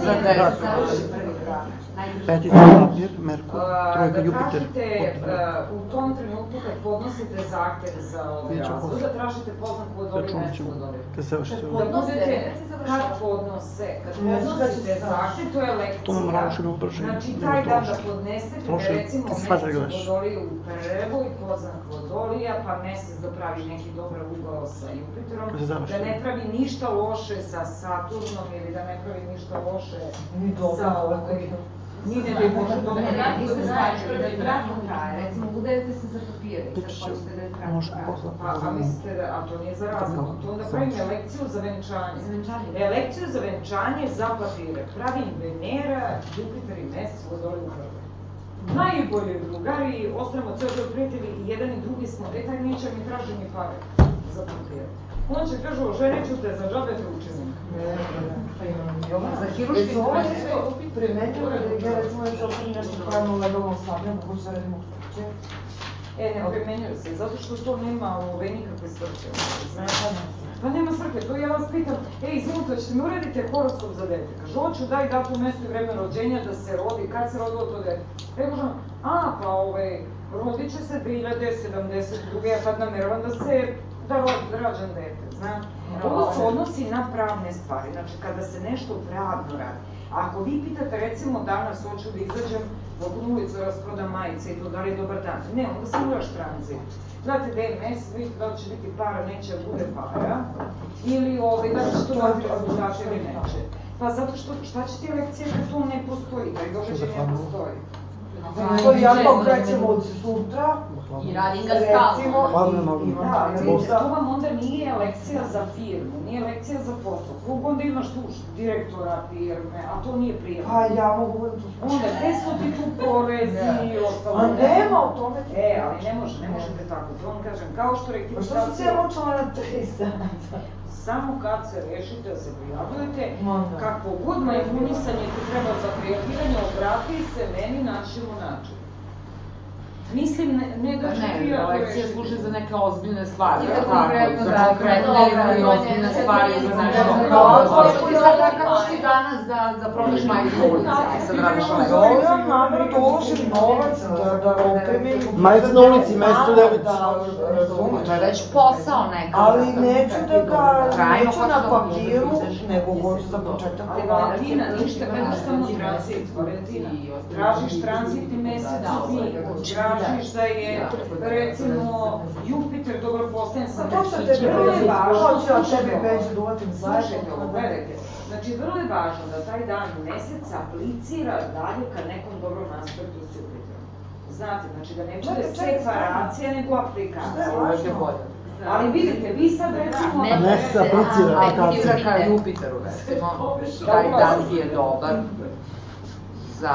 Za deca. Petica, papir, Merkur, trojka, da Jupiter. tražite Potvrda. a, u tom trenutku kad podnosite zahtev za ovaj razvod, posle. da tražite poznaku od ovih ćemo. od ovih. Kad se vrši Da sve. budete, kad podnose, kad podnosite zahtev, to je To nam lekcija. rauši bilo brže. Znači, taj dan da podnesete, da recimo kad mesec gledaš. vodolije u prvoj, poznak vodolija, pa mesec da pravi neki dobar ugao sa Jupiterom, Kad da ne pravi ništa loše sa Saturnom ili da ne pravi ništa loše Ni dobro, sa ovaj, to. Ni ne bi možda ne, vi ste da je kratko traje, recimo udajete se za papire i sad hoćete da je kratko traje. Pa, a mislite da, a to nije za razlog, to onda pravim elekciju za venčanje. Za venčanje. Elekciju za venčanje za papire. Pravim Venera, Jupiter i Mesec u prvoj. Najbolji drugari, ostavimo ceo deo prijatelji i jedan i drugi smo, e taj neće mi traži mi pare za papire. On će kaže, oženit ću te za džabe te učinim. Ovo pregled. nešto primenjivo, da ja recimo već opravim nešto pravimo legalno stavljam, mogu se radimo kuće. E, ne primenjuje se, zato što to nema ove nikakve svrhe. Pa nema svrhe, to ja vas pitam, e, izvinite, ćete mi uradite horoskop za dete? Kaže, hoću daj datum, mesto i vreme rođenja da se rodi, kad se rodilo to dete? E, kažem, a, pa ovaj, rodit će se 2072. Ja tad nameravam da se, da rodi, da rađam dete, znaš? Ovo se odnosi na pravne stvari, znači kada se nešto pravno radi. Ako vi pitate recimo danas hoću da izađem u ulicu rasprodam majice i to da li je dobar dan, ne, onda sam uraš tranzit. Znate da je mesec, vidite da li će biti para, neće da bude para, ili ovaj, da li će to dati rezultate ili neće. Pa zato što šta će ti lekcija kad to ne postoji, da i događaj ne postoji. To ja to krećem od sutra, I radim ga recimo, stalno. Hvala, i Da, recimo to vam onda nije lekcija za firmu, nije lekcija za posao. Klub onda imaš tu direktora firme, a to nije prijemno. Pa ja mogu budem tu. Onda, gde su ti tu porezi i ostalo? A nema o tome. E, ali ne može, ne možete tako, to vam kažem, kao što Pa što rektificacija... sam se ja mučila na tri sata? Samo kad se rešite da se prijavljujete, kako god majmunisanje ti treba za prijavljivanje, obrati se meni, naćemo način. Mislim, ne, ne da će ti Ne, ako lekcija služi za neke ozbiljne stvari, Za tako, konkretno za da- konkretne da- ili da- ozbiljne da- stvari, da- za da- nešto. da- da- Kako da- ti sad, kako ti danas da, da prodaš majicu u ulici, sad radiš Da lekciju. Dovoljam namerno da uložim novac, da, da opremim. Majica na ulici, u devet. Da, razumeš. To je već posao nekada. Ali neću da ga, neću na da papiru, nego hoću za početak Ali. Valentina, ništa, gledaš samo tranzit, Valentina. Tražiš tranzitni mesec Biku, tražiš da je, recimo, Jupiter dobro postajen sa To što tebi Vrlo je važno, slušajte ovo. već da uvatim Slušajte ovo, gledajte. Znači, vrlo je važno da taj dan mesec aplicira dalje ka nekom dobrom aspektu s Jupiterom. Znate, znači da ne bude separacija, nego Šta je aplikacija. važno? Ali vidite, vi sad recimo... Ne, Ne se aplicira aplikacija. Aplicira ka Jupiteru, recimo, *laughs* taj dan ti je dobar za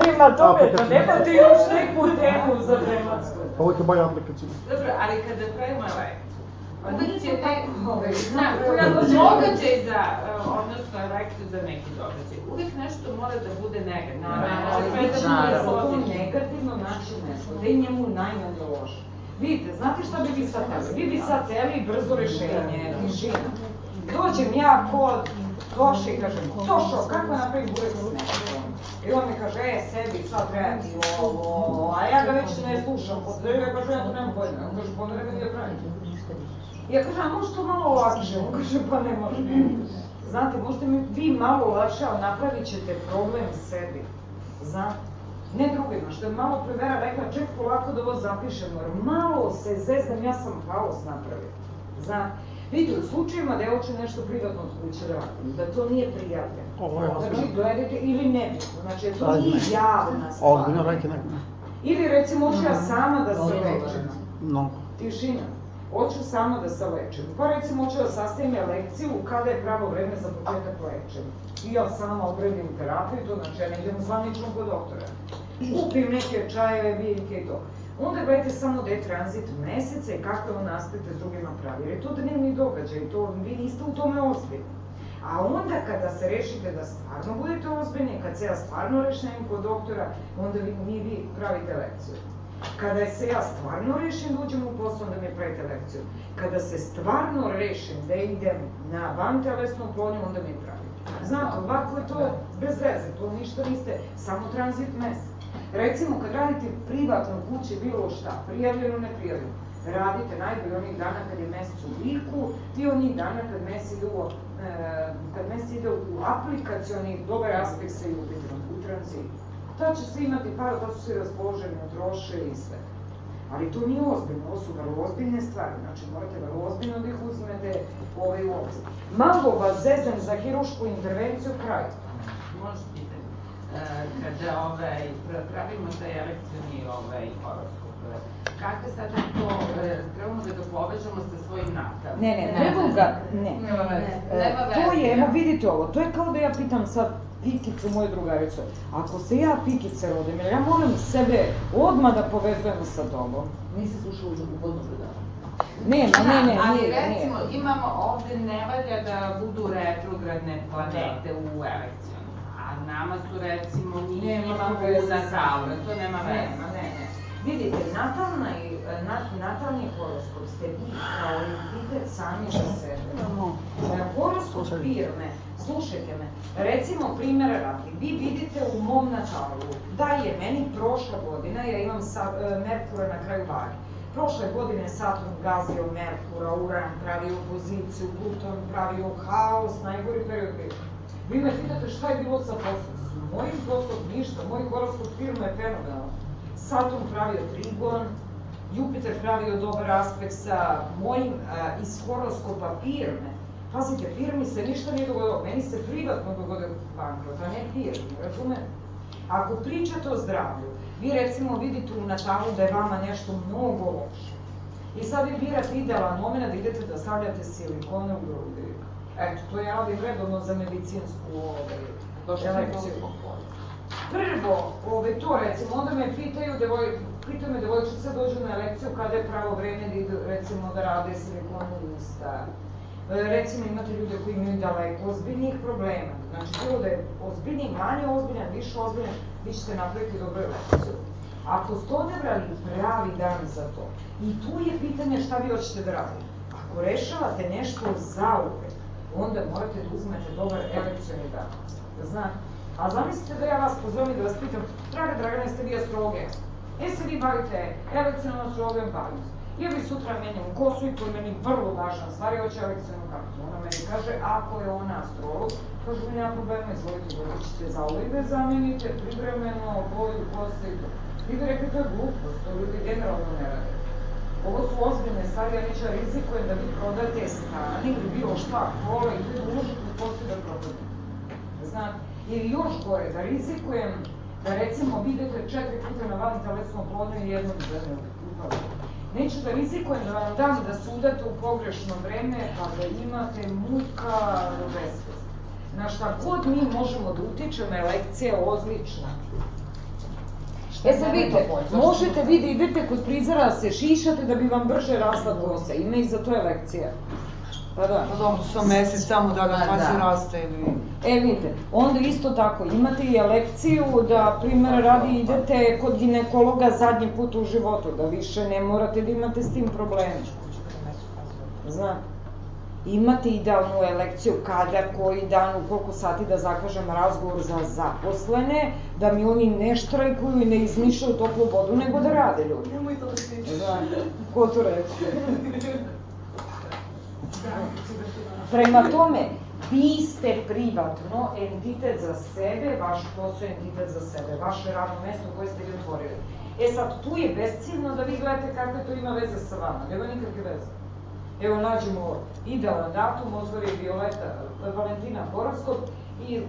Prima tome, pa Aplikacija. nemate još neku temu za tematsku. Ovo je bolja aplikacija. Dobro, ali kada pravimo uvijek je je taj- na, događaj za, uh, odnosno elekciju za neki događaj. Uvijek nešto mora da bude negativno. Naravno, Znači, sve da naravno. To pozitivno. negativno naći nešto, da je njemu najmanje loše. Vidite, znate šta bi vi sad hteli? Vi bi sad hteli brzo rešenje, tišina. Dođem ja kod Toše i kažem, Tošo, kako napravim burek s mlekom? I on mi kaže, e, sebi sad treba ti ovo, a ja ga već ne slušam, posle ja kažem, ja to nemam pojma. On kaže, pa ne da ja pravim. Ja kažem, a može to malo lakše? On kaže, pa ne može. Znate, možete mi vi malo lakše, ali napravit ćete problem sebi. Znate? Ne drugima, što je malo pre Vera rekla, ček polako da ovo zapišemo, jer malo se zezdam, ja sam haos napravio. Znate? Vidite, u slučajima da ja hoću nešto privatno od kuće da da to nije prijavljeno. Ovo je Znači, ozbiljno. gledajte, ili nebitno, znači, to nije ne. javna stvar. Ozbiljno, neko. Ili recimo hoću ja sama da se lečim. Mnogo. Tišina. Hoću sama da se lečim. Pa recimo hoću da sastavim lekciju kada je pravo vreme za početak lečenja. I ja sama odredim terapiju, to znači ja ne idem zvanično kod doktora. Kupim neke čajeve, biljke i to. Onda gledajte samo da je tranzit meseca i kakve on aspekte s drugima pravi. Jer je to dnevni događaj, to vi niste u tome ozbiljni. A onda kada se rešite da stvarno budete ozbiljni, kad se ja stvarno rešim kod doktora, onda vi, mi vi pravite lekciju. Kada se ja stvarno rešim da uđem u posao, onda mi pravite lekciju. Kada se stvarno rešim da idem na vantelesnu oplodnju, onda mi pravite. Znate, ovako je to bez veze, to ništa niste, samo tranzit mesec. Recimo, kad radite privatno kući bilo šta, prijavljeno, ne prijavljeno, radite najbolje onih dana kad je mesec u liku i onih dana kad mesec ide u, e, kad mesec ide u aplikacioni dobar aspekt sa Jupiterom, u tranzitu. Tad će svi imati para, tad su svi raspoloženi, troše i sve. Ali to nije ozbiljno, ovo su vrlo ozbiljne stvari, znači morate vrlo ozbiljno da ih uzmete ovaj u obzir. Malo vas zezem za hirušku intervenciju, kraj. E, kada ovaj, pra- pravimo taj elekcioni ovaj, horoskop, kako sada to e, trebamo da ga povežemo sa svojim natalom? Ne, ne, treba ga, ne. Nema veze. E, to je, evo vidite ovo, to je kao da ja pitam sad Pikicu, moju drugaricu, ako se ja Pikice rodim, ja moram sebe odmah da povezujem sa tobom? Nisi slušala u uvodno predavanje. Nema, ne, ne, ali nije, recimo nije. imamo ovde ne valja da budu retrogradne planete u elekcijonu. A nama su recimo Nema u sa Natalu, tim. to nema Ne, veze. ma ne, ne. Vidite, natalna i, e, na, natalni horoskop ste vi kao entitet sami za sebe. E, Horoskop firme, slušajte me, recimo primjer radi, vi vidite u mom natalu da je meni prošla godina, ja imam sa, e, Merkura na kraju vage, Prošle godine Saturn gazio Merkura, Uran pravio opoziciju, Pluton pravio haos, najgori period bio. Vi me pitate šta je bilo sa poslom? S mojim poslom ništa, moj horoskop firme je fenomenalan. Saturn pravio trigon, Jupiter pravio dobar aspekt sa mojim a, iz horoskopa firme. Pazite, firmi se ništa nije dogodilo, meni se privatno dogodio bankrot, a ne firmi, razumete? Ako pričate o zdravlju, vi recimo vidite u Natalu da je vama nešto mnogo loše. I sad vi birate idealan moment da idete da stavljate silikone u grudi. Eto, to ja radim redovno za medicinsku ovaj, zbog Prvo, ove, to recimo, onda me pitaju, devoj, pitaju me devojčice dođu na lekciju kada je pravo vreme da idu, recimo, da rade silikon u usta. E, recimo, imate ljude koji imaju daleko ozbiljnijih problema. Znači, bilo da je ozbiljniji, manje ozbiljan, više ozbiljan, vi ćete napraviti dobru lekciju. Ako ste odabrali pravi dan za to, i tu je pitanje šta vi hoćete da radite. Ako rešavate nešto zauvek, onda morate da uzmete dobar elekcioni dan. Znate? A zamislite da ja vas pozovem i da vas pitam, draga Dragana, jeste vi astrologe? E se vi bavite elekcionom astrologijom, bavim se. Ja bi sutra menjam kosu i to je meni vrlo važna stvar i hoće elekcionu kartu. Ona meni kaže, ako je ona astrolog, kažu mi nema problema, izvolite, doći ćete za ovaj da zamenite, privremeno, boju, kose i to. Vi bi rekli, to je glupost, to ljudi generalno ne rade. Ovo su ozbiljne stvari, ja neću da rizikujem da vi prodate stan ili bilo šta, kola i da uložite u posle da prodate. Znate, ili još gore, da rizikujem da recimo vidite četiri puta na van telesnom plodnju i jednom zemlju upadu. Neću da rizikujem da vam dam da se udate u pogrešno vreme, pa da imate muka do besvesti. Na šta god mi možemo da utičemo je lekcija odlična. E sad vidite, možete vi da idete kod prizora da se šišate da bi vam brže rasla kosa, ima i za to je lekcija. Pa da. Pa dobro, sam mesec samo da ga Pa pa se da. raste ili... E vidite, onda isto tako, imate i lekciju da, primjer radi, idete kod ginekologa zadnji put u životu, da više ne morate da imate s tim problema. Znate, imate idealnu elekciju kada, koji dan, u koliko sati da zakažem razgovor za zaposlene, da mi oni ne štrajkuju i ne izmišljaju toplu vodu, nego da rade ljudi. Nemoj to da pričaš. Znate, ko to reče? Prema tome, vi ste privatno entitet za sebe, vaš posao je entitet za sebe, vaše radno mesto koje ste vi otvorili. E sad, tu je besciljno da vi gledate kakve to ima veze sa vama, nema nikakve veze. Evo, nađemo idealan datum, otvori Violeta, Valentina horoskop i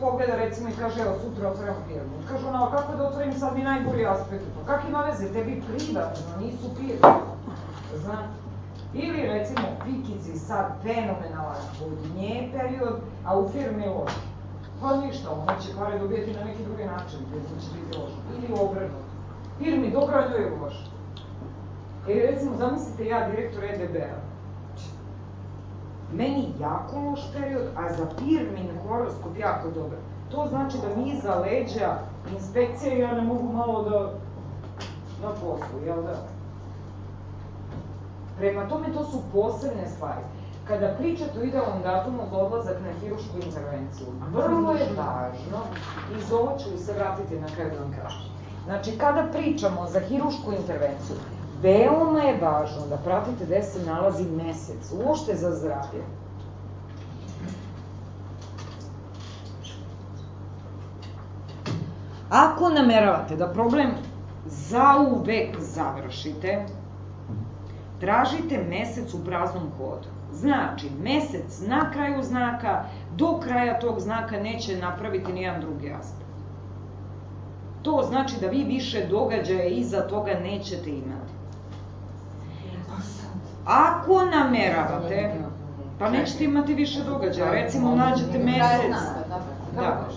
pogleda recimo i kaže, evo, sutra otvaram firmu. Kaže ona, "A kako da otvorim sad mi najbolji aspekt? Pa kak ima veze, tebi privatno, nisu firme. Znate? Ili recimo Pikici sad fenomenalan kod nje period, a u firmi loš. Pa ništa, ona će pare dobijeti na neki drugi način, gdje će biti loš. Ili obrnuto. Firmi dobra, njoj je loš. Ili recimo, zamislite ja direktor EDB-a. Meni jako loš period, a za firmin horoskop jako dobar. To znači da mi iza leđa inspekcija ja ne mogu malo da na poslu, jel da? Prema tome, to su posebne stvari. kada pričate o idealnom datumu za odlazak na hirušku intervenciju, vrlo je važno, i za ovo ću se vratiti na kraju da vam kažem. Znači, kada pričamo za hirušku intervenciju, veoma je važno da pratite gde se nalazi mesec, uošte za zdravlje. Ako nameravate da problem zauvek završite, tražite mesec u praznom hodu. Znači, mesec na kraju znaka, do kraja tog znaka neće napraviti nijedan drugi aspekt. To znači da vi više događaja iza toga nećete imati. Ako nameravate, pa nećete imati više događaja, recimo nađete mesec, da,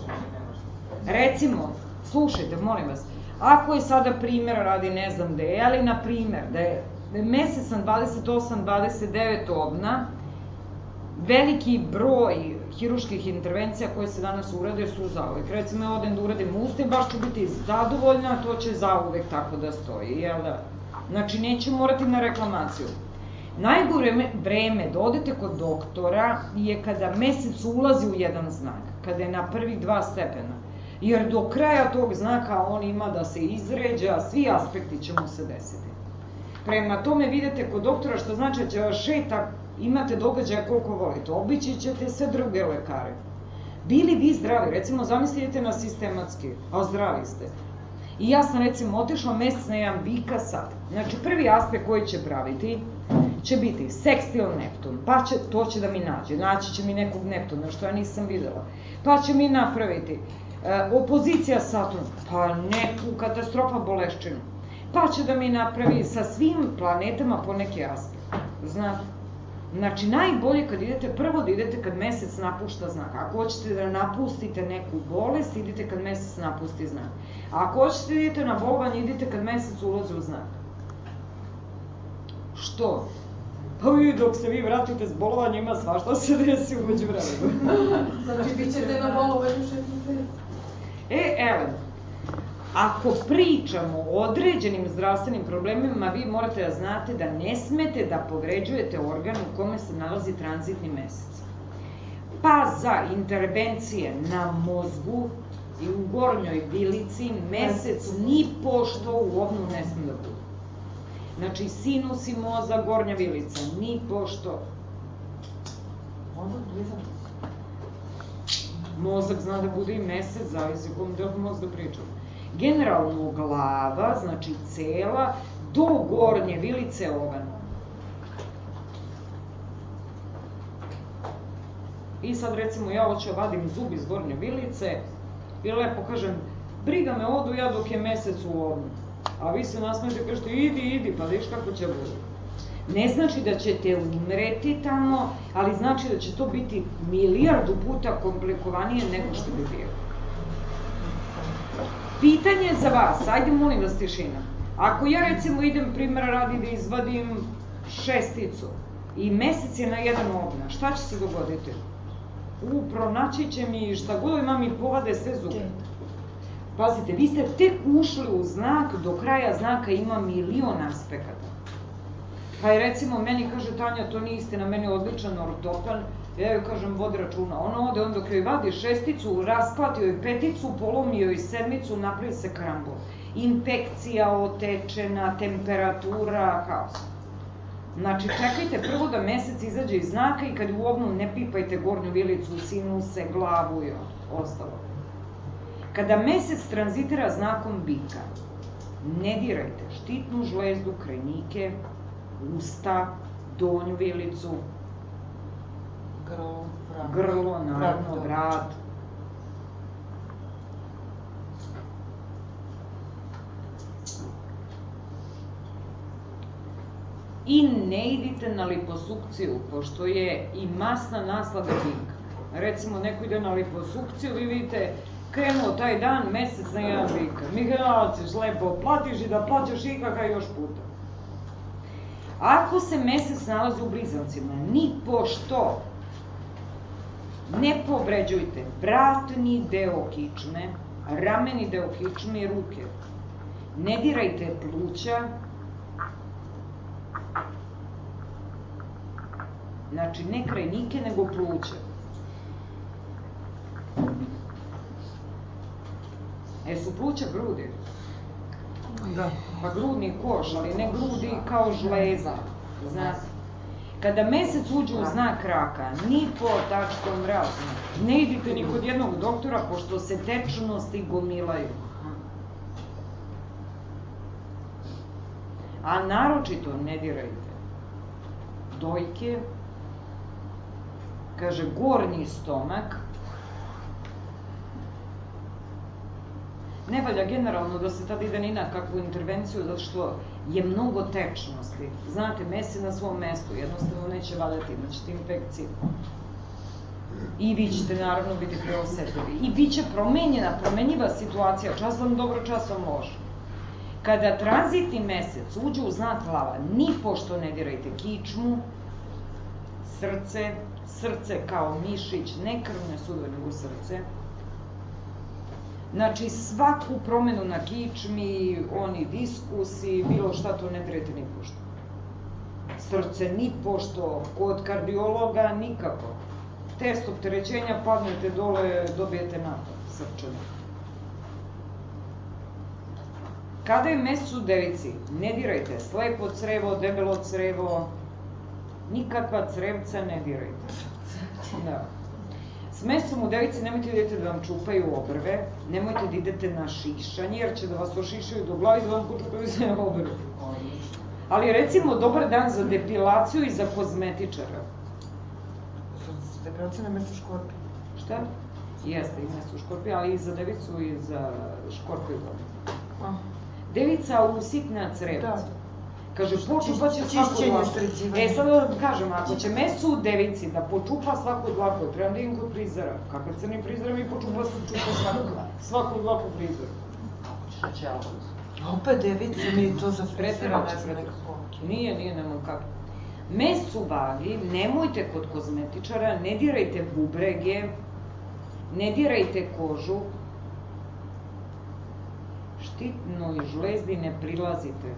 recimo, slušajte, molim vas, ako je sada primjer radi ne znam gde, ali na primjer da je mesec na 28-29 ovna, veliki broj hiruških intervencija koje se danas urade su zauvek. Recimo, odem da uradim usta i baš ću biti zadovoljna, to će zauvek tako da stoji, jel da? Znači, neće morati na reklamaciju. Najgore vreme da odete kod doktora je kada mesec ulazi u jedan znak, kada je na prvih dva stepena. Jer do kraja tog znaka on ima da se izređa, svi aspekti će mu se desiti. Prema tome vidite kod doktora što znači da će vas šeta, imate događaja koliko volite, obići ćete sve druge lekare. Bili vi zdravi, recimo zamislite na sistematski, a zdravi ste. I ja sam recimo otišla mesec na jedan bika sad. Znači prvi aspekt koji će praviti će biti sekstil Neptun, pa će, to će da mi nađe, naći će mi nekog Neptuna što ja nisam videla. Pa će mi napraviti e, opozicija Saturn, pa neku katastrofa boleščinu. Pa će da mi napravi sa svim planetama po neki aspekt. Znate? Znači, najbolje kad idete, prvo da idete kad mesec napušta znak. Ako hoćete da napustite neku bolest, idite kad mesec napusti znak. Ako hoćete da idete na bolovanje, idite kad mesec ulazi u znak. Što? Pa vi dok se vi vratite s bolovanja ima svašta se desi umeđu vremenu. *laughs* Znači, bit ćete na bolovanju šest meseci. E, evo, ako pričamo o određenim zdravstvenim problemima, vi morate da znate da ne smete da povređujete organ u kome se nalazi tranzitni mesec. Pa za intervencije na mozgu i u gornjoj bilici mesec ni pošto u ovnu ne sme da bude. Znači, sinus i moza, gornja vilica, ni pošto. Mozak zna da bude i mesec, zavisi o kom delu mozga pričamo. Generalno glava, znači cela, do gornje vilice ovan. I sad recimo ja hoću da vadim zub iz gornje vilice i lepo kažem, briga me odu ja dok je mesec u ovnu. A vi se nasmete i kažete, idi, idi, pa viš kako će bude. Ne znači da ćete umreti tamo, ali znači da će to biti milijardu puta komplikovanije nego što bi bilo. Pitanje za vas, ajde molim vas tišina. Ako ja recimo idem primjera radi da izvadim šesticu i mesec je na jedan obna, šta će se dogoditi? U, pronaći će mi šta god imam i povade sve zube. Pazite, vi ste tek ušli u znak, do kraja znaka ima milion aspekata. Pa je recimo, meni kaže Tanja, to nije istina, meni je odličan ortopan, ja joj kažem, vodi računa. Ona ode, on dok joj vadi šesticu, rasplatio joj peticu, polomio joj sedmicu, napravi se krambol. Infekcija, otečena, temperatura, haos. Znači, čekajte prvo da mesec izađe iz znaka i kad u obnu ne pipajte gornju vilicu, sinuse, glavu i ostalo. Kada mesec tranzitira znakom bika, ne dirajte štitnu žlezdu, krajnike, usta, donju vilicu, Grlo, vrat. grlo, naravno, Vrat. vrat. I ne idite na liposukciju, pošto je i masna naslaga bika. Recimo, neko ide na liposukciju, vi vidite, krenuo taj dan, mesec na jedan bika. Mihajlovac, lepo, platiš i da plaćaš ikaka još puta. Ako se mesec nalazi u blizancima, ni pošto ne povređujte vratni deo kičme, rameni deo kičme i ruke. Ne dirajte pluća, Znači, ne krajnike, nego pluća. E, su pluća grudi? Da. Pa grudni koš, ali ne grudi kao žleza. Znate? Kada mesec uđe u znak raka, ni po tačkom razno, ne idite ni kod jednog doktora, pošto se tečnosti gomilaju. A naročito ne dirajte dojke, kaže gornji stomak, ne valja generalno da se tad ide ni na kakvu intervenciju, zato što je mnogo tečnosti. Znate, mes je na svom mestu, jednostavno neće valjati, imaćete infekciju. I vi ćete naravno biti preosetljivi. I bit će promenjena, promenjiva situacija, čas vam dobro, čas vam loše. Kada tranzitni mesec uđe u znak lava, ni pošto ne dirajte kičmu, srce, srce kao mišić, ne krvne sudove, nego srce, Znači, svaku promenu na kičmi, oni diskusi, bilo šta to ne dirajte ni pošto. Srce ni pošto, kod kardiologa nikako. Test opterećenja, padnete dole, dobijete napad srčani. Kada je mesec u devici, ne dirajte slepo crevo, debelo crevo, nikakva crevca ne dirajte. Da. S mesecom u devici nemojte da idete da vam čupaju obrve, nemojte da idete na šišanje, jer će da vas ošišaju do glavi da vam počupaju sve obrve. Ali recimo dobar dan za depilaciju i za kozmetičara. Depilacija na mesto škorpija. Šta? Jeste, i mesto škorpija, ali i za devicu i za škorpiju. Devica usitna crevca. Da. Kaže, počupa će Čišćenje, svaku dlaku. sređivanje. E, sad da vam kažem, ako će meso u devici da počupa svaku dlaku, trebam da idem kod frizera. Kakav crni frizer mi počupa, čupa svaku, svaku dlaku frizer. Opet devica mi to za frizera ne znam nekako. Nije, nije, nemam kako. Mes u vagi, nemojte kod kozmetičara, ne dirajte bubrege, ne dirajte kožu, štitnoj žlezdi ne prilazite.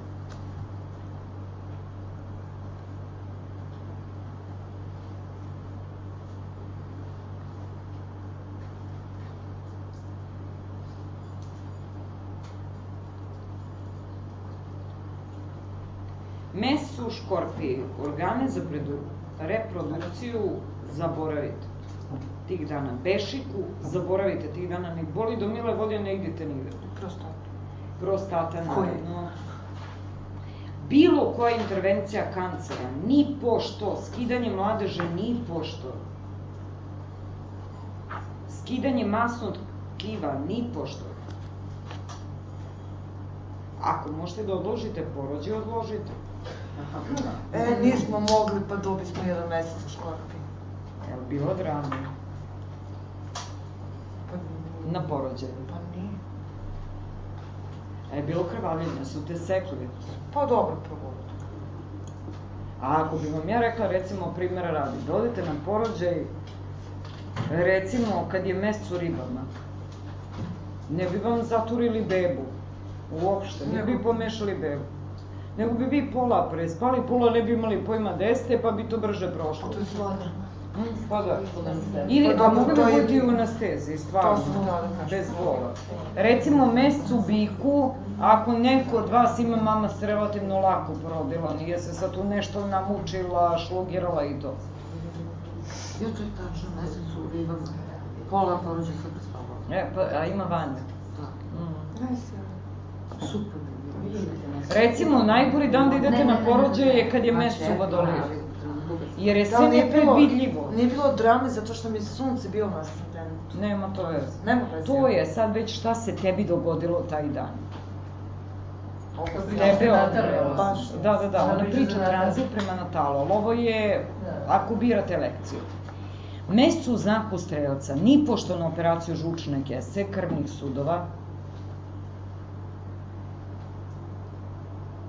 Mes u škorpiji, organe za reprodukciju zaboravite. Tih dana bešiku, zaboravite tih dana, nek boli do mile volje, ne idete nigde. Prostata, Koji? naravno. Bilo koja intervencija kancera, ni pošto, skidanje mladeže, ni pošto. Skidanje masnog tkiva, ni pošto. Ako možete da odložite porođaj, odložite. E, nismo mogli, pa dobi smo jedan mesec u škorpiji. Jel bilo drame? Pa, Na porođaju. pa nije. E, bilo krvavljenja, su te sekli. Pa dobro, prvo. A ako bi vam ja rekla, recimo, primjera radi, da odete na porođaj, recimo, kad je mesec u ribama, ne bi vam zaturili bebu, uopšte, ne bi pomešali bebu. Nego bi vi pola prespali, pola ne bi imali pojma da jeste, pa bi to brže prošlo. To je sloga. Mm, Pa da. Ili, Pa a bi je- buditi u anesteziji, stvarno, da, da bez bola. Recimo, mesec u biku, ako neko od vas ima mama se relativno lako porodila, nije se sad tu nešto namučila, šlogirala i to. Jo, to je tačno, mesec u ribama. Pola porođa sam prespavao. E, pa, a ima Vanja. Da. Mm. Super bilo. Recimo, najgori dan da idete na porođaj je kad je mesec u vodoliju. Jer je Da, sve li nije bilo- nepredvidljivo. Nije bilo drame zato što mi je sunce bilo na ascendentu. Nema to veze. Nema veze. To je sad već šta se tebi dogodilo taj dan. Tebe. Baš. Da, da, da, Ona priča tranzit prema natalu, ali ovo je, ako birate lekciju. Mesec u znaku strelca, ni pošto na operaciju žučne kese, krvnih sudova,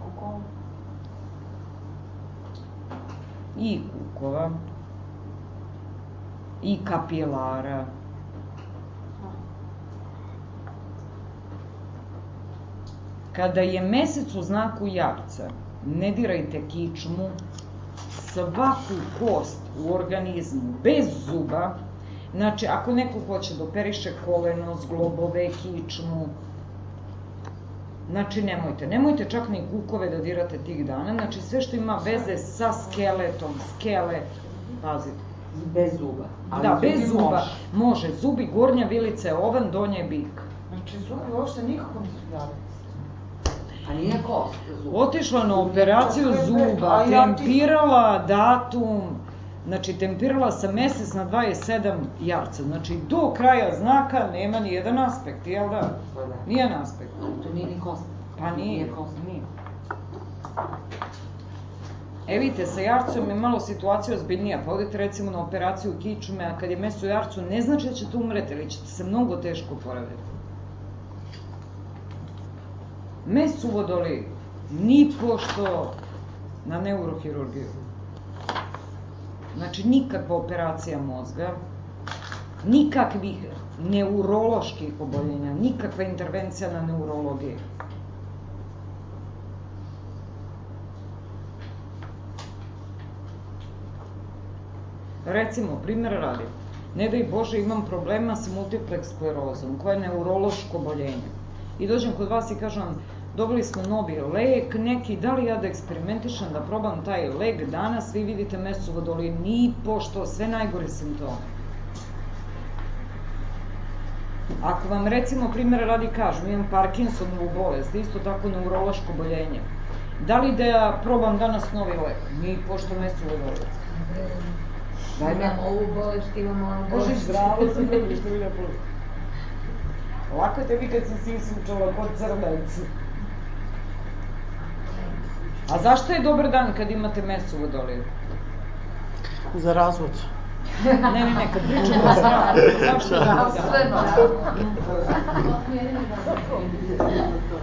Kako? I kukova, i kapilara, Kada je mesec u znaku javca, ne dirajte kičmu, svaku kost u organizmu bez zuba, znači ako neko hoće da operiše koleno, zglobove, kičmu, Znači, nemojte, nemojte čak ni kukove da dirate tih dana, znači sve što ima veze sa skeletom, skele, pazite. Bez zuba. Ali da, bez zuba, može. može. Zubi, gornja vilica je ovan, donja je bik. Znači, zubi uopšte nikako nisu zdravi. A nije kost zub. Otišla na operaciju zuba, tempirala datum, znači tempirala sa mesec na 27 jarca, znači do kraja znaka nema ni jedan aspekt, jel da? Pa da. Nijedan aspekt. Ali to nije ni kost. Pa nije, Nije kost. nije. E vidite, sa jarcom je malo situacija ozbiljnija, pa odete recimo na operaciju kičume, a kad je meso u jarcu, ne znači da ćete umreti, ali ćete se mnogo teško oporaviti. Mes uvodoli ni pošto na neurohirurgiju. Znači, nikakva operacija mozga, nikakvih neuroloških oboljenja, nikakva intervencija na neurologiji. Recimo, primjer radi, ne daj Bože imam problema sa multiplex sklerozom, koja je neurološko oboljenje. I dođem kod vas i kažem vam, dobili smo novi lek, neki, da li ja da eksperimentišem, da probam taj lek danas, vi vidite meso vodoli, ni pošto, sve najgore simptome. Ako vam recimo primjera radi kažem, imam Parkinsonovu bolest, isto tako neurološko oboljenje, da li da ja probam danas novi lek? Ni pošto meso vodoli. Daj me. Imam ovu bolest, imam Bože, bolest. zdravo sam što *laughs* mi poli. Lako je tebi kad si se isučala kod crvenci. A zašto je dobar dan kad imate meso u vodoliju? Za razvod. *laughs* Ne, ne, ne, kad pričamo o *laughs* zdravlju, zašto je dobar dan?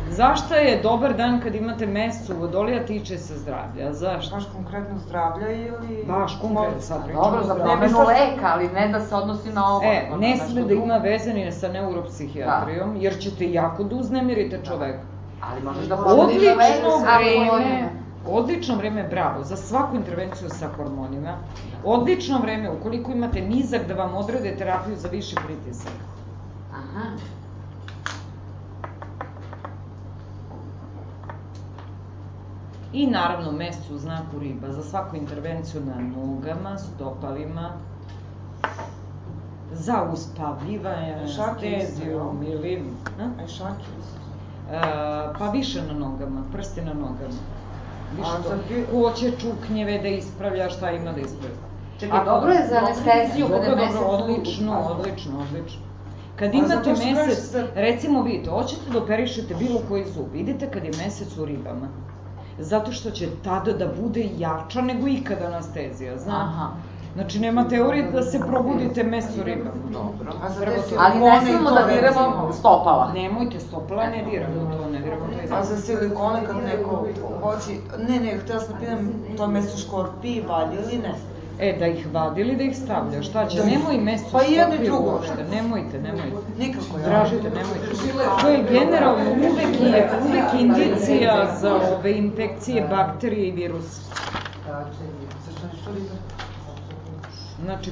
Zašto je dobar dan kad imate meso u vodoliju, a tiče se zdravlja? Zašto? Baš konkretno zdravlja ili... Baš konkretno sad pričamo. Dobro, za promenu leka, ali ne da se odnosi na ovo. E, ne sme da ima veze ni sa neuropsihijatrijom, jer ćete jako da uznemirite čoveka. Ali možeš da Odlično vreme, odlično vreme, bravo, za svaku intervenciju sa hormonima. Odlično vreme, ukoliko imate nizak da vam odrede terapiju za viši pritisak. Aha. I naravno meso u znaku riba, za svaku intervenciju na nogama, stopalima, za uspavljivanje, jel? ili... a? Šaki. E, pa više na nogama, prsti na nogama. Više A to. Ko će čuknjeve da ispravlja, šta ima da ispravlja. Čekaj, dobro je za anesteziju kada je Dobro, mesec dobro, odlično, odlično, odlično. Kad imate mesec, recimo vidite, hoćete da operišete bilo koji zub, idete kad je mesec u ribama. Zato što će tada da bude jača nego ikada anestezija, zna? Aha. Znači, nema teorije da se probudite meso ribama. Dobro. A za Prvo te to. Ali ne smemo to, da diramo stopala. Nemojte stopala, ne diramo to, ne diramo to. A za silikone kad neko hoće... Ne, ne, htjela sam da pitam, to meso škorpi valje ili ne? E, da ih vadi ili da ih stavlja, šta će? Da Nemoj meso Pa i jedno i škorpiju drugo. uopšte, nemojte, nemojte. Nikako, ja. Tražite, nemojte. To je generalno uvek je, uvek indicija za ove infekcije, bakterije i virusa. Znači,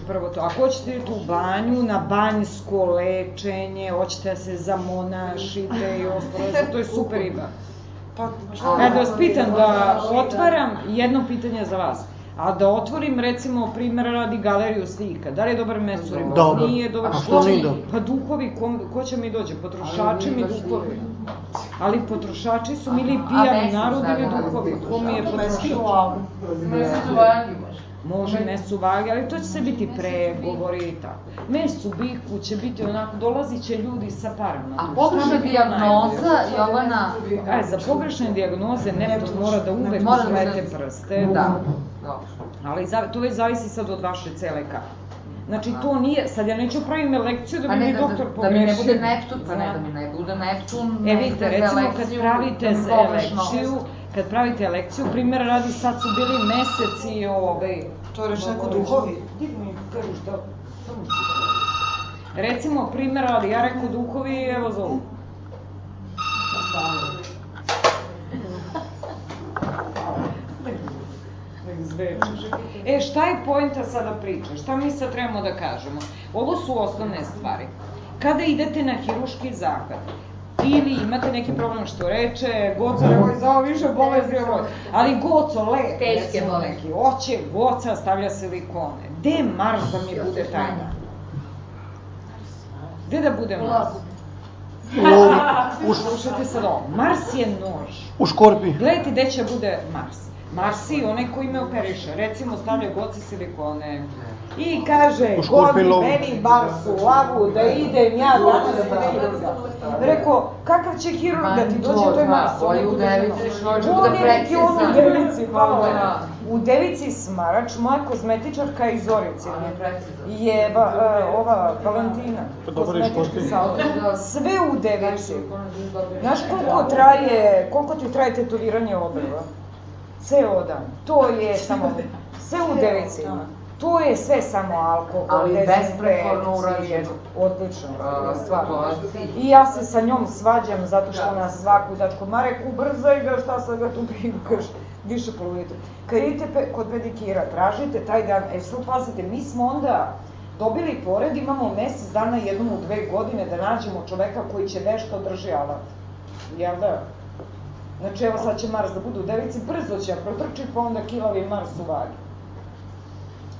prvo to. Ako hoćete idete u banju, na banjsko lečenje, hoćete da se zamonašite i ostalo, to je super riba. Pa, E, da vas pitam, da otvaram jedno pitanje za vas. A da otvorim, recimo, primjer radi galeriju slika. Da li je dobar meso riba? Dobro. Nije dobar. A Što nije dobro? Pa duhovi, ko, ko će mi dođe? Potrošači mi duhovi. Ali potrošači su ili A pijani mesec, narod ili duhovi. Ko mi je potrošač? u glavu. Može mesu vage, ali to će se biti pregovori i tako. Mesu biku će biti onako, dolazit će ljudi sa parama. A pogrešna dijagnoza? Jovana... E, za pogrešne dijagnoze Neptun mora da uvek da uplete bude- prste. Da. Ali to već zavisi sad od vaše cele karte. Znači, to nije, sad ja neću pravim lekciju da Pa bi ne, mi da, doktor da, da mi ne pogrešio. bude Neptun, pa ne da mi ne bude Neptun. E vidite, recimo kad pravite da lekciju, kad pravite lekciju, primjer radi, sad su bili meseci, ovaj... To reći neko duhovi. Digni, kažu šta, samo Recimo, primjer radi, ja rekao duhovi, evo zovu. E, šta je pojenta sada priče? Šta mi sad trebamo da kažemo? Ovo su osnovne stvari. Kada idete na hiruški zahvat, ili imate neki problem što reče, Goca rekao za ovo više bolesti ovo, ali Goco lep, Teške bolesti. oće Goca stavlja silikone. Gde je Mars da mi bude taj dan? Gde da bude Mars? *laughs* U, Slušajte sad ovo, Mars je nož. u škorpi. Gledajte gde će bude Mars. Mars je onaj koji me operiše. Recimo stavlja goci silikone. I kaže, lovu. meni u lavu da idem ja danas da. Rekao, kakav će hirurg da ti dođe, to je. Ovo je u devici, što hoće bude On je on u devici. Da. U devici smarač, moja kozmetičarka iz Zorice. Ali je precizan. Je ba, e, ova Valentina. Pa. Sve u devici. Znaš koliko traje, koliko ti traje tetoviranje obrva? Ceo dan. To je samo, sve u devici ima. To je sve samo alkohol, Ali besprekorno urađeno. Odlično, stvarno. I ja se sa njom svađam zato što ona svaku dačku, Marek ubrzaj ga, šta sad ga tu privukaš, *laughs* više po litru. Kad idete pe, kod pedikira, tražite taj dan, e sad pazite, mi smo onda dobili pored, imamo mesec dana jednom u dve godine da nađemo čoveka koji će nešto drži alat. Jel da? Znači evo sad će Mars da bude u devici, brzo će, protrči pa onda kilavi Mars u vagi.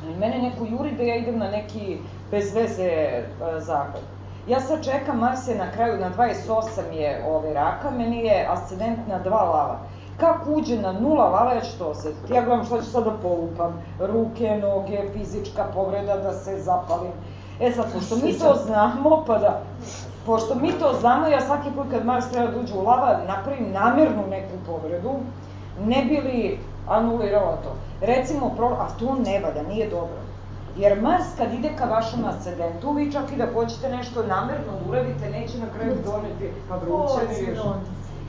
I mene neko juri da ja idem na neki bez veze e, zahvat. Ja sad čekam, Mars je na kraju, na 28 je ove raka, meni je ascendent na dva lava. Kako uđe na nula lava, ja ću to osetiti. Ja gledam šta ću sad da polupam. Ruke, noge, fizička povreda, da se zapalim. E sad, pošto mi to znamo, pa da, pošto mi to znamo, ja svaki put kad Mars treba da uđe u lava, napravim namernu neku povredu, ne bi li anulirala to. Recimo, pro, a to ne valja, nije dobro. Jer Mars kad ide ka vašem ascendentu, vi čak i da hoćete nešto namerno da uradite, neće na kraju doneti, pa vruće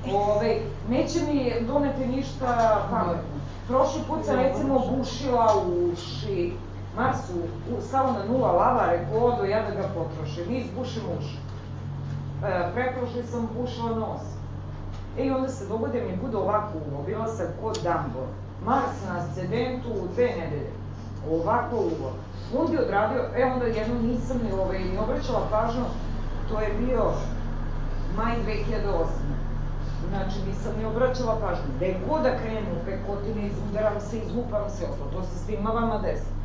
mi. Ove, neće mi doneti ništa pametno. Prošli put sam recimo bušila u uši, Mars u, stalo na nula lava, rekao odo ja da ga potrošim, i izbušim uši. E, preprošli sam bušila nos. E i onda se dogode mi bude ovako uvo, bila sam kod Dumbo. Mars na ascendentu u dve nedelje. Ovako uvo. On bi odradio, e onda jedno nisam ni, ovaj, ni obraćala pažnju, to je bio maj 2008. Znači, nisam ni obraćala pažnju. Gde god da krenu, pekotine, izudaram se, izlupam se, ovo, to se svima vama desi.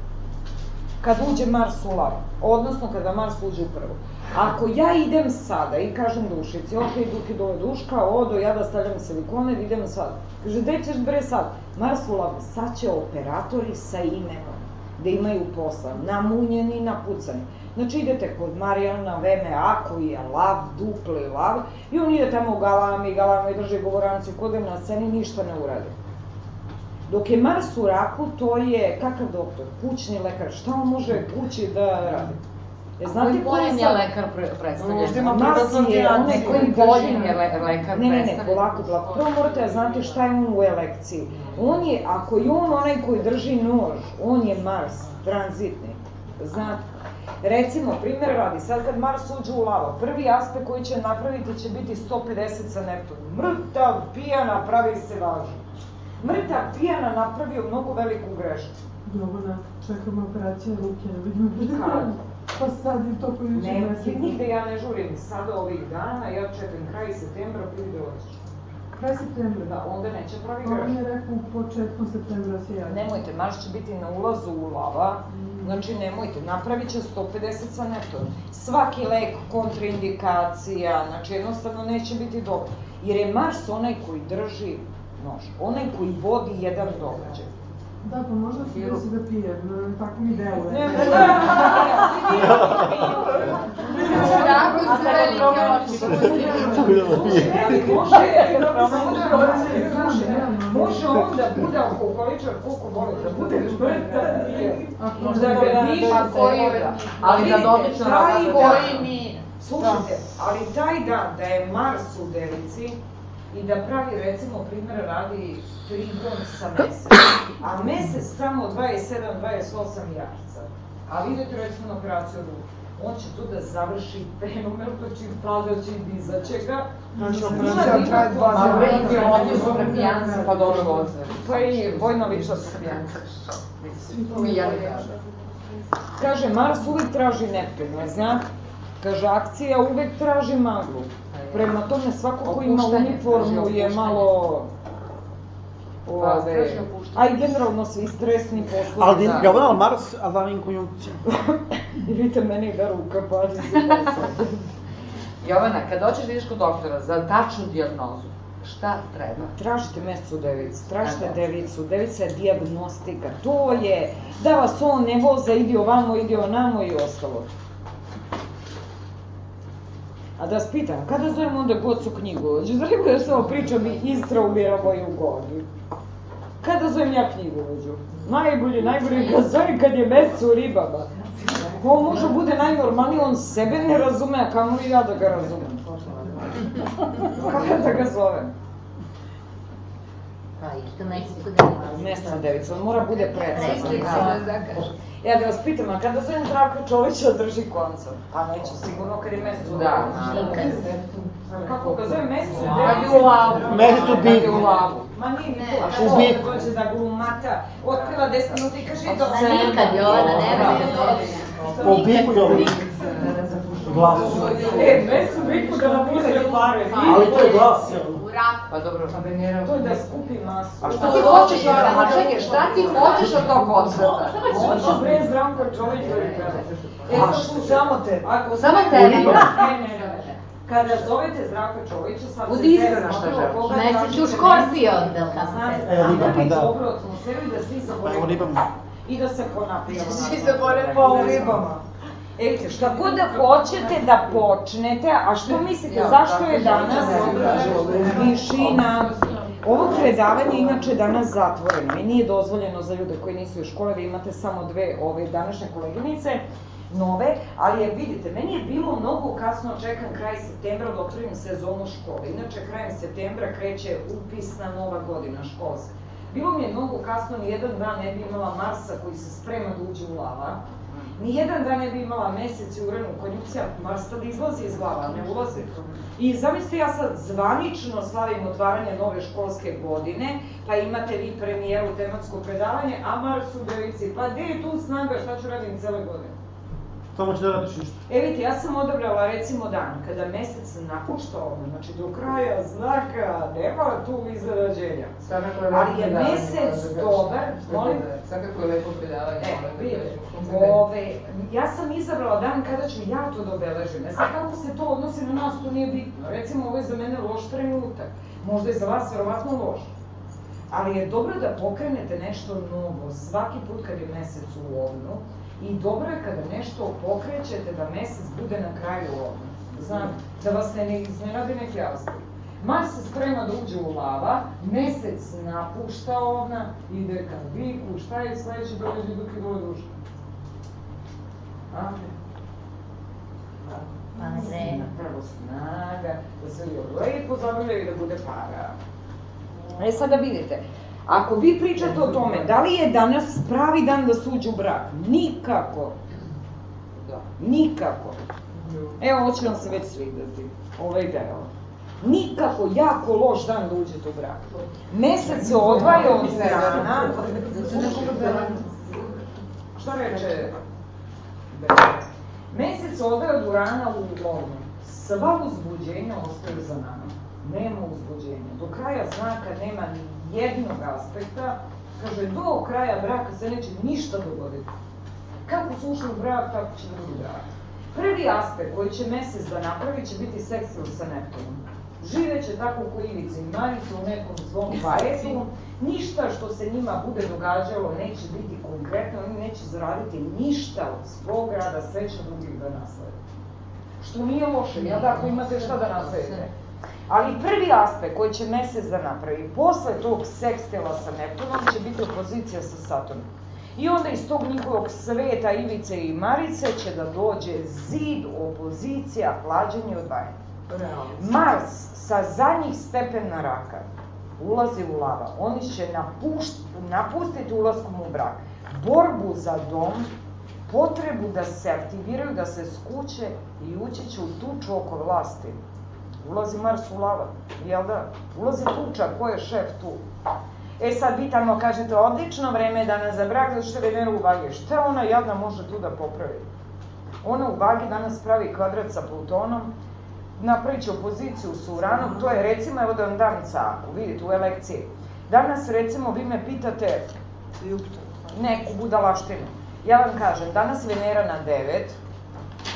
Kad uđe Mars u lav, odnosno kada Mars uđe u prvu. Ako ja idem sada i kažem dušici, ok, Duki dole duška, odo, ja da stavljam silikone, idem sad. Kaže, gde ćeš bre sad? Mars u lav, sad će operatori sa imenom da imaju posla, namunjeni, napucani. Znači idete kod Marijana, VMA, koji je lav, dupli lav, i on ide tamo galami, galami, drži govoranci, kod je na sceni, ništa ne uradi. Dok je Mars u raku, to je, kakav doktor, kućni lekar, šta on može kući da radi? E, znate Koji ko je sad- lekar pre, predstavljen? Možda ima Mars privatnu je onaj koji boljem je le, lekar Ne, ne, ne, polako, polako. Prvo morate da znate šta je on u elekciji. On je, ako je on onaj koji drži nož, on je Mars, tranzitni. Znate? Recimo, primjer radi, sad kad Mars uđe u lava, prvi aspekt koji će napraviti će biti 150 sa Neptunom. Mrtav, pijana, pravi se važno. Mrtav, pijana napravio mnogo veliku grešku. Jovana, čekamo operacije ruke, ne vidimo Kad? Pa sad je to koji Ne, nigde ja ne žurim. Sada ovih dana, ja čekam kraj septembra, prvi doći. Kraj septembra. Da, onda neće pravi On grešku. je rekao u početku septembra se javi. Nemojte, Mars će biti na ulazu u lava, znači nemojte, napravit će 150 sa Neptunom. Svaki lek, kontraindikacija, znači jednostavno neće biti dobro. Jer je Mars onaj koji drži nož, onaj koji vodi jedan događaj. Da, pa možda se desi da pije, tako mi deluje. Ne, ne, oči. Može, on da bude alkoholičar koliko voli, da bude mrtav. Da ga Pa voda. je- Ali da dan- Koji nije? Slušajte, ali taj dan da je Mars u Devici i da pravi, recimo, primjer radi trigon sa *clears throat* mesec, a mesec tamo 27-28 jarca, a vi idete recimo na operaciju ruke. on će tu da završi fenomen, znači padaće i dizaće ga. Znači, operacija traje dva koja- dana. Bre, oni su prepijanci, pa dobro voze. Pa i vojna ličnost. To mi ja ne kažem. Kaže, Mars uvek traži Neptun, znak? Kaže, akcija uvek traži maglu. Prema tome, svako ko ima uniformu je malo... Pa, Ove, a i generalno svi stresni poslovi. Ali da. Jovana Mars andava in congiunzione. *laughs* Vidite, meni da ruka padi se. Jovana, kad hoćeš da ideš kod doktora za tačnu dijagnozu, šta treba? Tražite mesto u devicu, tražite devicu, devica je diagnostika, to je da vas on ne voza, idi ovamo, idi onamo i ostalo. A da vas pitam, kada zovem onda Gocu knjigu? Hoćeš da rekao da samo pričam i istraumira moju godu? Kada zovem ja knjigovođu? Najbolje, najbolje ga zovem kad je mesec u ribama. On može bude najnormalniji, on sebe ne razume, a kamo li ja da ga razumem? Kada da ga zovem? Pa isto Meksiko da ima. Mesna devica, on mora bude precizan. Da. Ja da vas pitam, a kada zovem Zdravka Čovića drži koncert? Pa neće sigurno kad je mesec u Da. Kako ga zovem mesec u Kad je devici? u lavu. Mesto Kad je u lavu. Ma nije ni Ne, to, a što biku. dođe da glumata, otpila 10 minuta i kaže, do Ma nikad, Jovana, nemoj me O biku Jovana. Glas. E, mesec u biku da bude pare. Ali to je glas, jel? Pa dobro. To je da skupi masu. A šta ti hoćeš, Jovana? Ma čekaj, šta ti hoćeš od tog koncerta? Hoću bre Zdravko Čović da mi peva. E, slušamo te. Ako Samo tebe? Ne, ne, ne, ne. Kada zovete Zdravka Čovića, sad Budi pesma, šta želiš. tražite, u Škorpion, da li kako se. E, riba, pa napravi da. dobru atmosferu i da svi Pa evo zaborimo. ribama. I da se ponapijemo. Svi se bore po ribama. E, šta god da hoćete da počnete, a što mislite, zašto je danas tišina? Ovo predavanje je inače danas zatvoreno i nije dozvoljeno za ljude koji nisu u škole, vi imate samo dve ove današnje koleginice, nove, ali je, vidite, meni je bilo mnogo kasno, čekam kraj septembra da otvorim sezonu škole. Inače, krajem septembra kreće upisna nova godina školska. Bilo mi je mnogo kasno, ni jedan dan ne bi imala Marsa koji se sprema da uđe u lava, Nijedan dan ne bi imala mesec i uran u konjunkcija, Mars tad izlazi iz glava, ne ulazi. I zamislite, ja sad zvanično slavim otvaranje nove školske godine, pa imate vi premijeru tematsko predavanje, a Mars u devici, pa gde je tu snaga, šta ću radim cele godine? Samo će da radiš ništa. E vidite, ja sam odabrala recimo dan kada mesec napušta ovde, znači do kraja znaka, nema tu izrađenja. Ali je mesec da dobar, molim? Svakako je lepo predavanje, E, da vidite, ove, ja sam izabrala dan kada ću ja to da obeležim. Ne znam kako se to odnosi na nas, to nije bitno. Recimo, ovo je za mene loš trenutak. Možda je za vas verovatno loš. Ali je dobro da pokrenete nešto novo svaki put kad je mesec u ovnu. I dobro je kada nešto pokrećete da mesec bude na kraju ovnu. Znam, da vas ne, ne iznenade neki aspekt. Mars se sprema da uđe u lava, mesec napušta ovna, ide ka biku, šta je sledeće događaj dok je dole duša? A? Pa ne treba. Prvo snaga, da se ljudi lepo zabavljaju i da bude para. E sada vidite, ako vi pričate o tome, da li je danas pravi dan da se uđe u brak? Nikako. Da. Nikako. Evo, ovo će vam se već svideti, ovaj deo. Nikako jako loš dan da uđete u brak. Mesec se odvaja od strana. Šta reče? Mesec odvaja od urana u ovnu. Sva uzbuđenja ostaju za nama. Nema uzbuđenja. Do kraja znaka nema ni jednog aspekta. Kaže, do kraja braka se neće ništa dogoditi. Kako su ušli u brak, tako će budu brak. Prvi aspekt koji će mesec da napravi će biti seksil sa Neptunom. Živeće tako ko Ivica i Marica u nekom svom bajetu, ništa što se njima bude događalo neće biti konkretno, oni neće zaraditi ništa od svog rada, sve će drugih da naslede. Što nije loše, jel da, ako imate šta da nasledite. Ali prvi aspekt koji će mesec da napravi, posle tog sekstila sa Neptunom, će biti opozicija sa Saturnom. I onda iz tog njihovog sveta Ivice i Marice će da dođe zid, opozicija, hlađenje i odvajanje. Mars sa zadnjih stepena raka ulazi u lava. Oni će napušt, napustiti ulaskom u brak. Borbu za dom, potrebu da se aktiviraju, da se skuće i ući će u tuču oko vlasti. Ulazi Mars u lava, jel da? Ulazi tuča, ko je šef tu? E sad vi tamo kažete, odlično vreme je danas za brak, zato što je Venera u vagi. Šta ona jadna može tu da popravi? Ona u vagi danas pravi kvadrat sa Plutonom, napravit će opoziciju sa Uranom, to je recimo, evo da vam dam caku, vidite u elekciji. Danas recimo vi me pitate neku budalaštinu. Ja vam kažem, danas Venera na 9,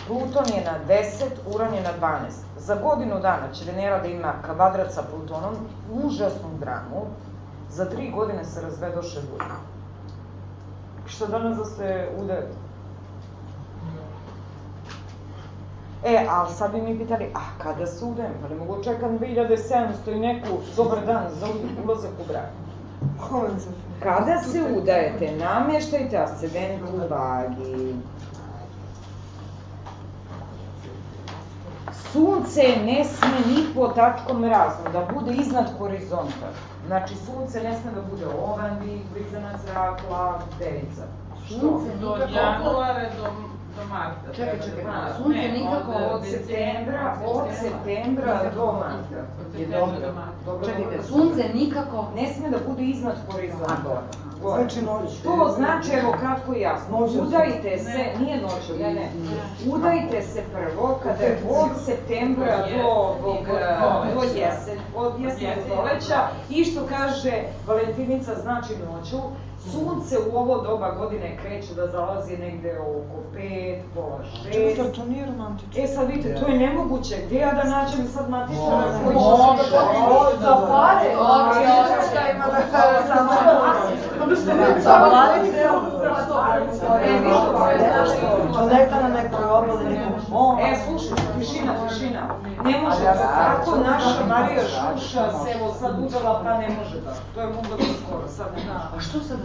Pluton je na 10, Uran je na 12. Za godinu dana će Venera da ima kvadrat sa Plutonom, užasnu dramu, za tri godine se razvedoše ljudi. Šta danas da se udajete? E, ali sad bi mi pitali, a kada se udajem? Pa ne mogu čekam 2700 i neku dobar dan za ulazak u brak. Kada se udajete, namještajte ascendent u vagi. Sunce ne sme ni po tačkom razno da bude iznad horizonta. Znači, sunce ne sme da bude ovan, dik, blizanac, rak, lav, devica. Sunce Do nikako... januara do, do marta. Čekaj, treba čekaj, da sunce Ne, nikako Od septembra, od septembra do marta. Od Je septembra dobro. do marta. Čekajte, sunce nikako... Ne sme da bude iznad horizonta. Znači noć. To znači, evo kratko i jasno, udajte se, nije noću, ne, ne, udajte se prvo kada je od septembra do, ovog, do jesen, od jesena do proleća i što kaže Valentinica znači noću, sunce u ovo doba godine kreće da zalazi negde oko pet, pola šest. Čekaj, to nije romantično. E sad vidite, to je nemoguće, gde ja da nađem sad matičara koji će... Može, za pare. Može, može. Šta ima da kaže samo Čoveka na nekoj obali nekog E, slušaj, tišina, tišina. Ne može, kako naša Marija Šuša se evo sad udala, pa ne može da. To je mogla da skoro, sad ne može. A što sad?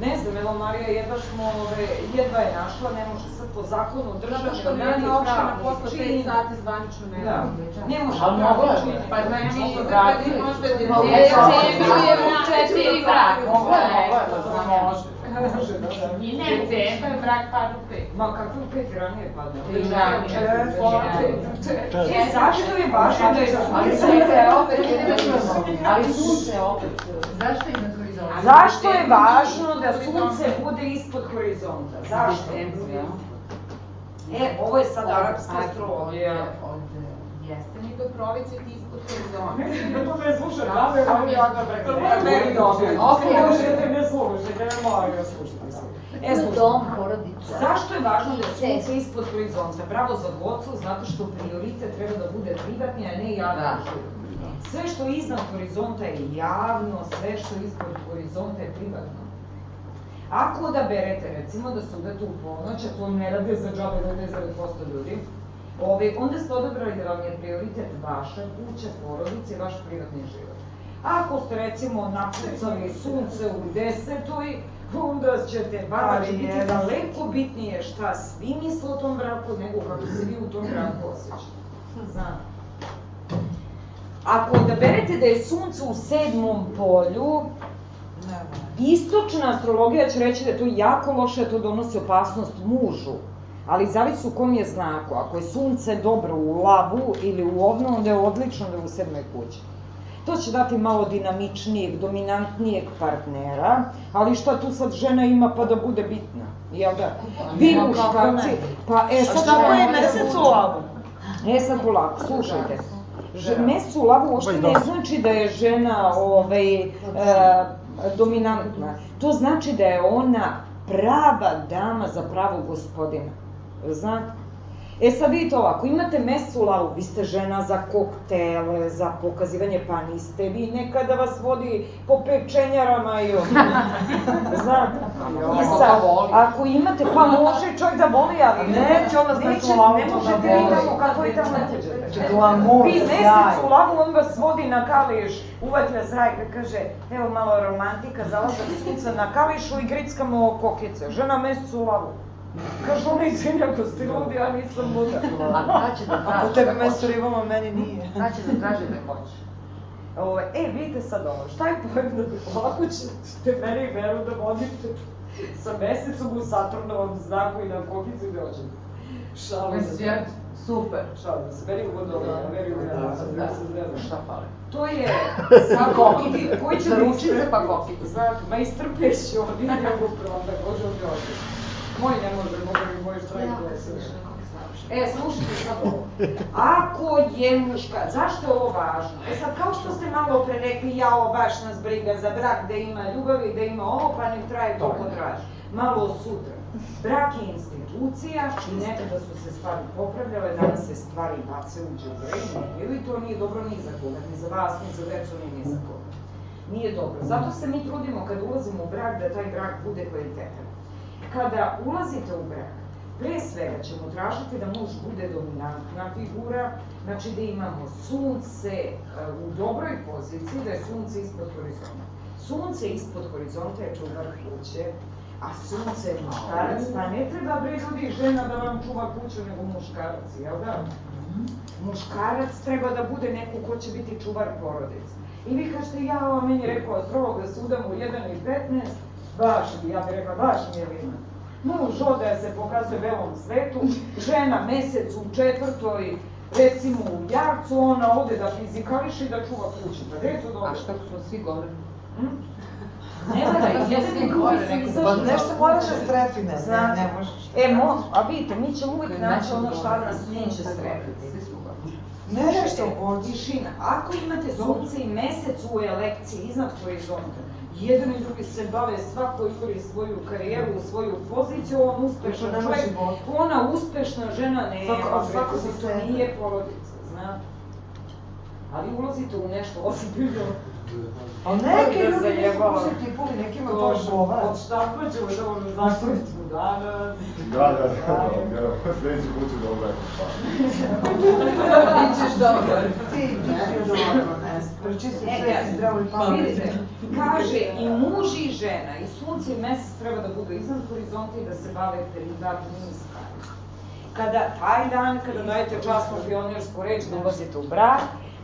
Ne znam, evo Marija, jedva smo, ove, jedva je našla, ne može sad po zakonu državni Zato što organi nijedna opština posle čin. 5 sati zvanično ne Da, ne može Ali mogla je. Pa znači, decembru vratiti. je u četiri brak. Mogla je, mogla je, da se može. Da, da. I ne, decembar brak pada u pet. Ma kako u pet ranije? Tri ranije. E, zašto je važno da je Ali sunce opet... Ali sunce opet... Zašto iznad horizonta? Zašto je važno da sunce bude ispod horizonta? Zašto? E, ovo je sad arapska astrologija. Jeste mi do proleća ti ispod horizonta. Da to ne sluša dame, ali ja ga preko. Meni dobro. Ok. Slušajte, ne slušajte, ne molim vas slušajte. E. Dom, porodica. Zašto je važno da sunce ispod horizonta? Bravo za dvocu, zato što prioritet treba da bude privatni, a ne javni Da. Sve što je iznad horizonta je javno, sve što je ispod horizonta je privatno. Ako odaberete, recimo, da se udete u ponoć, a to ne rade za džabe 99% ljudi, Ove, onda ste odabrali da vam je prioritet vaša kuća, porodica i vaš privatni život. Ako ste recimo napucali sunce u desetoj, onda ćete, vama će biti daleko bitnije šta svi misle o tom braku, nego kako se vi u tom braku osjećate. Znate. Ako odaberete da je sunce u sedmom polju, istočna astrologija će reći da je to jako loše, da to donosi opasnost mužu. Ali zavisi u kom je znaku. Ako je sunce dobro u lavu ili u ovnu, onda je odlično da je u sedmoj kući. To će dati malo dinamičnijeg, dominantnijeg partnera, ali šta tu sad žena ima pa da bude bitna? Jel da? Vi muškarci, ne. pa e A sad šta ko je mesec u lavu? E sad polako, slušajte. Že, mesec u lavu uopšte ne znači da je žena ovaj, e, dominantna. To znači da je ona prava dama za pravog gospodina. Znate? E sad vidite ovako, imate mesec u lavu, vi ste žena za koktele, za pokazivanje, pa niste vi nekada vas vodi po pečenjarama i ono. *laughs* Znate? I sad, ako imate, pa može čovjek da voli, ali Neće on nas neće, mesec u lavu ne možete da vi tamo, kako vi tamo ne teđete. Glamur, Vi mesec sjaj. u lavu, on vas vodi na kališ, uvatlja zrajka, kaže, evo malo romantika, zalazak sunca na kališu i grickamo kokice. Žena mesec u lavu. Kaže, ona izvinja, ako ste ludi, ja nisam luda. A kada će da traži? Ako tebi mesto ribama, meni nije. Kada će da traži da hoće? Ovo, e, vidite sad ovo, šta je pojem da ovako ćete meni veru da vodite sa mesecom u Saturnovom znaku i na kokicu i dođete. Šalim se. Super. Šalim se, meni ugodno ovo, meni ugodno da se zvezam. Šta fali? To je *laughs* sad Kokice. *laughs* koji će da ručice pa kokice. Znate, ma istrpeš ovdje nego pronda, kože ovdje ovdje. Moj ne može, mogu mi moj štrajk da se E, slušajte sad ovo. Ako je muška, zašto je ovo važno? E sad, kao što ste malo pre rekli, jao, baš nas briga za brak, da ima ljubavi, da ima ovo, pa nek traje toliko traje. Malo sutra. Brak je institucija i nekada su se stvari popravljale, danas se stvari bace u džubre ili to nije dobro ni za koga, ni za vas, ni za decu, ni, ni za koga. Nije dobro. Zato se mi trudimo kad ulazimo u brak da taj brak bude kvalitetan. Kada ulazite u brak, pre svega ćemo tražiti da muž bude dominantna figura, znači da imamo sunce e, u dobroj poziciji, da je sunce ispod horizonta. Sunce ispod horizonta je čuvar kuće, a sunce je muškarac, pa ne treba bre ljudi žena da vam čuva kuću nego muškarac, jel da? Muškarac treba da bude neko ko će biti čuvar porodice. I vi kažete, ja, a meni rekao strogo da se udam u 1 i 15, baš, bi, ja bih rekla, baš mi je vina. Muž ode se pokazuje belom svetu, žena mesec u četvrtoj, recimo u jarcu, ona ode da fizikališe i da čuva kuću. Pa gde je to dobro? A što smo svi govori? Hm? Ne valja, jedan i drugi su Pa nešto moraš da strefi, ne, ne, možeš. E, mo, a vidite, mi ćemo uvijek naći Znači, ono šta nas neće strepiti. Ne, nešto hoćeš. Tišina. Ako imate sunce i mesec u elekciji iznad horizonta, jedan i drugi se bave, svako izbori svoju karijeru, svoju poziciju, on uspešan nema čovjek, ona uspešna žena ne, Svako- svako, za to nije porodica, znate. Ali ulazite u nešto ozbiljno. Ali neki Da ljudi nisu kuće tipovi, nekima to odgovara. Od štampa ćemo da vam zaključimo danas. Da, da, da, da, sledeći put ću *laughs* dobro. Bićeš dobar. Ti, ti si dobro, ne znam. Pročisti sve si zdravo i Pa pametno. vidite, kaže i muž i žena, i sunce i mesec treba da budu iznad horizonta i da se bave privatnim stvarima. Kada taj dan, kada dajete časnu pionirsku reč da ulazite u brak,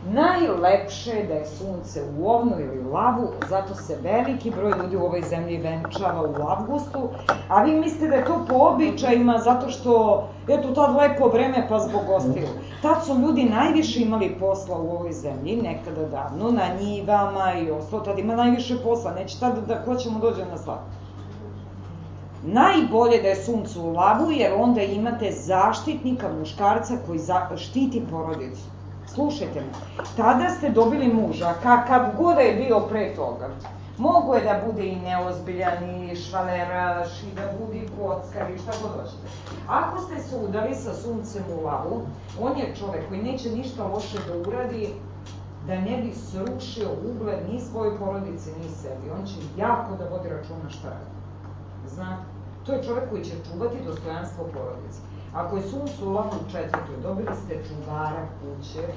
najlepše je da je sunce u ovnu ili u lavu, zato se veliki broj ljudi u ovoj zemlji venčava u avgustu, a vi mislite da je to po običajima zato što, eto, tad lepo vreme pa zbog gostiju. Tad su ljudi najviše imali posla u ovoj zemlji, nekada davno, na njivama i ostalo, tad ima najviše posla, neće tad da ko ćemo dođe na slavu. Najbolje da je sunce u lavu, jer onda imate zaštitnika muškarca koji štiti porodicu. Slušajte me, tada ste dobili muža, kakav god je bio pre toga. Mogu je da bude i neozbiljan, i švaleraš, i da bude i kockar, i šta god hoćete. Ako ste se udali sa suncem u lavu, on je čovek koji neće ništa loše da uradi, da ne bi srušio ugled ni svojoj porodici, ni sebi. On će jako da vodi računa šta radi. Znate, to je čovek koji će čuvati dostojanstvo porodice. Ako je sunce u lavu četvrtoj, dobili ste čuvara kuće,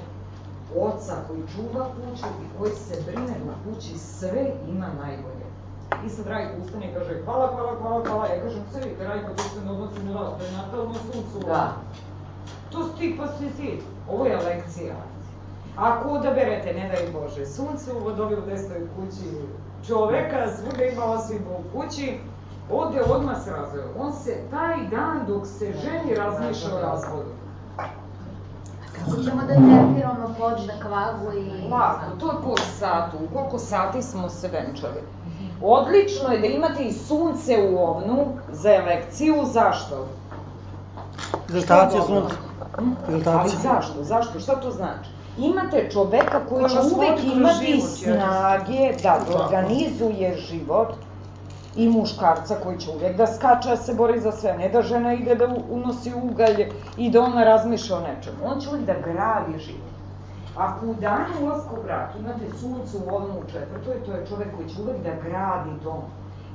oca koji čuva kuću i koji se brine da u kući sve ima najbolje. I sad Rajko ustane i kaže, hvala, hvala, hvala, hvala. Ja kažem, sve vidite, Rajko, to se ne odnosi na vas, to je natalno sunce u Da. To si ti pa si ti. Ovo je lekcija. Ako odaberete, ne daj Bože, sunce u vodovi u desnoj kući čoveka, svuda ima osim u kući, ode odmah se razveo. On se taj dan dok se ženi razmišlja o razvodu. Kako ćemo da tempiramo pod na kvagu i... Lako, to je po satu. U koliko sati smo se venčali? Odlično je da imate i sunce u ovnu za elekciju. Zašto? Rezultacija sunca. Ali zašto? Zašto? Šta to znači? Imate čoveka koji će uvek imati snage da organizuje život i muškarca koji će uvek da skače, da se bori za sve, ne da žena ide da unosi ugalj i da ona razmišlja o nečemu. On će uvek da gradi život. Ako u danu ulaska u brak imate sunce u ovnu u četvrtoj, to je čovek koji će uvek da gradi dom.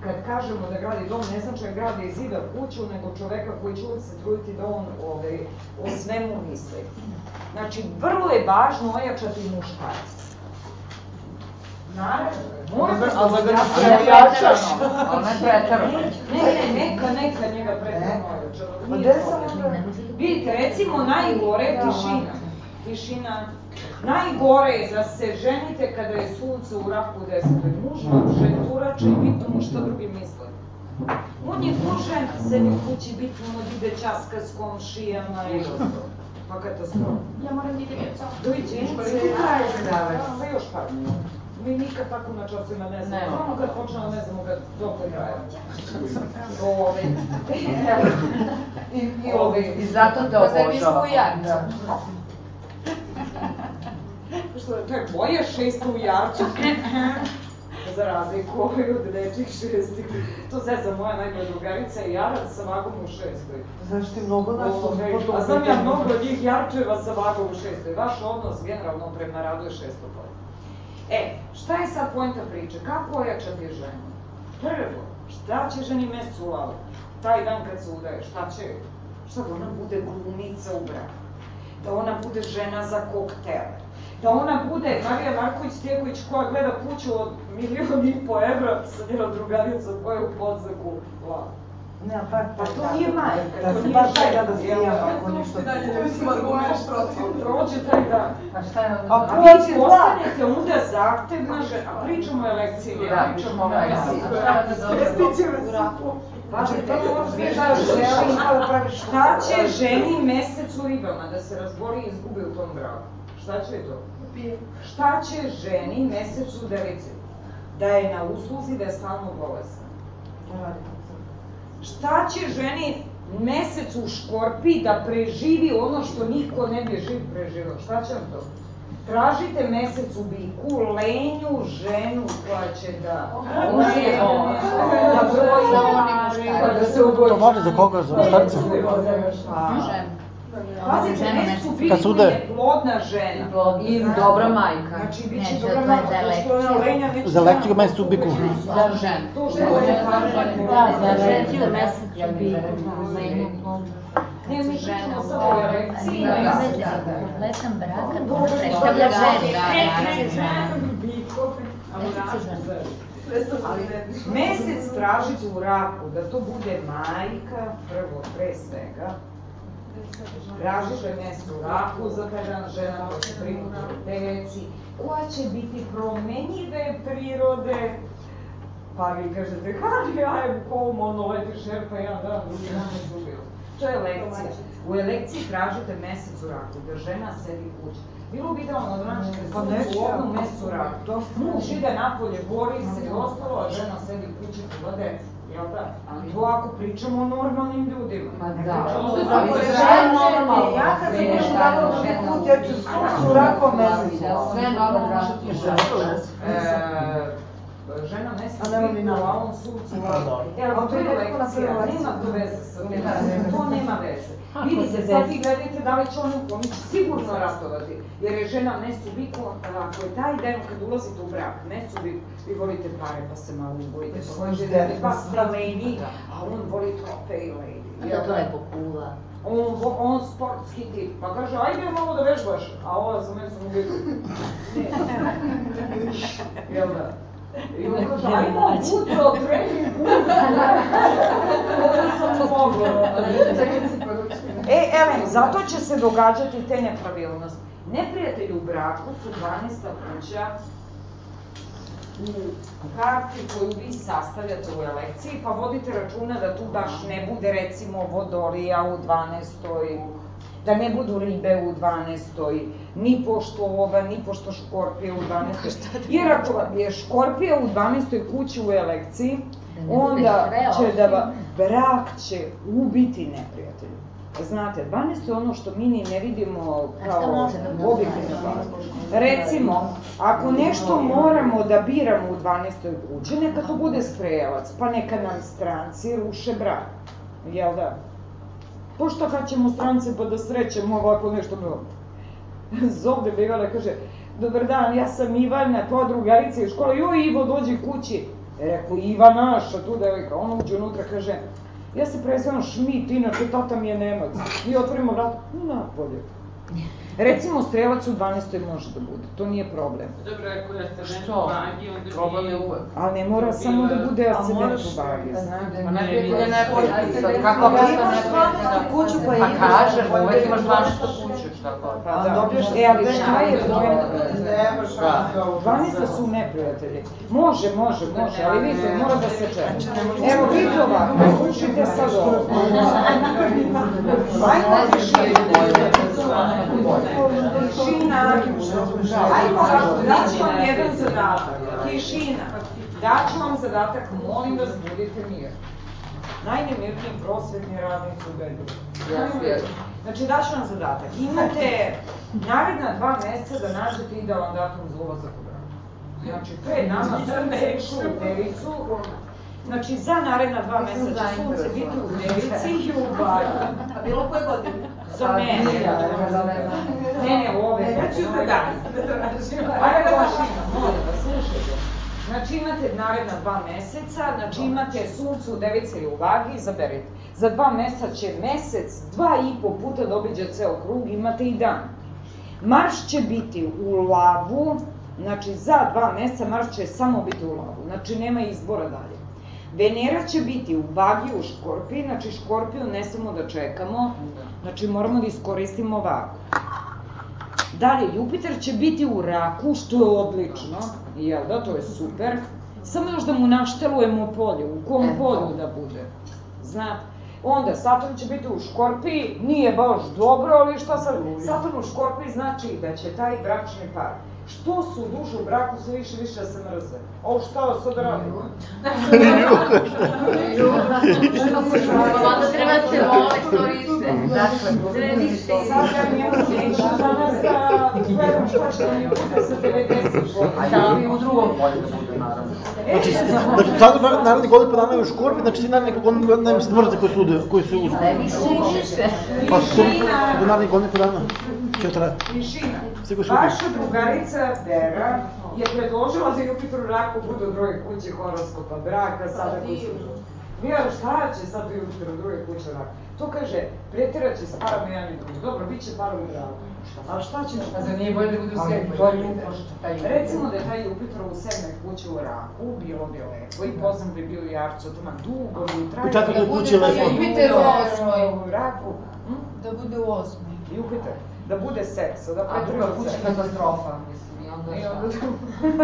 Kad kažemo da gradi dom, ne znači da gradi i zida kuću, nego čoveka koji će uvek se truditi da on ove, o svemu misli. Znači, vrlo je važno ojačati muškarca. Naravno, morate Ali da ga Ja- ne ja- prejačaš. Ali ne. Ne, ne, neka, neka njega ojačava. Pa gde sam onda? Vidite, recimo najgore je tišina. tišina. Najgore je da se ženite kada je sunce u raku desetoj. Muž vam žeturače i bitno mu šta drugi misle. On je ko žena, sedi u kući, bitno mu da ide časka s komšijama i ostalo. Pa katastrofa. Ja moram da idem. Koliko traje predavanje? Pa još par minuta. Mi nikad tako na časima ne znamo. Ne. Samo kad počnemo ne znamo kad dok traje. Ove. I, i ove. I zato te Pa da obožavam. jarca. Što je, to je moje šesto u jarcu. *laughs* Za razliku ovaj od nečih šestih. To zezam moja najbolja drugarica je jarac sa vagom u šestoj. Znaš ti mnogo nas Ove, A znam ja mnogo njih jarčeva sa vagom u šestoj. Vaš odnos generalno prema radu je šesto pol. E, šta je sad pojenta priče? Kako ojačati ženu? Prvo, šta će ženi mesec u lavu? Taj dan kad se udaje, šta će? Šta da ona bude glumica u braku? Da ona bude žena za koktele? Da ona bude Marija Marković Tijeković koja gleda kuću od milion i po evra sa njenom drugaricom koja je u podzaku? Ne, pa, Pa to nije majka, Da se nije baš taj žena, dan da jel smijamo, da? ako ništa Prođe taj dan. A šta je onda? A prođe dva. postanete onda zahtevna a pričamo o elekciji, ne Da, pričamo o pričamo o elekciji. elekciji. Pazite, vi Šta šta želi, želi, šta da praviš? šta će ženi mesec u ribama da se razbori i izgubi u tom braku? Šta će to? Šta će ženi mesec u devici? Da je na usluzi, da je stalno bolesna. Šta će ženi mesec u škorpi da preživi ono što niko ne bi živ preživao? Šta će vam to? Tražite mesec u biku, lenju ženu koja će da... Da broji da se oboji. To može za koga? Za starce? Pazite, u udaje. je plodna žena. I dobra majka. Znači, bit će dobra je majka, za to što ona lenja neće... Za lekciju mesec u biku. Za ženu. To žena ne kaže. Da, za žetiju mesec u biku, za jednu plodnu. Ne, mi sad o erekciji. Da, da. kompletan brak, Dobro, to predstavlja da, ženu. da, Mesec da, ženu. Mesec ženu. Mesec tražite u raku, da to bude majka, prvo, pre svega. Tražite mesto u raku za taj dan žena će brinuti o deci, koja će biti promenjive prirode. Pa vi kažete, ha, ja je kom, ono leti šerpa, ja dan, drugi dan me zubio. To je lekcija. U elekciji tražite mesec u raku, da žena sedi kući. Bilo bi idealno da nađete Pa sunce neće, u ovom mesecu u raku. Muž ide napolje, bori se i ostalo, a žena sedi kući kod dece. Jel da? Ali to ako pričamo o normalnim ljudima. Ma da. pričamo o Ali takvoj sve ženi. normalno. Ja kad sam još davala u put, ja ću s urakom mesec. Sve normalno može ti E, žena ne smije biti u nama. ovom suncu. Pa dobro. Evo, to je na lekcija, nema to veze sa tim, to nema veze. Vidite, se sad vi gledajte da li će on, on će sigurno ratovati, jer je žena mesu biku, ako je taj dan kad ulazite u brak, mesu biku, vi volite pare pa se malo ubojite, pa možete pa ste lady, a on voli tropej lady. Da to lepo kuva. On, on sportski tip, pa kaže, ajde malo da vežbaš, a ova za mesom u biku. Ne. *laughs* Jel da? I on kaže, ajmo, puto, trening, puto. Ovo sam mogla. E, Elem, zato će se događati te nepravilnosti. Neprijatelji u braku su 12. kuća u karti koju vi sastavljate u elekciji, pa vodite računa da tu baš ne bude recimo vodolija u 12. da ne budu ribe u 12. ni pošto ova, ni pošto škorpije u 12. Jer ako vam je škorpija u 12. kući u elekciji, Da onda će da va, brak će ubiti neprijatelju. Znate, 12 je ono što mi ni ne vidimo kao da objektivno 12? važno. Recimo, ako nešto moramo da biramo u 12. kući, neka to bude strelac, pa neka nam stranci ruše brak. Jel da? Pošto kad ćemo strance pa da srećemo ovako nešto mnogo. Zovde Bivale kaže, dobar dan, ja sam Ivana, tvoja drugarica iz škole, joj Ivo, dođi kući. Rekao, Iva naša, tu devojka, ona uđe unutra, kaže, ja se prezivam Šmit, inače tata mi je Nemac. I otvorimo vrat, napolje. Recimo, strelac u 12. može da bude, to nije problem. Dobro, ako je ascendent u vagi, onda Problem je uvek. Ali ne mora samo da bude A ascendent u vagi, znate. Pa najprije je neprijatelj, sad Pa kako bi imaš se dvanaestu kuću, pa Pa imaš- kažem, uvek imaš 12 kuću, šta god. Pa A da. E, ali šta je? Nema šanse ovo. Zvanice su neprijatelji. Može, može, može, ali vidite, mora da se Znači, čeka. Evo, vidite ovako, slušajte sad ovo. Ajmo Tišina. Ajmo daću vam jedan zadatak. Tišina. Daću vam zadatak, molim vas, budite mirni. Najnemirniji prosvetni radnici u Belju. Znači, daću vam zadatak. Imate naredna dva meseca da nađete idealan datum za ulazak u brak. Znači, pred nama sunce u devicu. Znači, za naredna dva meseca će sunce biti u devici i u baru. A bilo koje godine? Za mene. Ne, ne, ove. Znači, Znači, da. Ajde, Vašina, molim vas, slušajte. Znači imate naredna dva meseca, znači imate sunce u devici ili u vagi, izaberite. Za dva meseca će mesec, dva i po puta da obiđe ceo krug, imate i dan. Marš će biti u lavu, znači za dva meseca Marš će samo biti u lavu, znači nema izbora dalje. Venera će biti u vagi u škorpiji, znači škorpiju ne samo da čekamo, znači moramo da iskoristimo vagu. Dalje, Jupiter će biti u raku, što je odlično, jel da, to je super. Samo još da mu naštelujemo polje, u kom polju da bude. Znate? Onda, Saturn će biti u škorpiji, nije baš dobro, ali šta sad? Saturn u škorpiji znači da će taj bračni par što su duže u braku, sve više više se mrze. O, šta sad radimo? Onda treba da se vole što više. Središte. Sad ja njemu neću danas da gledam šta će da mi bude sa 90 godina. Ali u drugom polju da bude, naravno. Znači, znači sad na- naredni godin po dana je u škorpi, znači ti naredni godin nema se mrze koji su, koji su u Više. Pa su do naredni godin po dana. Će trajati. Vaša drugarica Vera je predložila da Jupiter u raku bude u drugoj kući horoskopa braka, sada koji su... Vera, šta će sad Jupiter u drugoj kući raka? To kaže, pretjerat će s parom jedan i drugi. Dobro, bit će parom u raku. Ali šta će... A za nije bolje da bude u sedmoj? to je Recimo da je taj Jupiter u sedmoj kući u raku, bilo bi lepo i poznam bi bio i Arčo, tamo dugo bi U trajalo. četvrtoj kući je lepo. Jupiter u osmoj. U raku. Hm? Da bude u osmoj. Jupiter. Da bude seks, da A druga kuća katastrofa, mislim, i onda I šta? onda...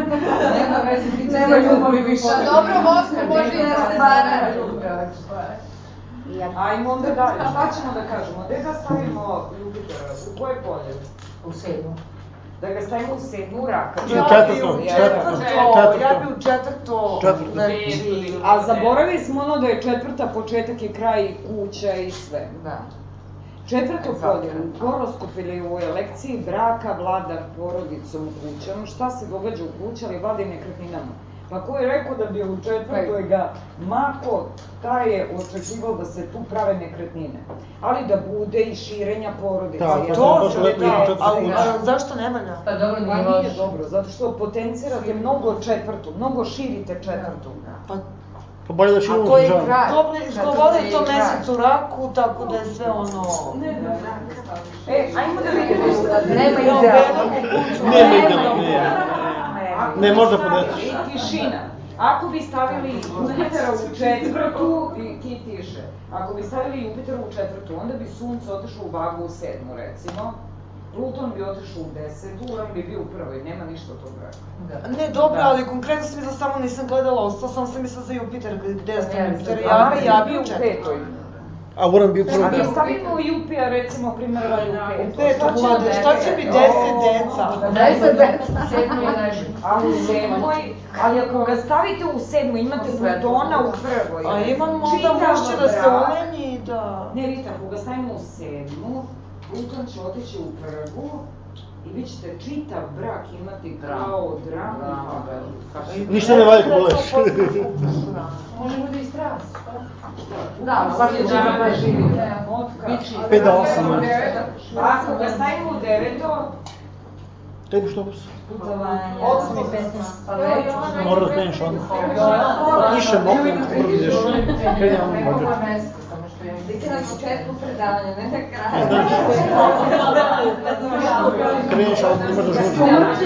*laughs* Nema veze, ti nema ljubavi više. Pa dobro, u osmoj može i da se zvara. Ajmo onda dalje, šta ćemo da kažemo? Gde da stavimo Jupitera? U koje polje? U sedmu. Da ga stavimo u sedmu raka. Četvrto, četvrto. Ja bi u četvrto, Četvrto. znači... A zaboravili smo ono da je četvrta početak i kraj kuća i sve. Da. Četvrto polje, u horoskopu ili u elekciji braka vlada porodicom u kućama, šta se događa u kući, ali vlada i nekretninama. Pa ko je rekao da bi u četvrtoj ga mako, taj je očekivao da se tu prave nekretnine. Ali da bude i širenja porodice. Da, jer to baš se lepo da- Ali, kuću. a zašto ne valja? Pa dobro, Pa nije nije loše. dobro, zato što potencirate mnogo četvrtu, mnogo širite četvrtu. Pa, Pa bolje da širimo ako je kraj. dobro izgovore to mesec u raku, tako da je sve ono... E, ajmo da vidimo šta Nema idealno. veliku kuću. Ne, ne, ne, ne. Ne, možda podetiš. I tišina. Ako bi stavili Jupitera u četvrtu, i ti tiše, ako bi stavili Jupitera u četvrtu, onda bi Sunce otišlo u vagu u sedmu, recimo. Pluton bi otišao u desetu, Uran bi bio u prvoj, nema ništa od tog braka. Ne, dobro, ali konkretno sam mislila, samo nisam gledala, ostala sam se mislila za Jupiter, gde je stavim Jupiter, ja bi, ja bi bi u u petoj. A Uran bio prvi. A mi stavimo Jupija, recimo, primjer u petu. Peto, pa šta će mi deset deca? Deset deca, sedmo je najbolje. A u sedmoj, ali ako ga stavite u sedmoj, imate Plutona u prvoj. A imam onda Čitav mošće da se oleni i da... Ne, vidite, ako ga stavimo u sedmu, Pluton će otići u prvu i vi ćete čitav brak imati kao dramu. Ništa ne valja kako leš. Može bude i strast. Da, svaki dan da živi. Pet do osam. Ako ga stavimo u deveto, Tebi što bus? Osmi, petnaest. Mora da kreneš odmah. Pa kiše ideš. Krenje ono može. Idite na početku predavanja, ne na Ne kraju. znaš, kreneš odmah, ne možeš da žuči.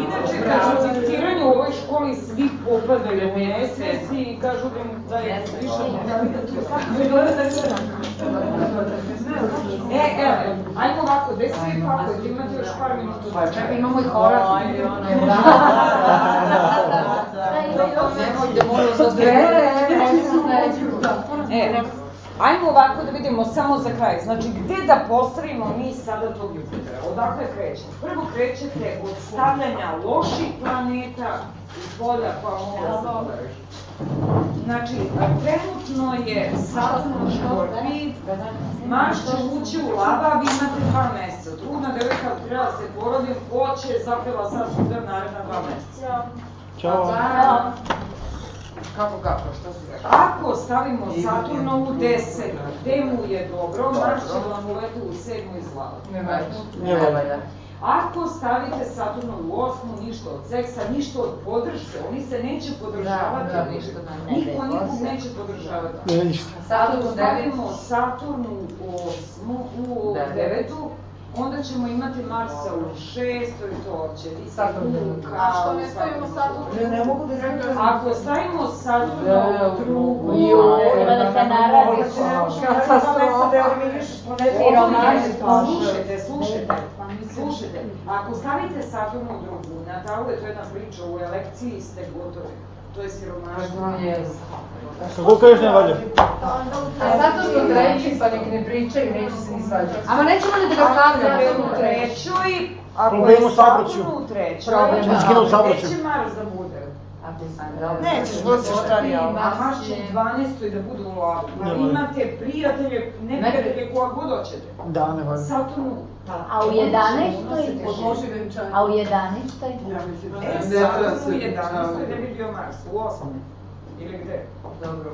Inače, kad su diktiranje u ovoj školi svi popadaju u nesvest i kažu da im da je više E, evo, ajmo ovako, gde svi pakujete, imate još par minuta. Pa čekaj, imamo i horar. Ajde, ono. *laughs* Nemojte, molim za dve. E, ajmo ovako da vidimo samo za kraj. Znači, gde da postavimo mi sada tog Jupitera? Odakle krećemo? Prvo krećete od stavljanja loših planeta iz polja koja mogu da se. Znači, trenutno je Saturn u Škorpiji, Mars će ući u lava, vi imate dva meseca. Trudna devojka treba da se porodi, ko će zapeva sad sutra naredna dva meseca. Ćao. Kako, kako, šta si rekao? Ako stavimo Saturna u 10, gde mu je dobro, Mars će vam uleti u 7 iz lava. Ne važno. Ne valja. Ako stavite Saturna u osmu, ništa od seksa, ništa od podrške, oni se neće podržavati. Da, da, ništa da ne. Niko nikog neće podržavati. Ne, ništa. Saturn Ako u devet. stavimo Saturn u osmu, u Devet. devetu, onda ćemo imati Marsa u šestoj, to će biti Saturn u Luka, A što ne u stavimo Saturn? Ne, ne mogu da znam. Ako stavimo Da, u drugu, Treba da se naradi. Slušajte, slušajte, slušajte. Ako stavite Saturn u drugu, na talu je to jedna priča, u elekciji ste gotovi. To je siromaštvo. Kako kažeš ne valja? A zato što treći, pa nek ne pričaju, neće se ni svađati. Ama nećemo li da ga stavljamo? Ako je u trećoj, ako je Problem u trećoj, Problem u saobraćaju. gde će Mars da bude? Nećeš, budeš starija. A Mars će u 12. da bude u valja. Imate prijatelje, neprijatelje, koja god hoćete. Da, ne valja. Saturn A u 11. Odloži A u 11. E, Saturn u 11. gde bi bio Mars? U 8. Ili gde? Dobro,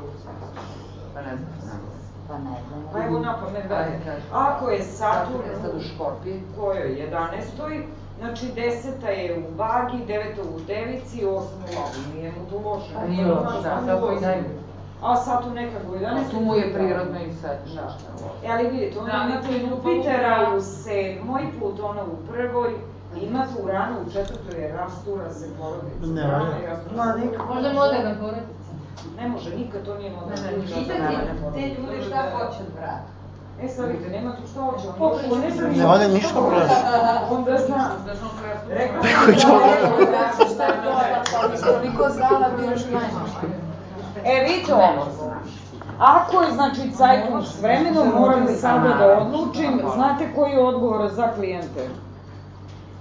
pa ne znam. Pa ne znam. Pa evo na pamet Ajde, gledaj. kaži. Ako je Saturn Saturn je sad u Škorpiji. kojoj 11. Znači 10. je u vagi, 9. u devici, 8. u lavu. Nije mu to loše. A nije loše, da, tako i najbolje. A Saturn nekako u 11. Tu mu je prirodno i sad. Da. E, ali vidite, onda Da, imate Jupitera u sedmoj, Plutona u prvoj, imate Urana u četvrtoj, jer rastura se porodica. Ne, rastura Ma, nikako. porodica. Možda moderna porodica. Ne može, nikad to nije moderna Ne, ne, ništa. te ljude šta hoće od brata. E, sad vidite, nema tu šta hoće, on došao, ne znam Ne valja ništa, brate. Onda znam. Rekao sam čovjek? šta je to. Toliko znala bi još više. E, vidite ovo. Ako je, znači, cajtnut s vremenom, moram sada da odlučim, znate koji je odgovor za klijente?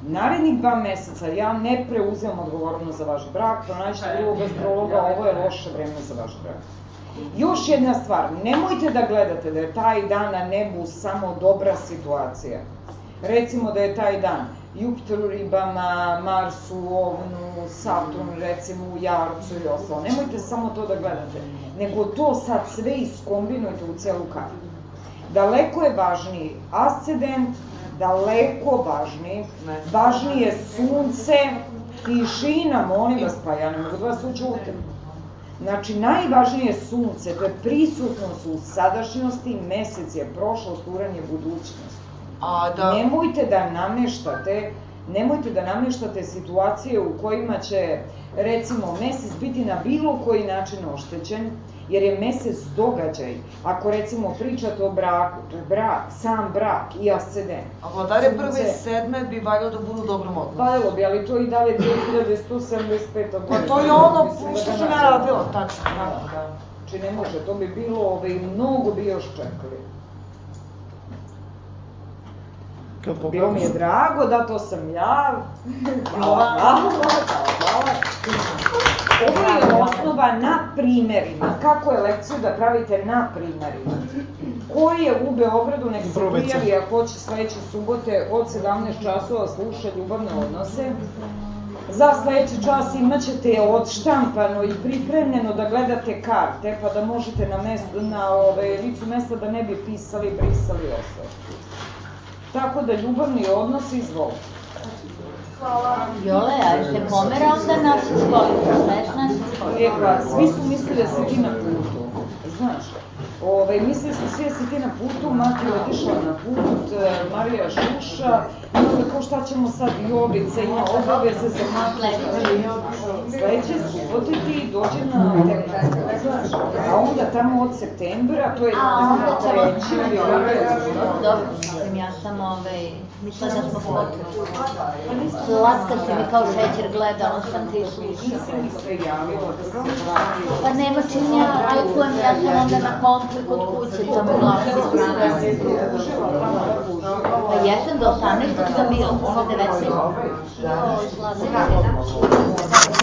Narednih dva meseca ja ne preuzimam odgovornost za vaš brak, pronađite drugog astrologa, ovo je loše vreme za vaš brak. Još jedna stvar, nemojte da gledate da je taj dan na nebu samo dobra situacija. Recimo da je taj dan Jupiter u ribama, Mars u ovnu, Saturn recimo u jarcu i ostalo. Nemojte samo to da gledate, nego to sad sve iskombinujte u celu kartu. Daleko je važniji ascendent, daleko važniji, važnije sunce, tišina, molim vas, pa ja ne mogu da vas učutim. Znači, najvažnije je sunce, to je prisutnost u sadašnjosti, mesec je prošlost, uran je budućnost. A da, Nemojte da nameštate, nemojte da nameštate situacije u kojima će, recimo, mesec biti na bilo koji način oštećen, jer je mesec događaj. Ako, recimo, pričate o braku, to je brak, sam brak i ascendent. a vladare prve Sunce- sedme bi valjalo da budu dobrom odnosu. Valjalo bi, ali to i dalje 2175. Pa to je ono što sam ja nađemo. radila, tačno. Da, da. Znači ne može, to bi bilo, ove, mnogo bi još čekali. Kad Bilo mi je drago, da, to sam ja. *laughs* Hvala, hvala, hvala. Ovo je osnova na primerima. Kako je lekciju da pravite na primerima? Ko je u Beogradu, nek se prijavi ako hoće sledeće subote od 17 časova sluša ljubavne odnose. Za sledeći čas imaćete odštampano i pripremljeno da gledate karte, pa da možete na, mesto, na ove, licu mesta da ne bi pisali, brisali i ostalo. Tako da ljubavni odnos izvolite. Jole, a se pomera onda znaš naša E školica. pa, svi su mislili da si ti na putu, znaš. Ove, mislili su svi da si ti na putu, mati je otišla na put, e, Marija Šuša, onda kao šta ćemo sad, Jovica ima obaveze za Sledeće subote ti dođe na a onda tamo od septembra, to je A onda treći ili ovaj, Dobro, mislim, ja sam ovaj... Mislila da smo fotu. Laska si mi kao šećer gledala, sam ti slušala. da. Pa nema čim ja ajkujem, ja sam onda na kompli kod kuće, tamo u Laski strane. Pa jesam do 18. sam bila, do 19. Joj, sladko.